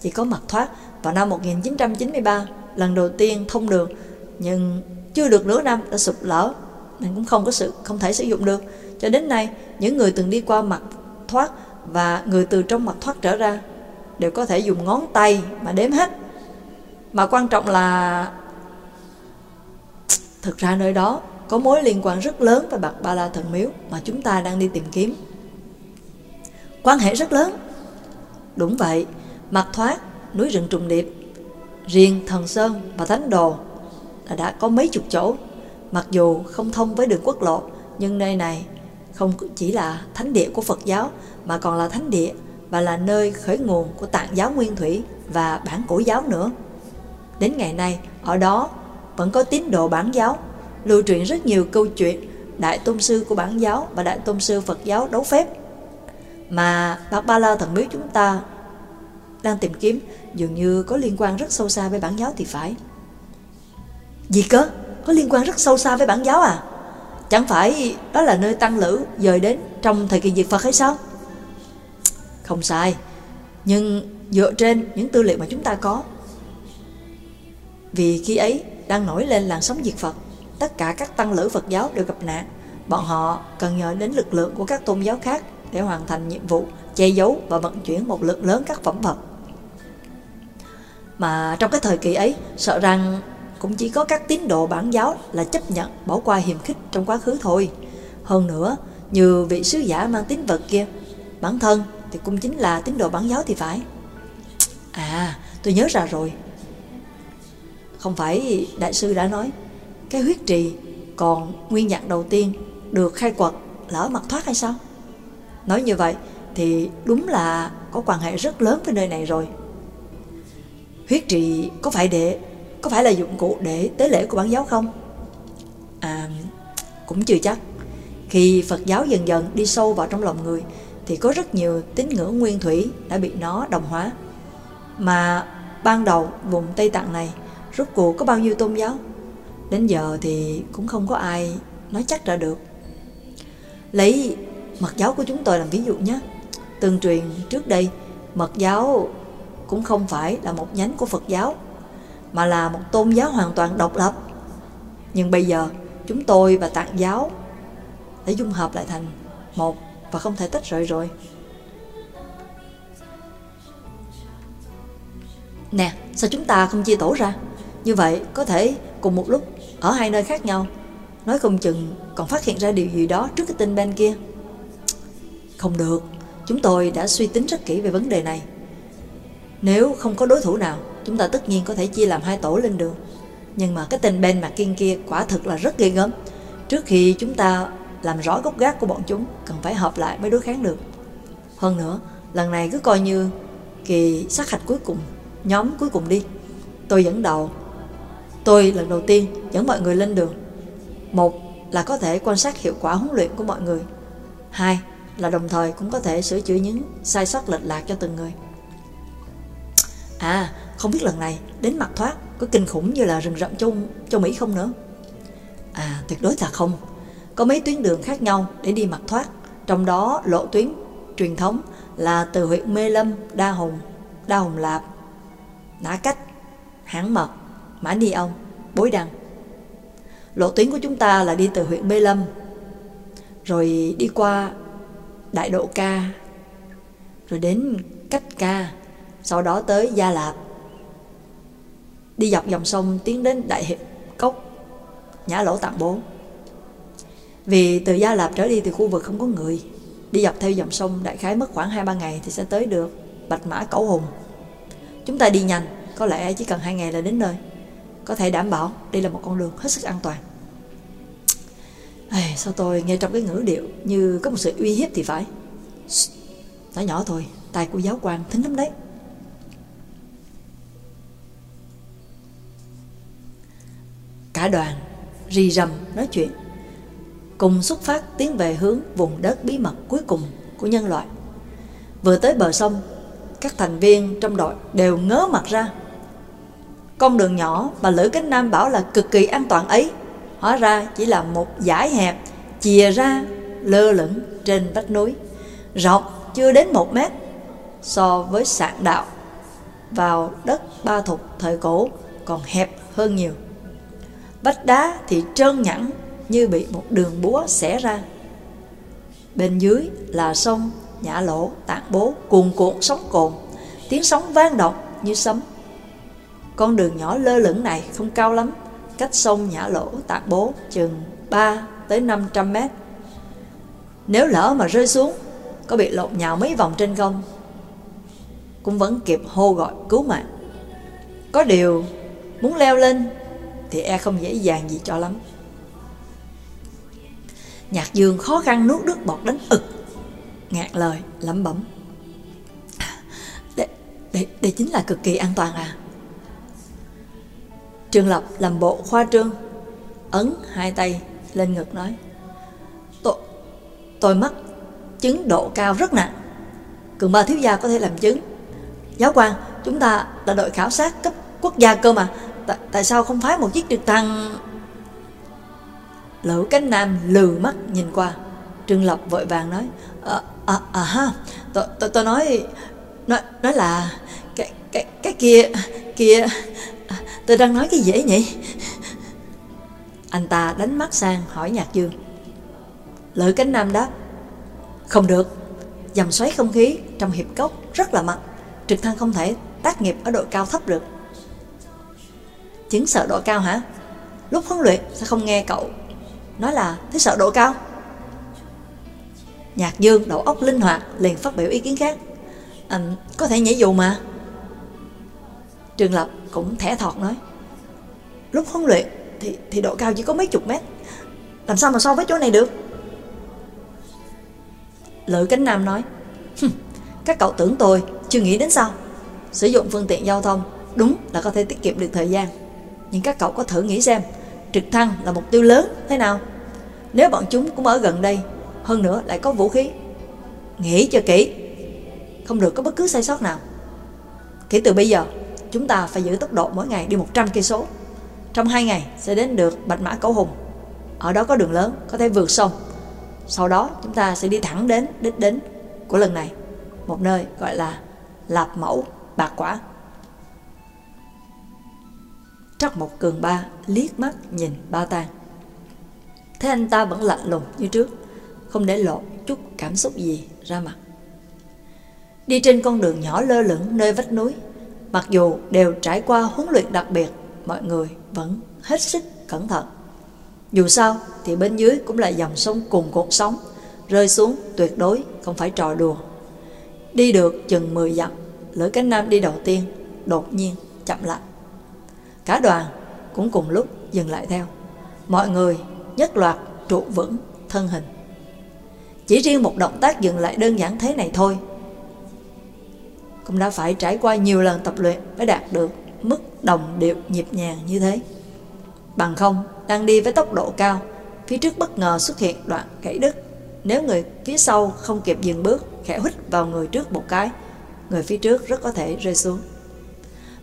Chỉ có mặt thoát vào năm 1993 lần đầu tiên thông đường nhưng chưa được nửa năm đã sụp lở nên cũng không có sự không thể sử dụng được. Cho đến nay, những người từng đi qua mặt thoát và người từ trong mặt thoát trở ra đều có thể dùng ngón tay mà đếm hết. Mà quan trọng là thực ra nơi đó có mối liên quan rất lớn với bạc Ba La Thần Miếu mà chúng ta đang đi tìm kiếm. Quan hệ rất lớn. Đúng vậy, mặt thoát, núi rừng trùng điệp, riêng Thần Sơn và Thánh Đồ là đã có mấy chục chỗ. Mặc dù không thông với đường quốc lộ, nhưng nơi này không chỉ là thánh địa của Phật giáo mà còn là thánh địa và là nơi khởi nguồn của tạng giáo nguyên thủy và bản cổ giáo nữa. Đến ngày nay, ở đó vẫn có tín đồ bản giáo, lưu truyền rất nhiều câu chuyện Đại Tôn Sư của bản giáo và Đại Tôn Sư Phật giáo đấu phép. Mà Bạc Ba La Thần Miếu chúng ta đang tìm kiếm dường như có liên quan rất sâu xa với bản giáo thì phải. Gì cơ? Có liên quan rất sâu xa với bản giáo à? Chẳng phải đó là nơi tăng lữ dời đến trong thời kỳ diệt Phật hay sao? Không sai, nhưng dựa trên những tư liệu mà chúng ta có. Vì khi ấy đang nổi lên làn sóng diệt Phật, tất cả các tăng lữ Phật giáo đều gặp nạn. Bọn họ cần nhờ đến lực lượng của các tôn giáo khác để hoàn thành nhiệm vụ che giấu và vận chuyển một lượng lớn các phẩm vật. Mà trong cái thời kỳ ấy, sợ rằng cũng chỉ có các tín đồ bản giáo là chấp nhận bỏ qua hiềm khích trong quá khứ thôi. Hơn nữa, như vị sứ giả mang tín vật kia, bản thân thì cũng chính là tín đồ bản giáo thì phải. À, tôi nhớ ra rồi. Không phải đại sư đã nói, cái huyết trì còn nguyên nhạc đầu tiên được khai quật là ở mặt thoát hay sao? Nói như vậy thì đúng là có quan hệ rất lớn với nơi này rồi. Huyết trì có phải để có phải là dụng cụ để tế lễ của bản giáo không? À, cũng chưa chắc. Khi Phật giáo dần dần đi sâu vào trong lòng người thì có rất nhiều tín ngưỡng nguyên thủy đã bị nó đồng hóa. Mà ban đầu vùng Tây Tạng này rốt cuộc có bao nhiêu tôn giáo? Đến giờ thì cũng không có ai nói chắc ra được. Lấy mật giáo của chúng tôi làm ví dụ nhé. Tương truyền trước đây, mật giáo cũng không phải là một nhánh của Phật giáo mà là một tôn giáo hoàn toàn độc lập. Nhưng bây giờ, chúng tôi và tạng giáo đã dung hợp lại thành một và không thể tách rời rồi. Nè, sao chúng ta không chia tổ ra? Như vậy có thể cùng một lúc ở hai nơi khác nhau. Nói không chừng còn phát hiện ra điều gì đó trước cái tin bên kia. Không được, chúng tôi đã suy tính rất kỹ về vấn đề này. Nếu không có đối thủ nào, chúng ta tất nhiên có thể chia làm hai tổ lên đường. Nhưng mà cái tên Ben McKin kia quả thực là rất ghê gớm. Trước khi chúng ta làm rõ gốc gác của bọn chúng, cần phải hợp lại mới đối kháng được. Hơn nữa, lần này cứ coi như kỳ sát hạch cuối cùng, nhóm cuối cùng đi. Tôi dẫn đầu. Tôi lần đầu tiên dẫn mọi người lên đường. Một là có thể quan sát hiệu quả huấn luyện của mọi người. Hai là đồng thời cũng có thể sửa chữa những sai sót lệch lạc cho từng người. À, không biết lần này đến mặt thoát có kinh khủng như là rừng rậm châu, châu Mỹ không nữa? À, tuyệt đối là không. Có mấy tuyến đường khác nhau để đi mặt thoát, trong đó lộ tuyến truyền thống là từ huyện Mê Lâm, Đa Hùng, Đa Hùng Lạp, Nã Cách, Hãng Mật, Mã Ni Ông, Bối Đăng. Lộ tuyến của chúng ta là đi từ huyện Mê Lâm, rồi đi qua Đại Độ Ca, rồi đến Cách Ca, sau đó tới Gia Lạp. Đi dọc dòng sông tiến đến Đại Hiệp Cốc, Nhã Lỗ Tạng Bố. Vì từ Gia Lạp trở đi từ khu vực không có người, đi dọc theo dòng sông đại khái mất khoảng 2-3 ngày thì sẽ tới được Bạch Mã Cẩu Hùng. Chúng ta đi nhanh, có lẽ chỉ cần 2 ngày là đến nơi. Có thể đảm bảo đây là một con đường hết sức an toàn. Ây, sao tôi nghe trong cái ngữ điệu như có một sự uy hiếp thì phải. Nói nhỏ thôi, tài của giáo quan thính lắm đấy. Cả đoàn rì rầm nói chuyện cùng xuất phát tiến về hướng vùng đất bí mật cuối cùng của nhân loại. Vừa tới bờ sông, các thành viên trong đội đều ngớ mặt ra. Con đường nhỏ mà Lữ Cánh Nam bảo là cực kỳ an toàn ấy, hóa ra chỉ là một dải hẹp chìa ra lơ lửng trên vách núi, rộng chưa đến một mét so với sạn đạo vào đất ba thục thời cổ còn hẹp hơn nhiều. Vách đá thì trơn nhẵn như bị một đường búa xẻ ra. Bên dưới là sông Nhã Lỗ, Tạng Bố, cuồn cuộn sóng cồn, tiếng sóng vang động như sấm. Con đường nhỏ lơ lửng này không cao lắm, cách sông Nhã Lỗ, tạc Bố chừng 3 tới 500 mét. Nếu lỡ mà rơi xuống, có bị lộn nhào mấy vòng trên không, cũng vẫn kịp hô gọi cứu mạng. Có điều, muốn leo lên thì e không dễ dàng gì cho lắm. Nhạc dương khó khăn nuốt nước bọt đánh ực Ngạc lời lẩm bẩm đây, đây, đây chính là cực kỳ an toàn à Trương Lập làm bộ khoa trương Ấn hai tay lên ngực nói Tôi, tôi mắc chứng độ cao rất nặng. Cường ba thiếu gia có thể làm chứng. Giáo quan chúng ta là đội khảo sát cấp quốc gia cơ mà Tại, tại sao không phái một chiếc trực thăng? Lữ cánh nam lừ mắt nhìn qua. Trương Lập vội vàng nói À, à, à ha tôi, tôi, tôi nói Nói, nói là cái, cái, cái kia kia Tôi đang nói cái dễ nhỉ? Anh ta đánh mắt sang hỏi Nhạc Dương. Lữ cánh nam đáp Không được. Dầm xoáy không khí trong hiệp cốc rất là mạnh Trực thăng không thể tác nghiệp ở độ cao thấp được. Chứng sợ độ cao hả? Lúc huấn luyện sao không nghe cậu Nói là thấy sợ độ cao. Nhạc dương đầu óc linh hoạt liền phát biểu ý kiến khác. À, Có thể nhảy dù mà. Trường Lập cũng thẻ thọt nói. Lúc huấn luyện thì, thì độ cao chỉ có mấy chục mét. Làm sao mà so với chỗ này được? Lữ Cánh Nam nói Các cậu tưởng tôi chưa nghĩ đến sao? Sử dụng phương tiện giao thông Đúng là có thể tiết kiệm được thời gian. Nhưng các cậu có thử nghĩ xem Trực thăng là mục tiêu lớn thế nào? Nếu bọn chúng cũng ở gần đây Hơn nữa lại có vũ khí. Nghĩ cho kỹ. Không được có bất cứ sai sót nào. Kể từ bây giờ Chúng ta phải giữ tốc độ mỗi ngày đi 100 cây số. Trong 2 ngày sẽ đến được Bạch Mã Cẩu Hùng. Ở đó có đường lớn, Có thể vượt sông. Sau đó, chúng ta sẽ đi thẳng đến đích đến của lần này, Một nơi gọi là Lạp Mẫu Bạc Quả. Trắc một cường ba liếc mắt nhìn ba tang. Thế anh ta vẫn lạnh lùng như trước, Không để lộ chút cảm xúc gì ra mặt. Đi trên con đường nhỏ lơ lửng nơi vách núi Mặc dù đều trải qua huấn luyện đặc biệt Mọi người vẫn hết sức cẩn thận. Dù sao thì bên dưới cũng là dòng sông cùng cuộn sóng, rơi xuống tuyệt đối không phải trò đùa. Đi được chừng 10 dặm, lữ cánh nam đi đầu tiên, đột nhiên chậm lại. Cả đoàn cũng cùng lúc dừng lại theo. Mọi người nhất loạt trụ vững thân hình. Chỉ riêng một động tác dừng lại đơn giản thế này thôi cũng đã phải trải qua nhiều lần tập luyện mới đạt được mức đồng điệu nhịp nhàng như thế. Bằng không, đang đi với tốc độ cao, phía trước bất ngờ xuất hiện đoạn gãy đứt. Nếu người phía sau không kịp dừng bước, khẽ hít vào người trước một cái, người phía trước rất có thể rơi xuống.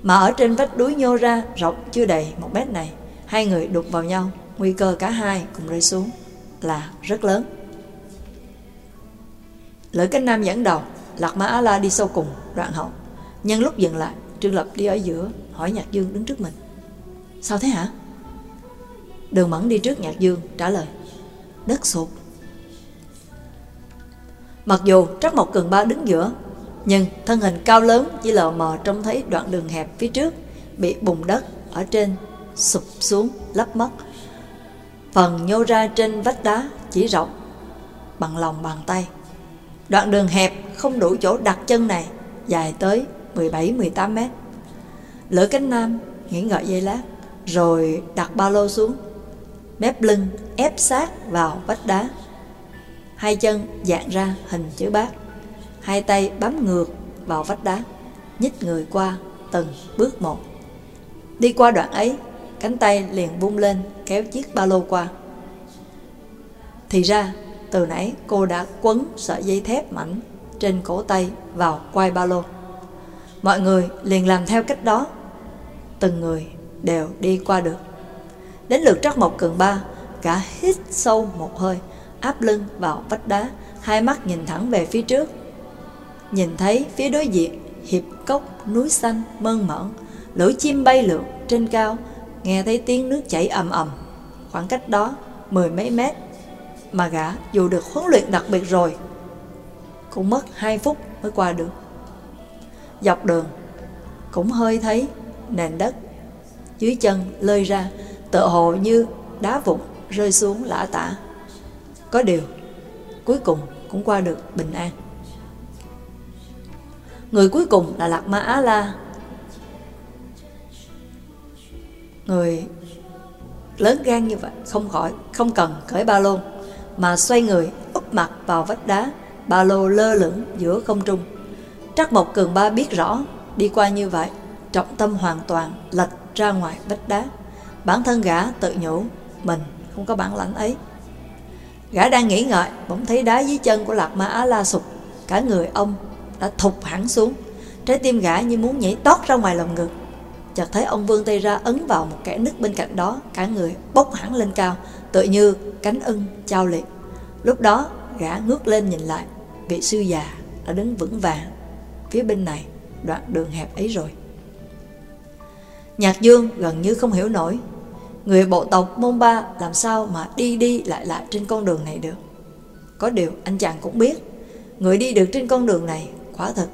Mà ở trên vách núi nhô ra rộng chưa đầy một mét này, hai người đụng vào nhau, nguy cơ cả hai cùng rơi xuống là rất lớn. Lữ Cánh Nam dẫn đầu, Lạc Mã la đi sâu cùng, đoạn hậu. Nhân lúc dừng lại, Trương Lập đi ở giữa, hỏi Nhạc Dương đứng trước mình. Sao thế hả? Đường Mẫn đi trước Nhạc Dương, trả lời. Đất sụp Mặc dù Trắc Mộc Cường Ba đứng giữa, nhưng thân hình cao lớn chỉ lờ mờ trông thấy đoạn đường hẹp phía trước bị bùn đất ở trên sụp xuống lấp mất. Phần nhô ra trên vách đá chỉ rộng bằng lòng bàn tay. Đoạn đường hẹp không đủ chỗ đặt chân này, dài tới 17-18 mét. Lữ cánh nam nghỉ ngợi dây lát, rồi đặt ba lô xuống, mép lưng ép sát vào vách đá. Hai chân dạng ra hình chữ bát, hai tay bám ngược vào vách đá, nhích người qua từng bước một. Đi qua đoạn ấy, cánh tay liền vung lên kéo chiếc ba lô qua. Thì ra, từ nãy cô đã quấn sợi dây thép mảnh trên cổ tay vào quai ba lô. Mọi người liền làm theo cách đó. Từng người đều đi qua được. Đến lượt Trắc Mộc Cường Ba, cả hít sâu một hơi, áp lưng vào vách đá, hai mắt nhìn thẳng về phía trước. Nhìn thấy phía đối diện, hiệp cốc, núi xanh, mơn mởn, lưỡi chim bay lượn trên cao, nghe thấy tiếng nước chảy ầm ầm. Khoảng cách đó, mười mấy mét mà gã, dù được huấn luyện đặc biệt rồi, cũng mất 2 phút mới qua được. Dọc đường, cũng hơi thấy nền đất dưới chân lơi ra, tựa hồ như đá vụn rơi xuống lã tả. Có điều, cuối cùng cũng qua được bình an. Người cuối cùng là Lạc Ma Á La. Người lớn gan như vậy không khỏi, không cần cởi ba lô mà xoay người úp mặt vào vách đá, ba lô lơ lửng giữa không trung. Trắc Mộc Cường Ba biết rõ, đi qua như vậy, trọng tâm hoàn toàn lệch ra ngoài vách đá. Bản thân gã tự nhủ, mình không có bản lãnh ấy. Gã đang nghĩ ngợi, bỗng thấy đá dưới chân của Lạc Ma Á La sụp, cả người ông đã thụt hẳn xuống. Trái tim gã như muốn nhảy tót ra ngoài lòng ngực. Chợt thấy ông vươn tay ra ấn vào một kẻ nứt bên cạnh đó, cả người bốc hẳn lên cao, tựa như cánh ưng trao liệt. Lúc đó, gã ngước lên nhìn lại, vị sư già đã đứng vững vàng phía bên này, đoạn đường hẹp ấy rồi. Nhạc Dương gần như không hiểu nổi, người bộ tộc Môn Ba làm sao mà đi đi lại lại trên con đường này được. Có điều anh chàng cũng biết, người đi được trên con đường này quả thật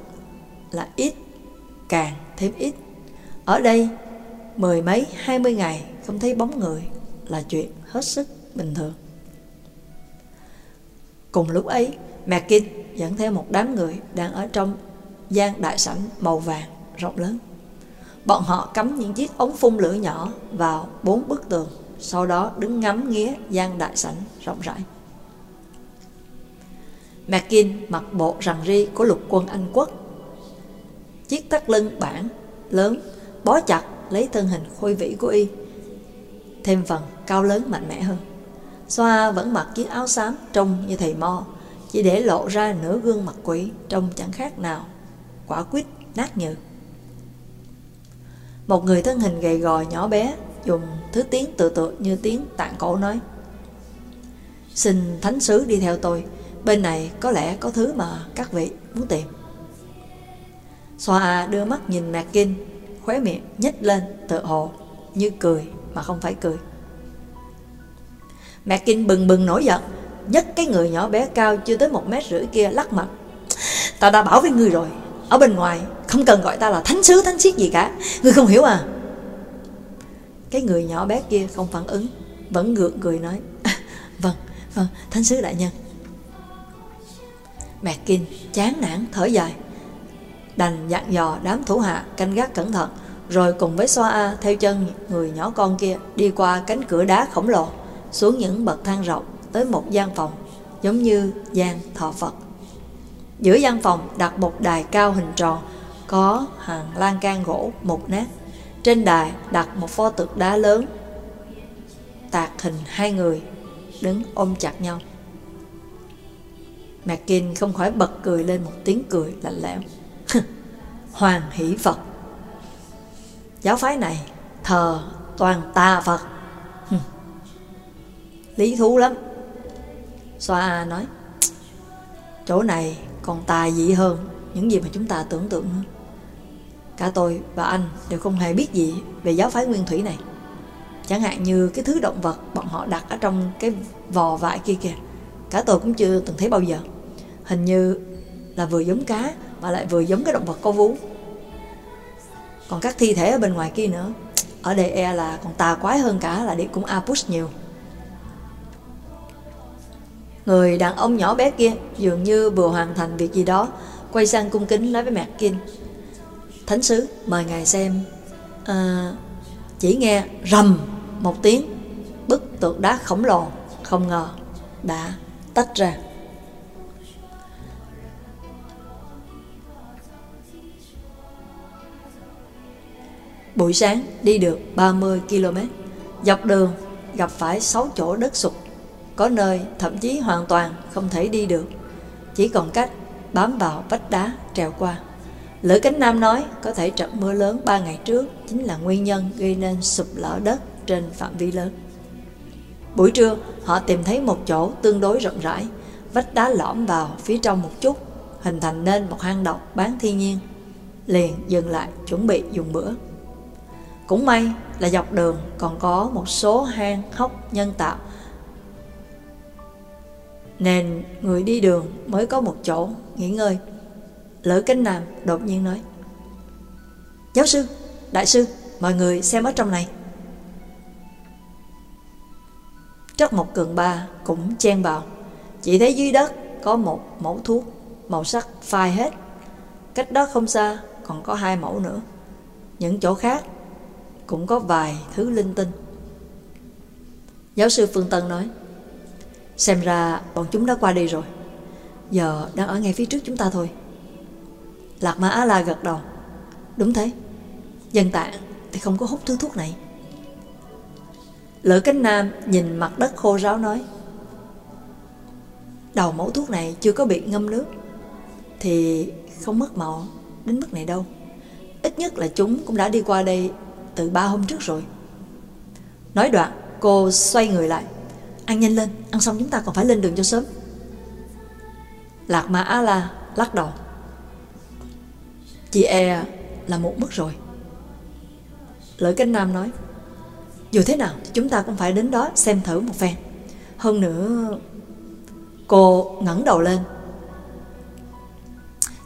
là ít, càng thêm ít. Ở đây, mười mấy, hai mươi ngày không thấy bóng người là chuyện hết sức bình thường. Cùng lúc ấy, McKin dẫn theo một đám người đang ở trong gian đại sảnh màu vàng rộng lớn. Bọn họ cắm những chiếc ống phun lửa nhỏ vào bốn bức tường, sau đó đứng ngắm nghía gian đại sảnh rộng rãi. McKin mặc bộ rằn ri của lục quân Anh quốc. Chiếc tắt lưng bản lớn bó chặt lấy thân hình khôi vĩ của y, thêm phần cao lớn mạnh mẽ hơn. Xoa vẫn mặc chiếc áo xám trông như thầy mo, chỉ để lộ ra nửa gương mặt quỷ trông chẳng khác nào, quả quýt nát nhừ. Một người thân hình gầy gò nhỏ bé dùng thứ tiếng tự tự như tiếng tạng cổ nói Xin thánh sứ đi theo tôi, bên này có lẽ có thứ mà các vị muốn tìm. Xoa đưa mắt nhìn Mạc Kinh, khóe miệng nhếch lên tự hồ như cười mà không phải cười. Mẹ Kinh bừng bừng nổi giận nhấc cái người nhỏ bé cao chưa tới một mét rưỡi kia lắc mặt. Ta đã bảo với ngươi rồi Ở bên ngoài không cần gọi ta là thánh sứ thánh siết gì cả Ngươi không hiểu à? Cái người nhỏ bé kia không phản ứng Vẫn ngượng cười nói à, Vâng, vâng, thánh sứ đại nhân. Mckin chán nản thở dài Đành dặn dò đám thủ hạ canh gác cẩn thận. Rồi cùng với Xoa A, theo chân người nhỏ con kia, Đi qua cánh cửa đá khổng lồ, Xuống những bậc thang rộng Tới một gian phòng, Giống như gian thọ Phật Giữa gian phòng đặt một đài cao hình tròn, Có hàng lan can gỗ mục nát Trên đài đặt một pho tượng đá lớn, Tạc hình hai người Đứng ôm chặt nhau mạc kinh không khỏi bật cười lên một tiếng cười lạnh lẽo. Hoàng hỷ Phật. Giáo phái này thờ toàn tà Phật. Lý thú lắm. Xoa nói, chỗ này còn tà dị hơn những gì mà chúng ta tưởng tượng hơn Cả tôi và anh đều không hề biết gì về giáo phái nguyên thủy này. Chẳng hạn như cái thứ động vật bọn họ đặt ở trong cái vò vải kia kìa. Cả tôi cũng chưa từng thấy bao giờ hình như là vừa giống cá mà lại vừa giống cái động vật có vú còn các thi thể ở bên ngoài kia nữa. Ở đây e là còn tà quái hơn cả là đi cũng Apus nhiều. Người đàn ông nhỏ bé kia dường như vừa hoàn thành việc gì đó Quay sang cung kính nói với mẹ Kinh Thánh sứ mời ngài xem. À, Chỉ nghe rầm một tiếng Bức tượng đá khổng lồ Không ngờ đã tách ra. Buổi sáng đi được 30 km Dọc đường gặp phải 6 chỗ đất sụt Có nơi thậm chí hoàn toàn không thể đi được Chỉ còn cách bám vào vách đá trèo qua Lữ Cánh Nam nói có thể trận mưa lớn 3 ngày trước chính là nguyên nhân gây nên sụp lở đất trên phạm vi lớn. Buổi trưa, họ tìm thấy một chỗ tương đối rộng rãi, vách đá lõm vào phía trong một chút, hình thành nên một hang động bán thiên nhiên. Liền dừng lại chuẩn bị dùng bữa. Cũng may là dọc đường còn có một số hang hốc nhân tạo. Nên người đi đường mới có một chỗ nghỉ ngơi. Lữ Cánh Nam đột nhiên nói Giáo sư, đại sư, mọi người xem ở trong này. Trắc một cường ba cũng chen vào Chỉ thấy dưới đất có một mẫu thuốc Màu sắc phai hết. Cách đó không xa còn có hai mẫu nữa. Những chỗ khác cũng có vài thứ linh tinh. Giáo sư Phương Tân nói, xem ra bọn chúng đã qua đi rồi, giờ đang ở ngay phía trước chúng ta thôi. Lạc Mã Á La gật đầu, đúng thế, dân tạng thì không có hút thứ thuốc này. Lữ Cánh Nam nhìn mặt đất khô ráo nói, đầu mẫu thuốc này chưa có bị ngâm nước, thì không mất màu đến mức này đâu. Ít nhất là chúng cũng đã đi qua đây từ ba hôm trước rồi. Nói đoạn, cô xoay người lại. Ăn nhanh lên, ăn xong chúng ta còn phải lên đường cho sớm. Lạc Mã Á La lắc đầu. Chị e là một mức rồi. Lợi Cánh Nam nói, dù thế nào chúng ta cũng phải đến đó xem thử một phen. Hơn nữa, cô ngẩng đầu lên.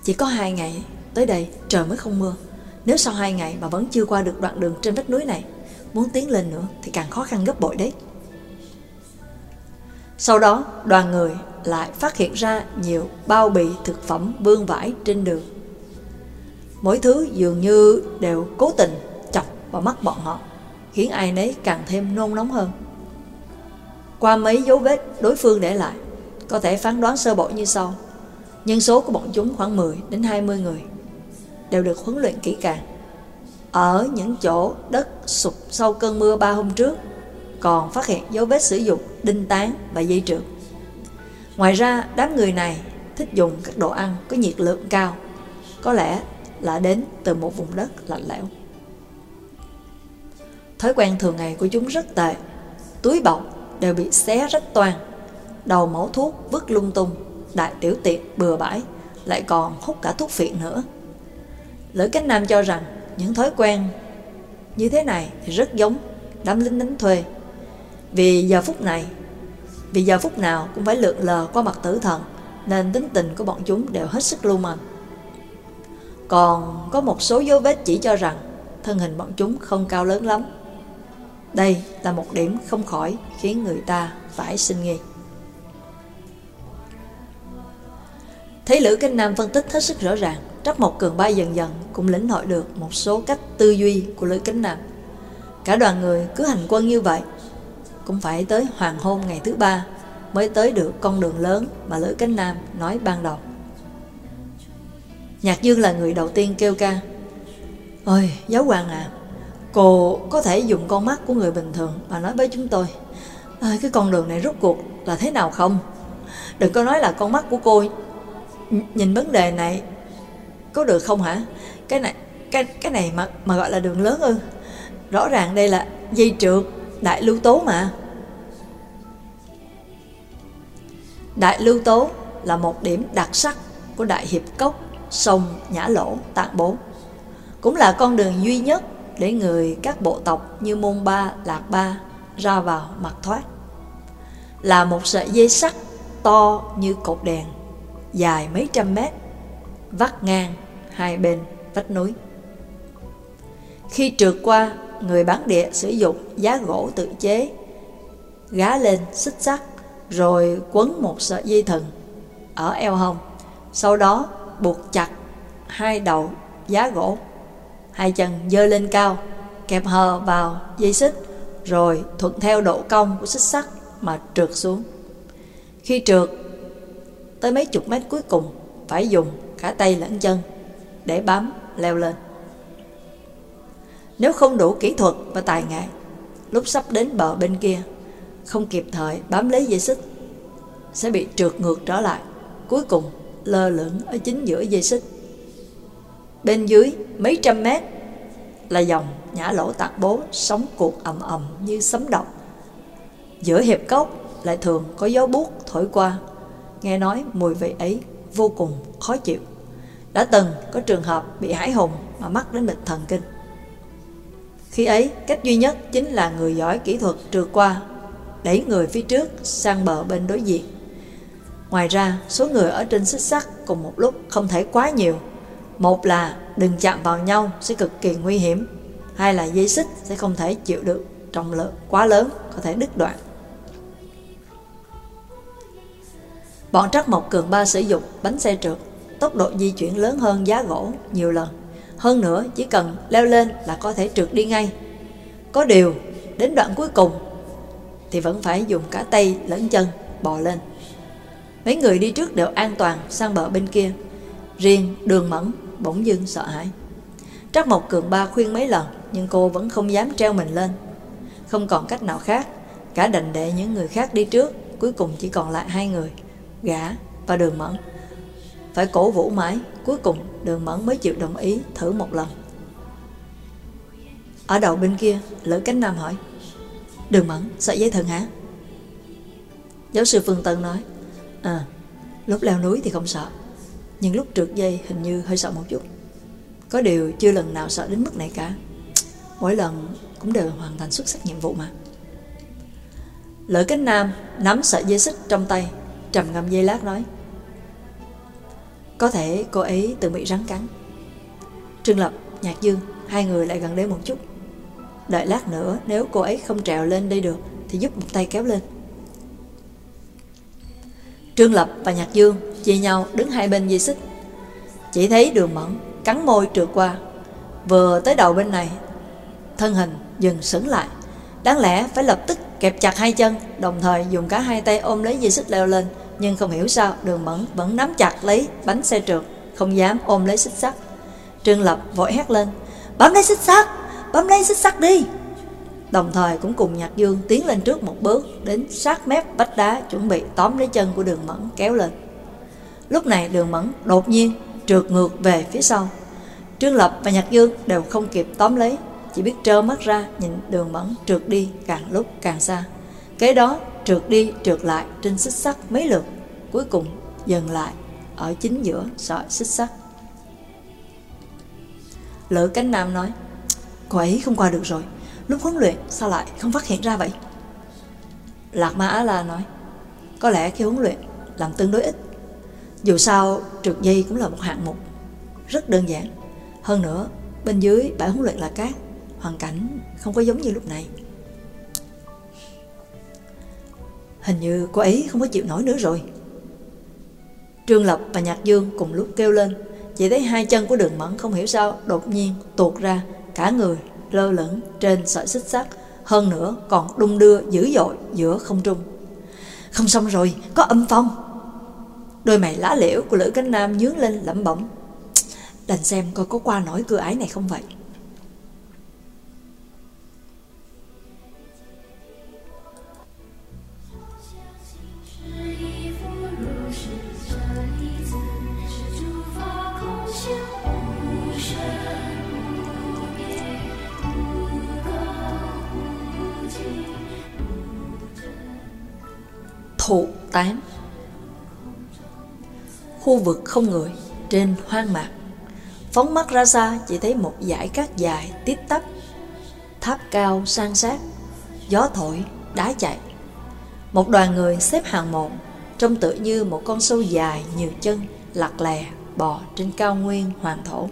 Chỉ có hai ngày tới đây trời mới không mưa. Nếu sau hai ngày mà vẫn chưa qua được đoạn đường trên vách núi này, muốn tiến lên nữa thì càng khó khăn gấp bội đấy. Sau đó, đoàn người lại phát hiện ra nhiều bao bì thực phẩm vương vãi trên đường. Mỗi thứ dường như đều cố tình chọc vào mắt bọn họ, khiến ai nấy càng thêm nôn nóng hơn. Qua mấy dấu vết đối phương để lại, có thể phán đoán sơ bộ như sau. Nhân số của bọn chúng khoảng 10 đến 20 người đều được huấn luyện kỹ càng. Ở những chỗ đất sụp sau cơn mưa ba hôm trước, còn phát hiện dấu vết sử dụng đinh tán và dây trượt. Ngoài ra, đám người này thích dùng các đồ ăn có nhiệt lượng cao, có lẽ là đến từ một vùng đất lạnh lẽo. Thói quen thường ngày của chúng rất tệ, túi bọc đều bị xé rách toan, đầu mẫu thuốc vứt lung tung, đại tiểu tiện bừa bãi, lại còn hút cả thuốc phiện nữa. Lữ Cánh Nam cho rằng những thói quen như thế này thì rất giống đám lính đánh thuê. Vì giờ phút này, vì giờ phút nào cũng phải lượn lờ qua mặt tử thần, nên tính tình của bọn chúng đều hết sức lưu manh. Còn có một số dấu vết chỉ cho rằng thân hình bọn chúng không cao lớn lắm. Đây là một điểm không khỏi khiến người ta phải sinh nghi. Thấy Lữ Kinh Nam phân tích hết sức rõ ràng, Trắc Mộc Cường Bay dần dần cũng lĩnh hội được một số cách tư duy của Lữ Kính Nam. Cả đoàn người cứ hành quân như vậy, cũng phải tới hoàng hôn ngày thứ ba mới tới được con đường lớn mà Lữ Kính Nam nói ban đầu. Nhạc Dương là người đầu tiên kêu ca. Ôi, giáo hoàng à, cô có thể dùng con mắt của người bình thường mà nói với chúng tôi. Ôi, cái con đường này rốt cuộc là thế nào không? Đừng có nói là con mắt của cô nhìn vấn đề này có được không hả? Cái này cái cái này mà mà gọi là đường lớn ư. Rõ ràng đây là dây trượt đại lưu tố mà. Đại lưu tố là một điểm đặc sắc của đại hiệp cốc, sông nhã lỗ, tạng bố. Cũng là con đường duy nhất để người các bộ tộc như môn ba, lạc ba ra vào mặt thoát. Là một sợi dây sắt to như cột đèn, dài mấy trăm mét vắt ngang hai bên vách núi. Khi trượt qua, người bán địa sử dụng giá gỗ tự chế, gá lên xích sắt, rồi quấn một sợi dây thừng ở eo hông. Sau đó buộc chặt hai đầu giá gỗ, hai chân dơ lên cao, kẹp hờ vào dây xích, rồi thuận theo độ cong của xích sắt mà trượt xuống. Khi trượt tới mấy chục mét cuối cùng, phải dùng cả tay lẫn chân để bám leo lên. Nếu không đủ kỹ thuật và tài nghệ, lúc sắp đến bờ bên kia, không kịp thời bám lấy dây xích, sẽ bị trượt ngược trở lại, cuối cùng lơ lửng ở chính giữa dây xích. Bên dưới mấy trăm mét là dòng nhã lỗ tạc bố sóng cuộc ầm ầm như sấm động. Giữa hiệp cốc lại thường có gió buốt thổi qua, nghe nói mùi vị ấy vô cùng khó chịu. Đã từng có trường hợp bị hải hùng mà mắc đến bệnh thần kinh. Khi ấy, cách duy nhất chính là người giỏi kỹ thuật trượt qua, đẩy người phía trước sang bờ bên đối diện. Ngoài ra, số người ở trên xích sắt cùng một lúc không thể quá nhiều. Một là đừng chạm vào nhau sẽ cực kỳ nguy hiểm. Hai là dây xích sẽ không thể chịu được trọng lượng quá lớn có thể đứt đoạn. Bọn Trắc Mộc Cường Ba sử dụng bánh xe trượt tốc độ di chuyển lớn hơn giá gỗ nhiều lần. Hơn nữa, chỉ cần leo lên là có thể trượt đi ngay. Có điều, đến đoạn cuối cùng thì vẫn phải dùng cả tay lẫn chân bò lên. Mấy người đi trước đều an toàn sang bờ bên kia. Riêng đường mẫn bỗng dưng sợ hãi. Trắc Mộc Cường Ba khuyên mấy lần nhưng cô vẫn không dám treo mình lên. Không còn cách nào khác, cả đành để những người khác đi trước, cuối cùng chỉ còn lại hai người, gã và đường mẫn. Phải cổ vũ mãi, Cuối cùng đường mẫn mới chịu đồng ý thử một lần. Ở đầu bên kia, Lữ cánh nam hỏi, Đường mẫn, sợ dây thần hả? Giáo sư Phương Tân nói À lúc leo núi thì không sợ, Nhưng lúc trượt dây hình như hơi sợ một chút. Có điều chưa lần nào sợ đến mức này cả. Mỗi lần cũng đều hoàn thành xuất sắc nhiệm vụ mà. Lữ cánh nam nắm sợi dây xích trong tay, Trầm ngâm dây lát nói có thể cô ấy tự bị rắn cắn. Trương Lập, Nhạc Dương Hai người lại gần đây một chút. Đợi lát nữa nếu cô ấy không trèo lên đây được Thì giúp một tay kéo lên. Trương Lập và Nhạc Dương Chia nhau đứng hai bên dây xích. Chỉ thấy đường mẫn Cắn môi trượt qua. Vừa tới đầu bên này Thân hình dừng sững lại. Đáng lẽ phải lập tức kẹp chặt hai chân Đồng thời dùng cả hai tay ôm lấy dây xích leo lên nhưng không hiểu sao đường mẫn vẫn nắm chặt lấy bánh xe trượt, không dám ôm lấy xích sắt. Trương Lập vội hét lên, bấm lấy xích sắt, bấm lấy xích sắt đi. Đồng thời cũng cùng Nhạc Dương tiến lên trước một bước đến sát mép vách đá chuẩn bị tóm lấy chân của đường mẫn kéo lên. Lúc này đường mẫn đột nhiên trượt ngược về phía sau. Trương Lập và Nhạc Dương đều không kịp tóm lấy, chỉ biết trơ mắt ra nhìn đường mẫn trượt đi càng lúc càng xa. Kế đó trượt đi trượt lại trên xích sắt mấy lượt, cuối cùng dừng lại ở chính giữa sợi xích sắt. Lữ cánh nam nói, cô ấy không qua được rồi, lúc huấn luyện sao lại không phát hiện ra vậy? Lạc Ma Á La nói, có lẽ khi huấn luyện làm tương đối ít. Dù sao, trượt dây cũng là một hạng mục rất đơn giản. Hơn nữa, bên dưới bãi huấn luyện là cát, hoàn cảnh không có giống như lúc này. Hình như cô ấy không có chịu nổi nữa rồi. Trương Lập và Nhạc Dương cùng lúc kêu lên. Chỉ thấy hai chân của đường mẫn không hiểu sao đột nhiên tuột ra, cả người lơ lửng trên sợi xích sắt, hơn nữa còn đung đưa dữ dội giữa không trung. Không xong rồi, có âm phong. Đôi mày lá liễu của Lữ Cánh Nam nhướng lên lẩm bẩm. Đành xem coi có qua nổi cửa ái này không vậy. Thụ 8 Khu vực không người Trên hoang mạc. Phóng mắt ra xa chỉ thấy một dải cát dài tít tắp. Tháp cao san sát Gió thổi, đá chạy. Một đoàn người xếp hàng một Trông tự như một con sâu dài nhiều chân Lặt lè bò trên cao nguyên hoàng thổ.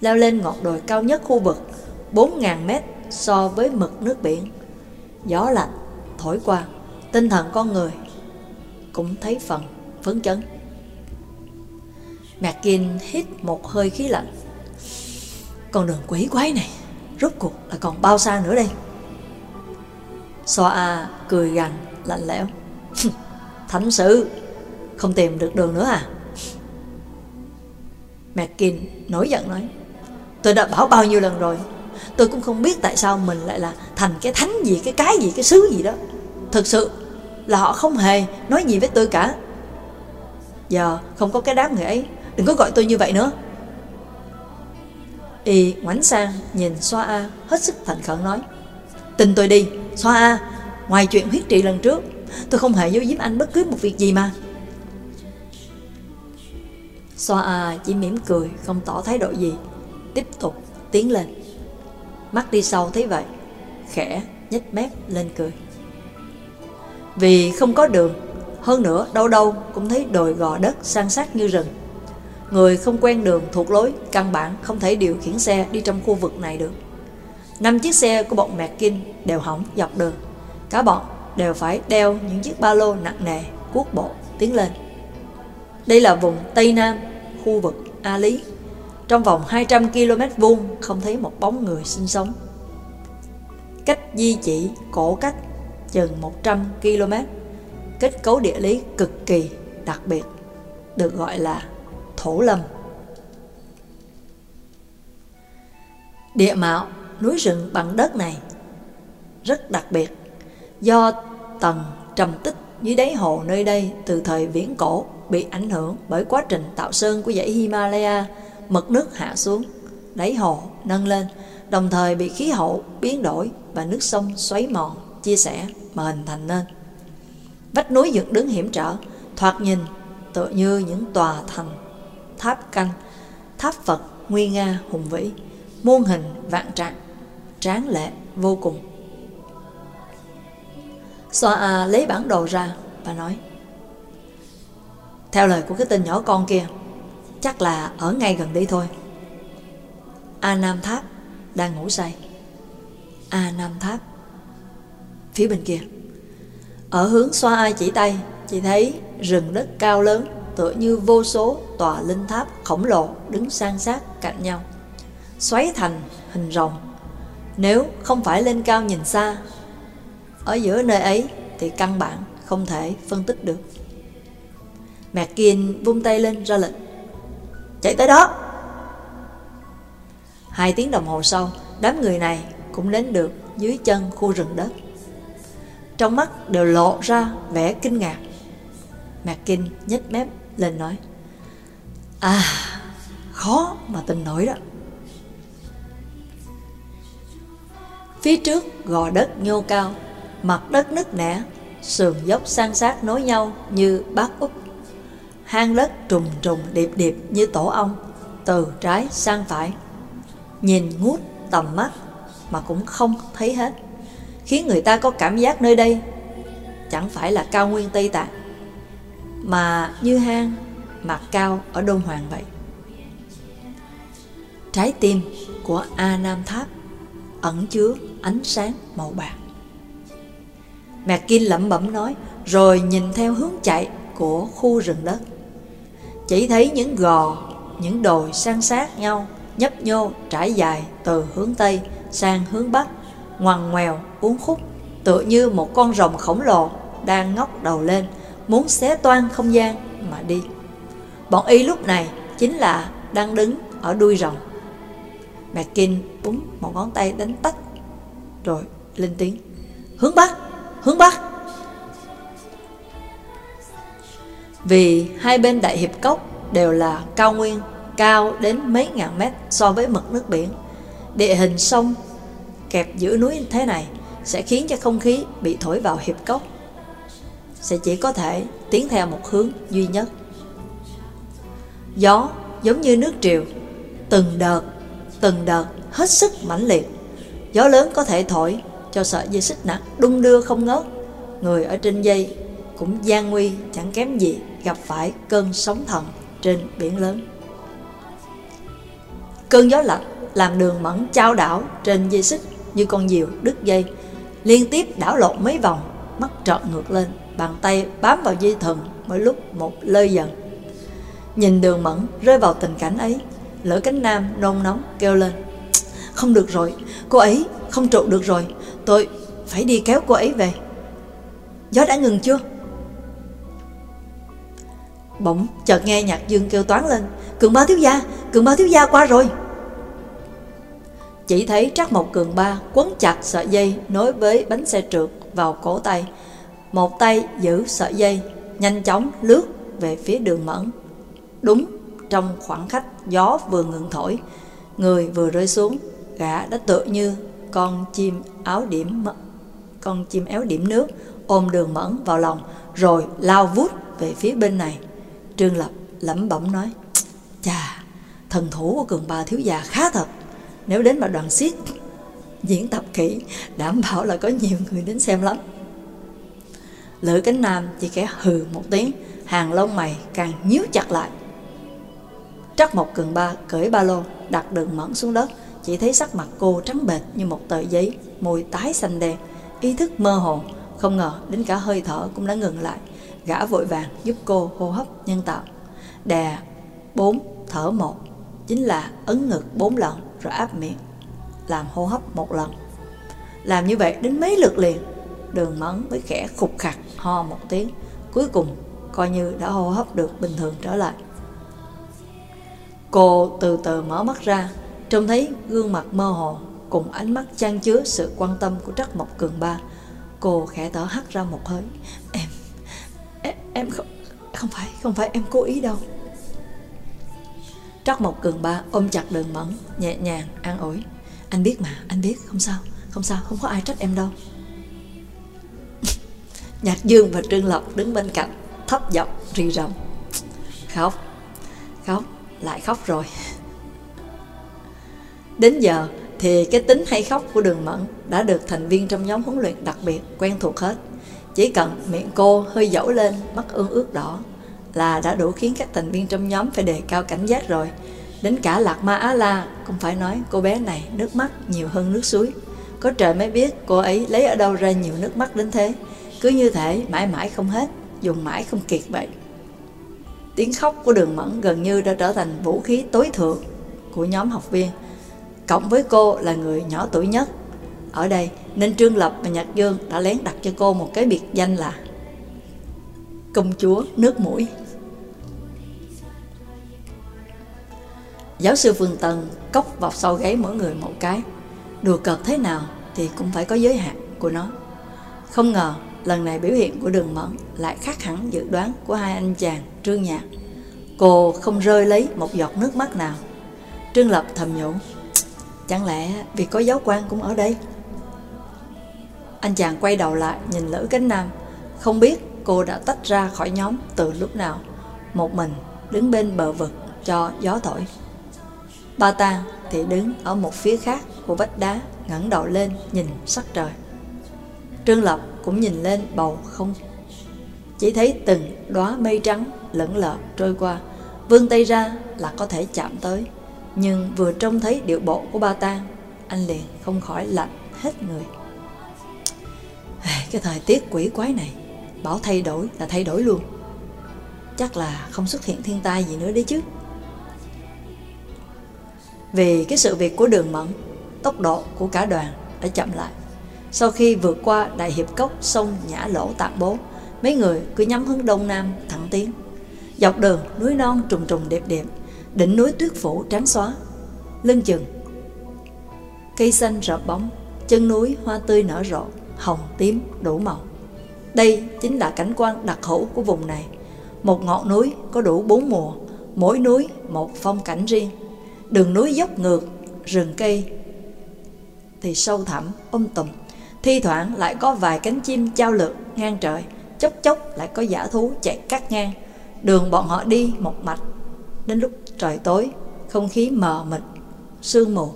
Leo lên ngọn đồi cao nhất khu vực 4.000 mét so với mực nước biển. Gió lạnh thổi qua tinh thần con người cũng thấy phần phấn chấn. Mackin hít một hơi khí lạnh. Con đường quỷ quái này, rốt cuộc là còn bao xa nữa đây? Soa cười gằn, lạnh lẽo. Thánh sự, không tìm được đường nữa à? Mackin nổi giận nói. Tôi đã bảo bao nhiêu lần rồi, tôi cũng không biết tại sao mình lại là thành cái thánh gì, cái cái gì, cái sứ gì đó. Thực sự là họ không hề nói gì với tôi cả. Giờ không có cái đám người ấy, đừng có gọi tôi như vậy nữa. Y ngoảnh sang nhìn Xoa A hết sức thành khẩn nói Tin tôi đi, Xoa A, ngoài chuyện huyết trị lần trước, tôi không hề giấu giếm anh bất cứ một việc gì mà. Xoa A chỉ mỉm cười, không tỏ thái độ gì, tiếp tục tiến lên. Mắt đi sau thấy vậy, khẽ nhếch mép lên cười. Vì không có đường, Hơn nữa đâu đâu cũng thấy đồi gò đất san sát như rừng. Người không quen đường thuộc lối, Căn bản không thể điều khiển xe đi trong khu vực này được. Năm chiếc xe của bọn mạc kinh đều hỏng dọc đường. Cả bọn đều phải đeo những chiếc ba lô nặng nề, Cuốc bộ, tiến lên. Đây là vùng Tây Nam, Khu vực A Lý. Trong vòng 200 km vuông Không thấy một bóng người sinh sống. Cách di chỉ, cổ cách chừng 100 km, kết cấu địa lý cực kỳ đặc biệt, được gọi là thổ lâm. Địa mạo núi rừng bằng đất này rất đặc biệt do tầng trầm tích dưới đáy hồ nơi đây từ thời viễn cổ bị ảnh hưởng bởi quá trình tạo sơn của dãy Himalaya, mực nước hạ xuống, đáy hồ nâng lên, đồng thời bị khí hậu biến đổi và nước sông xoáy mòn, chia sẻ mà hình thành nên. Vách núi dựng đứng hiểm trở, thoạt nhìn tựa như những tòa thành, tháp canh, tháp Phật nguy nga hùng vĩ, muôn hình vạn trạng, tráng lệ vô cùng. Xoa A lấy bản đồ ra và nói Theo lời của cái tên nhỏ con kia Chắc là ở ngay gần đây thôi A Nam Tháp đang ngủ say A Nam Tháp phía bên kia. Ở hướng xoa ai chỉ tay, chỉ thấy rừng đất cao lớn tựa như vô số tòa linh tháp khổng lồ đứng san sát cạnh nhau, xoáy thành hình rồng. Nếu không phải lên cao nhìn xa, ở giữa nơi ấy thì căn bản không thể phân tích được. Mạc vung tay lên ra lệnh. Chạy tới đó! Hai tiếng đồng hồ sau, đám người này cũng đến được dưới chân khu rừng đất. Trong mắt đều lộ ra vẻ kinh ngạc. Mạc Kinh nhếch mép lên nói À khó mà tin nổi đó. Phía trước gò đất nhô cao, Mặt đất nứt nẻ, Sườn dốc san sát nối nhau như bát úp. Hang đất trùng trùng điệp điệp như tổ ong, Từ trái sang phải. Nhìn ngút tầm mắt Mà cũng không thấy hết khiến người ta có cảm giác nơi đây chẳng phải là cao nguyên Tây Tạng, mà như hang mặt cao ở đông Hoàng vậy. Trái tim của A Nam Tháp ẩn chứa ánh sáng màu bạc. Mạc kim lẩm bẩm nói, rồi nhìn theo hướng chạy của khu rừng đất. Chỉ thấy những gò, những đồi san sát nhau, nhấp nhô trải dài từ hướng Tây sang hướng Bắc, ngoằn ngoèo, uốn khúc, tựa như một con rồng khổng lồ đang ngóc đầu lên, muốn xé toan không gian mà đi. Bọn y lúc này chính là đang đứng ở đuôi rồng. McKin búng một ngón tay đánh tách, rồi lên tiếng. Hướng Bắc, hướng Bắc. Vì hai bên đại hiệp cốc đều là cao nguyên, cao đến mấy ngàn mét so với mực nước biển. Địa hình sông kẹp giữa núi thế này sẽ khiến cho không khí bị thổi vào hiệp cốc. Sẽ chỉ có thể tiến theo một hướng duy nhất. Gió giống như nước triều, từng đợt, từng đợt hết sức mãnh liệt. Gió lớn có thể thổi cho sợi dây xích nặng đung đưa không ngớt. Người ở trên dây cũng gian nguy chẳng kém gì gặp phải cơn sóng thần trên biển lớn. Cơn gió lạnh làm đường mẫn trao đảo trên dây xích như con diều đứt dây, liên tiếp đảo lộn mấy vòng, mắt trợn ngược lên, bàn tay bám vào dây thừng mỗi lúc một lơi dần. Nhìn đường mẫn rơi vào tình cảnh ấy, lỡ cánh nam nôn nóng kêu lên. Không được rồi, cô ấy không trụ được rồi, tôi phải đi kéo cô ấy về. Gió đã ngừng chưa? Bỗng chợt nghe nhạc dương kêu toán lên Cường ba thiếu gia, cường ba thiếu gia qua rồi chỉ thấy trắc một cường ba quấn chặt sợi dây nối với bánh xe trượt vào cổ tay. Một tay giữ sợi dây Nhanh chóng lướt về phía đường mẫn. Đúng trong khoảng khách gió vừa ngừng thổi Người vừa rơi xuống Gã đã tựa như con chim áo điểm Con chim éo điểm nước Ôm đường mẫn vào lòng Rồi lao vút về phía bên này. Trương Lập lẩm bẩm nói Chà, thần thủ của cường bà thiếu già khá thật. Nếu đến mà đoàn xiết diễn tập kỹ, Đảm bảo là có nhiều người đến xem lắm. Lữ cánh nam chỉ khẽ hừ một tiếng, Hàng lông mày càng nhíu chặt lại. Trắc một cường ba cởi ba lô, Đặt đường mẫn xuống đất, Chỉ thấy sắc mặt cô trắng bệch như một tờ giấy, Môi tái xanh đen. Ý thức mơ hồ, Không ngờ đến cả hơi thở cũng đã ngừng lại. Gã vội vàng giúp cô hô hấp nhân tạo. Đè, bốn, thở một, Chính là ấn ngực bốn lần. Rồi áp miệng Làm hô hấp một lần. Làm như vậy đến mấy lượt liền. Đường mẫn với khẽ khục khặt ho một tiếng. Cuối cùng coi như đã hô hấp được bình thường trở lại. Cô từ từ mở mắt ra Trông thấy gương mặt mơ hồ Cùng ánh mắt chan chứa sự quan tâm của Trắc Mộc Cường Ba. Cô khẽ thở hắt ra một hơi. Em em, em không không phải không phải em cố ý đâu. Trót một cường ba ôm chặt đường mẫn nhẹ nhàng an ủi. Anh biết mà anh biết không sao không sao không có ai trách em đâu. Nhạc dương và trương lộc đứng bên cạnh thấp giọng rì rầm. Khóc khóc lại khóc rồi. Đến giờ thì cái tính hay khóc của đường mẫn đã được thành viên trong nhóm huấn luyện đặc biệt quen thuộc hết. Chỉ cần miệng cô hơi dẫu lên, mắt ương ướt đỏ là đã đủ khiến các thành viên trong nhóm phải đề cao cảnh giác rồi. Đến cả Lạc Ma Á La cũng phải nói cô bé này nước mắt nhiều hơn nước suối. Có trời mới biết cô ấy lấy ở đâu ra nhiều nước mắt đến thế. Cứ như thể mãi mãi không hết, dùng mãi không kiệt vậy. Tiếng khóc của đường mẫn gần như đã trở thành vũ khí tối thượng của nhóm học viên. Cộng với cô là người nhỏ tuổi nhất ở đây nên Trương Lập và Nhạc Dương đã lén đặt cho cô một cái biệt danh là Công chúa nước mũi Giáo sư Phương Tân cốc vào sau gáy mỗi người một cái. Đùa cợt thế nào thì cũng phải có giới hạn của nó. Không ngờ lần này biểu hiện của đường mẫn lại khác hẳn dự đoán của hai anh chàng Trương Nhạc. Cô không rơi lấy một giọt nước mắt nào. Trương Lập thầm nhủ, Chẳng lẽ vì có giáo quan cũng ở đây? Anh chàng quay đầu lại nhìn Lữ Cánh Nam. Không biết cô đã tách ra khỏi nhóm từ lúc nào. Một mình đứng bên bờ vực cho gió thổi. Ba Tang thì đứng ở một phía khác của vách đá, ngẩng đầu lên nhìn sắc trời. Trương Lập cũng nhìn lên bầu không. Chỉ thấy từng đóa mây trắng lẫn lờ trôi qua. Vươn tay ra là có thể chạm tới, Nhưng vừa trông thấy điệu bộ của ba tang Anh liền không khỏi lạnh hết người. Cái thời tiết quỷ quái này, Bảo thay đổi là thay đổi luôn. Chắc là không xuất hiện thiên tai gì nữa đấy chứ. Vì cái sự việc của đường mẫn, Tốc độ của cả đoàn đã chậm lại. Sau khi vượt qua đại hiệp cốc sông Nhã Lỗ tạm Bố, Mấy người cứ nhắm hướng đông nam thẳng tiến. Dọc đường, núi non trùng trùng đẹp đẹp Đỉnh núi tuyết phủ trắng xóa. Lưng chừng, Cây xanh rợp bóng, Chân núi hoa tươi nở rộ, Hồng tím đủ màu. Đây chính là cảnh quan đặc hữu của vùng này. Một ngọn núi có đủ bốn mùa, Mỗi núi một phong cảnh riêng. Đường núi dốc ngược Rừng cây. Thì sâu thẳm, um tùm. Thi thoảng lại có vài cánh chim trao lượt ngang trời. Chốc chốc lại có giả thú chạy cắt ngang. Đường bọn họ đi một mạch. Đến lúc trời tối Không khí mờ mịt Sương mù.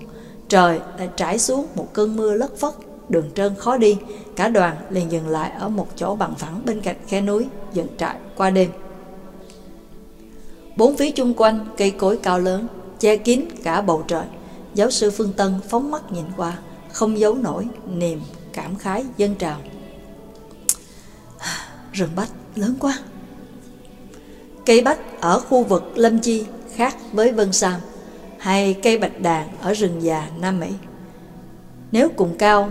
Trời lại trải xuống một cơn mưa lất phất. Đường trơn khó đi. Cả đoàn liền dừng lại ở một chỗ bằng phẳng Bên cạnh khe núi dựng trại qua đêm. Bốn phía chung quanh cây cối cao lớn Che kín cả bầu trời Giáo sư Phương Tân phóng mắt nhìn qua, Không giấu nổi niềm cảm khái dân trào Rừng bách lớn quá Cây bách ở khu vực Lâm Chi khác với Vân Sam hay cây bạch đàn ở rừng già Nam Mỹ. Nếu cùng cao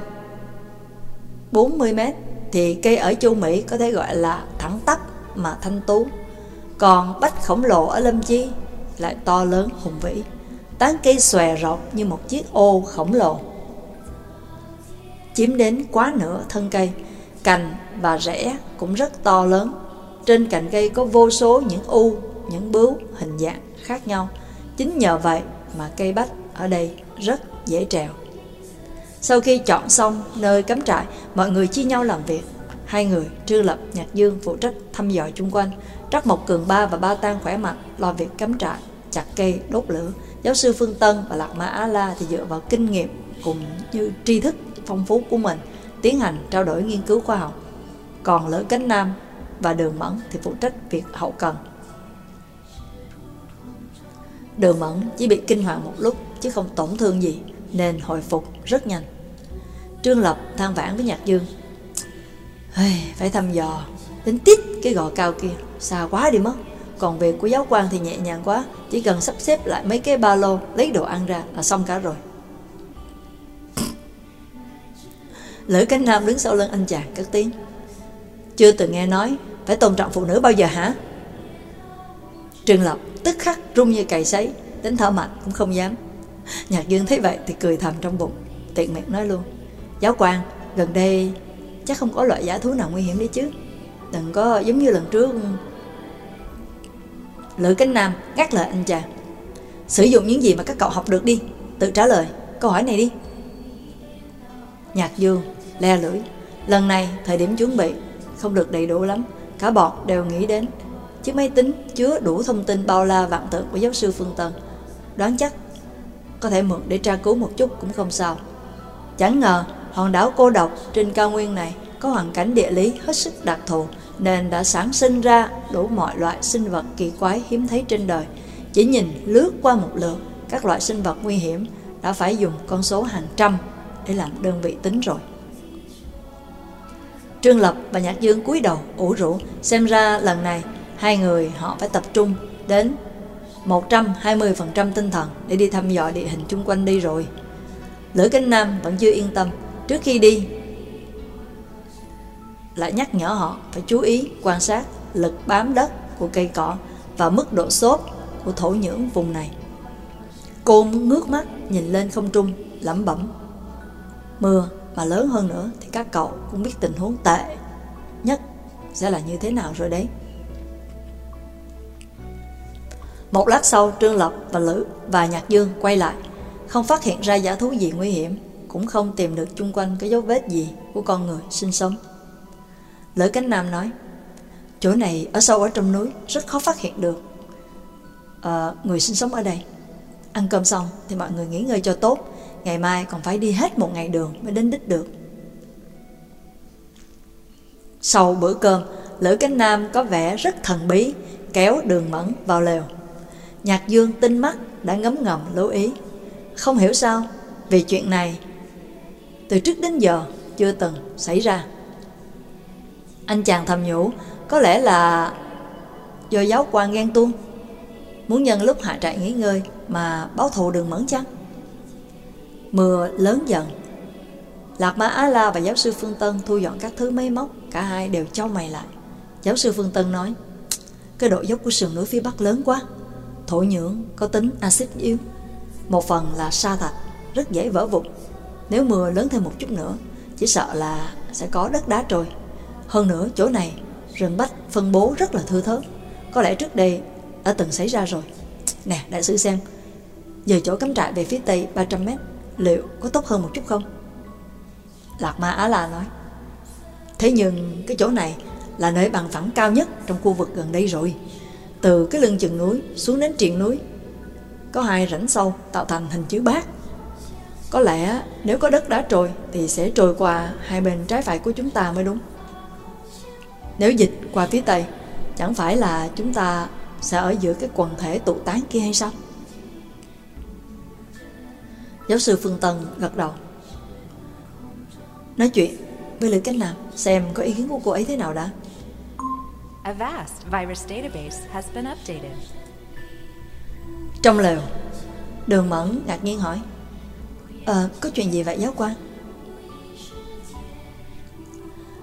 40 mét thì cây ở châu Mỹ có thể gọi là thẳng tắp mà thanh tú. Còn bách khổng lồ ở Lâm Chi lại to lớn hùng vĩ, tán cây xòe rộng như một chiếc ô khổng lồ. Chiếm đến quá nửa thân cây, cành và rễ cũng rất to lớn trên cành cây có vô số những u, những bướu hình dạng khác nhau. Chính nhờ vậy mà cây bách ở đây rất dễ trèo. Sau khi chọn xong nơi cắm trại, mọi người chia nhau làm việc. Hai người, Trư Lập, Nhạc Dương phụ trách thăm dò chung quanh. Trắc Mộc Cường Ba và Ba Tang khỏe mạnh, lo việc cắm trại, chặt cây, đốt lửa. Giáo sư Phương Tân và Lạc Mã Á La thì dựa vào kinh nghiệm cũng như tri thức phong phú của mình, tiến hành trao đổi nghiên cứu khoa học. Còn Lỡ Cánh Nam và Đường Mẫn thì phụ trách việc hậu cần. Đường Mẫn chỉ bị kinh hoàng một lúc chứ không tổn thương gì nên hồi phục rất nhanh. Trương Lập than vãn với Nhạc Dương. Phải thăm dò, đến tít cái gò cao kia, xa quá đi mất. Còn việc của giáo quan thì nhẹ nhàng quá, chỉ cần sắp xếp lại mấy cái ba lô, lấy đồ ăn ra là xong cả rồi. Lữ Cánh Nam đứng sau lưng anh chàng cất tiếng. Chưa từng nghe nói Phải tôn trọng phụ nữ bao giờ hả Trương Lập tức khắc rung như cày sấy Đến thở mạnh cũng không dám Nhạc Dương thấy vậy thì cười thầm trong bụng Tiện miệng nói luôn Giáo quan gần đây chắc không có loại giả thú nào nguy hiểm đấy chứ Đừng có giống như lần trước Lữ Cánh Nam ngắt lời anh chàng Sử dụng những gì mà các cậu học được đi Tự trả lời câu hỏi này đi Nhạc Dương le lưỡi, Lần này thời điểm chuẩn bị không được đầy đủ lắm. Cả bọn đều nghĩ đến chiếc máy tính chứa đủ thông tin bao la vạn tượng của giáo sư Phương Tân. Đoán chắc có thể mượn để tra cứu một chút cũng không sao. Chẳng ngờ hòn đảo cô độc trên cao nguyên này có hoàn cảnh địa lý hết sức đặc thù nên đã sản sinh ra đủ mọi loại sinh vật kỳ quái hiếm thấy trên đời. Chỉ nhìn lướt qua một lượt, các loại sinh vật nguy hiểm đã phải dùng con số hàng trăm để làm đơn vị tính rồi. Trương Lập và Nhạc Dương cúi đầu ủ rũ Xem ra lần này hai người họ phải tập trung đến 120% tinh thần để đi thăm dò địa hình chung quanh đi rồi. Lữ Kinh Nam vẫn chưa yên tâm. Trước khi đi, lại nhắc nhở họ phải chú ý quan sát lực bám đất của cây cỏ và mức độ xốp của thổ nhưỡng vùng này. Cô ngước mắt nhìn lên không trung, lẩm bẩm. Mưa mà lớn hơn nữa thì các cậu cũng biết tình huống tệ nhất sẽ là như thế nào rồi đấy. Một lát sau, Trương Lập và Lữ và Nhạc Dương quay lại, không phát hiện ra giả thú gì nguy hiểm, cũng không tìm được chung quanh cái dấu vết gì của con người sinh sống. Lữ Cánh Nam nói, chỗ này ở sâu ở trong núi, rất khó phát hiện được. À, người sinh sống ở đây. Ăn cơm xong thì mọi người nghỉ ngơi cho tốt, Ngày mai còn phải đi hết một ngày đường mới đến đích được. Sau bữa cơm Lữ Cánh Nam có vẻ rất thần bí Kéo đường mẫn vào lều. Nhạc Dương tinh mắt đã ngấm ngầm lưu ý. Không hiểu sao Vì chuyện này Từ trước đến giờ chưa từng xảy ra. Anh chàng thầm nhủ, có lẽ là do giáo quan ghen tuông, muốn nhân lúc hạ trại nghỉ ngơi mà báo thù đường mẫn chăng? Mưa lớn dần. Lạc Ma Á La và giáo sư Phương Tân thu dọn các thứ máy móc, cả hai đều trao mày lại. Giáo sư Phương Tân nói, cái độ dốc của sườn núi phía Bắc lớn quá, thổ nhưỡng có tính axit yếu. Một phần là sa thạch, rất dễ vỡ vụn. Nếu mưa lớn thêm một chút nữa, chỉ sợ là sẽ có đất đá trôi. Hơn nữa, chỗ này, rừng bách phân bố rất là thưa thớt. Có lẽ trước đây đã từng xảy ra rồi. Nè, đại sư xem, giờ chỗ cắm trại về phía tây 300 mét, liệu có tốt hơn một chút không? Lạc Ma Á La nói, Thế nhưng cái chỗ này là nơi bằng phẳng cao nhất trong khu vực gần đây rồi. Từ cái lưng chừng núi xuống đến triền núi, có hai rãnh sâu tạo thành hình chữ bát. Có lẽ nếu có đất đá trôi thì sẽ trôi qua hai bên trái phải của chúng ta mới đúng. Nếu dịch qua phía tây, chẳng phải là chúng ta sẽ ở giữa cái quần thể tụ tán kia hay sao? Giáo sư Phương Tân gật đầu. Nói chuyện với Lữ Cánh Nam xem có ý kiến của cô ấy thế nào đã. A vast virus database has been updated. Trong lều, đường mẫn ngạc nhiên hỏi Ờ, có chuyện gì vậy giáo quan?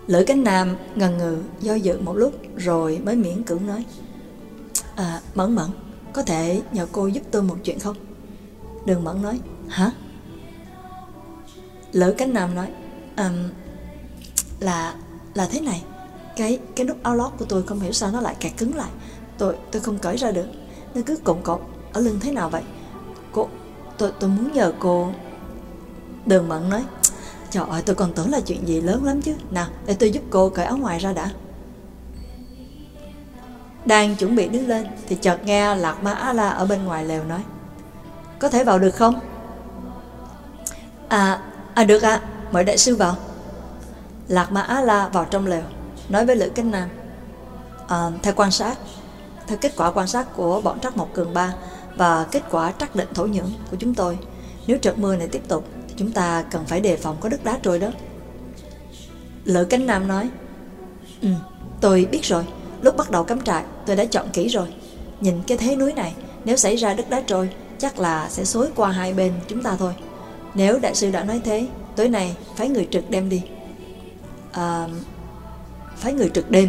Lữ cánh nam ngần ngừ do dự một lúc rồi mới miễn cưỡng nói À, Mẫn Mẫn, có thể nhờ cô giúp tôi một chuyện không? Đường Mẫn nói Hả? Lữ cánh nam nói um, Là, là thế này Cái cái nút áo lót của tôi không hiểu sao nó lại kẹt cứng lại Tôi tôi không cởi ra được Nó cứ cộn cộn ở lưng thế nào vậy Cô, tôi tôi muốn nhờ cô Đường Mẫn nói Trời ơi tôi còn tưởng là chuyện gì lớn lắm chứ. Nào để tôi giúp cô cởi áo ngoài ra đã. Đang chuẩn bị đứng lên Thì chợt nghe Lạc Ma Á La ở bên ngoài lều nói. Có thể vào được không? À, à được ạ. À, Mời đại sư vào. Lạc Ma Á La vào trong lều Nói với Lữ Cánh Nam. À, Theo quan sát Theo kết quả quan sát của bọn trắc một cường ba Và kết quả trắc định thổ nhưỡng của chúng tôi Nếu trận mưa này tiếp tục Chúng ta cần phải đề phòng có đất đá trôi đó. Lữ cánh nam nói Ừ tôi biết rồi. Lúc bắt đầu cắm trại tôi đã chọn kỹ rồi. Nhìn cái thế núi này Nếu xảy ra đất đá trôi Chắc là sẽ xối qua hai bên chúng ta thôi. Nếu đại sư đã nói thế Tối nay phải người trực đem đi. À, Phái người trực đêm.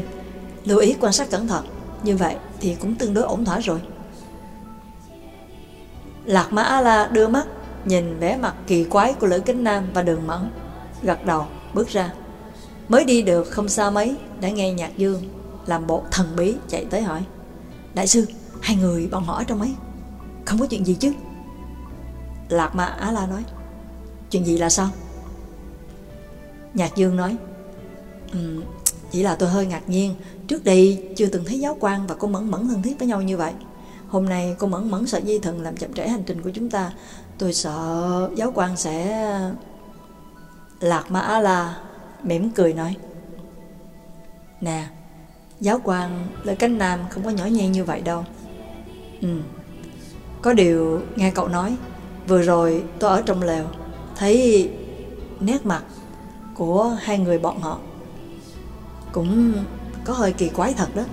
Lưu ý quan sát cẩn thận Như vậy thì cũng tương đối ổn thỏa rồi. Lạc Mã A-la đưa mắt nhìn vẻ mặt kỳ quái của Lữ Kính Nam và Đường Mẫn, gật đầu, bước ra. Mới đi được không xa mấy, đã nghe Nhạc Dương làm bộ thần bí chạy tới hỏi. Đại sư, hai người bọn họ ở trong ấy, không có chuyện gì chứ? Lạc Ma Á La nói, chuyện gì là sao? Nhạc Dương nói, um, chỉ là tôi hơi ngạc nhiên, trước đây chưa từng thấy giáo quan và cô Mẫn Mẫn thân thiết với nhau như vậy. Hôm nay cô Mẫn Mẫn sợ dây thần làm chậm trễ hành trình của chúng ta Tôi sợ giáo quan sẽ... Lạc Ma Á La mỉm cười nói. Nè, giáo quan lời cánh nam không có nhỏ nhen như vậy đâu. Ừ, có điều nghe cậu nói Vừa rồi tôi ở trong lều Thấy nét mặt của hai người bọn họ Cũng có hơi kỳ quái thật đó.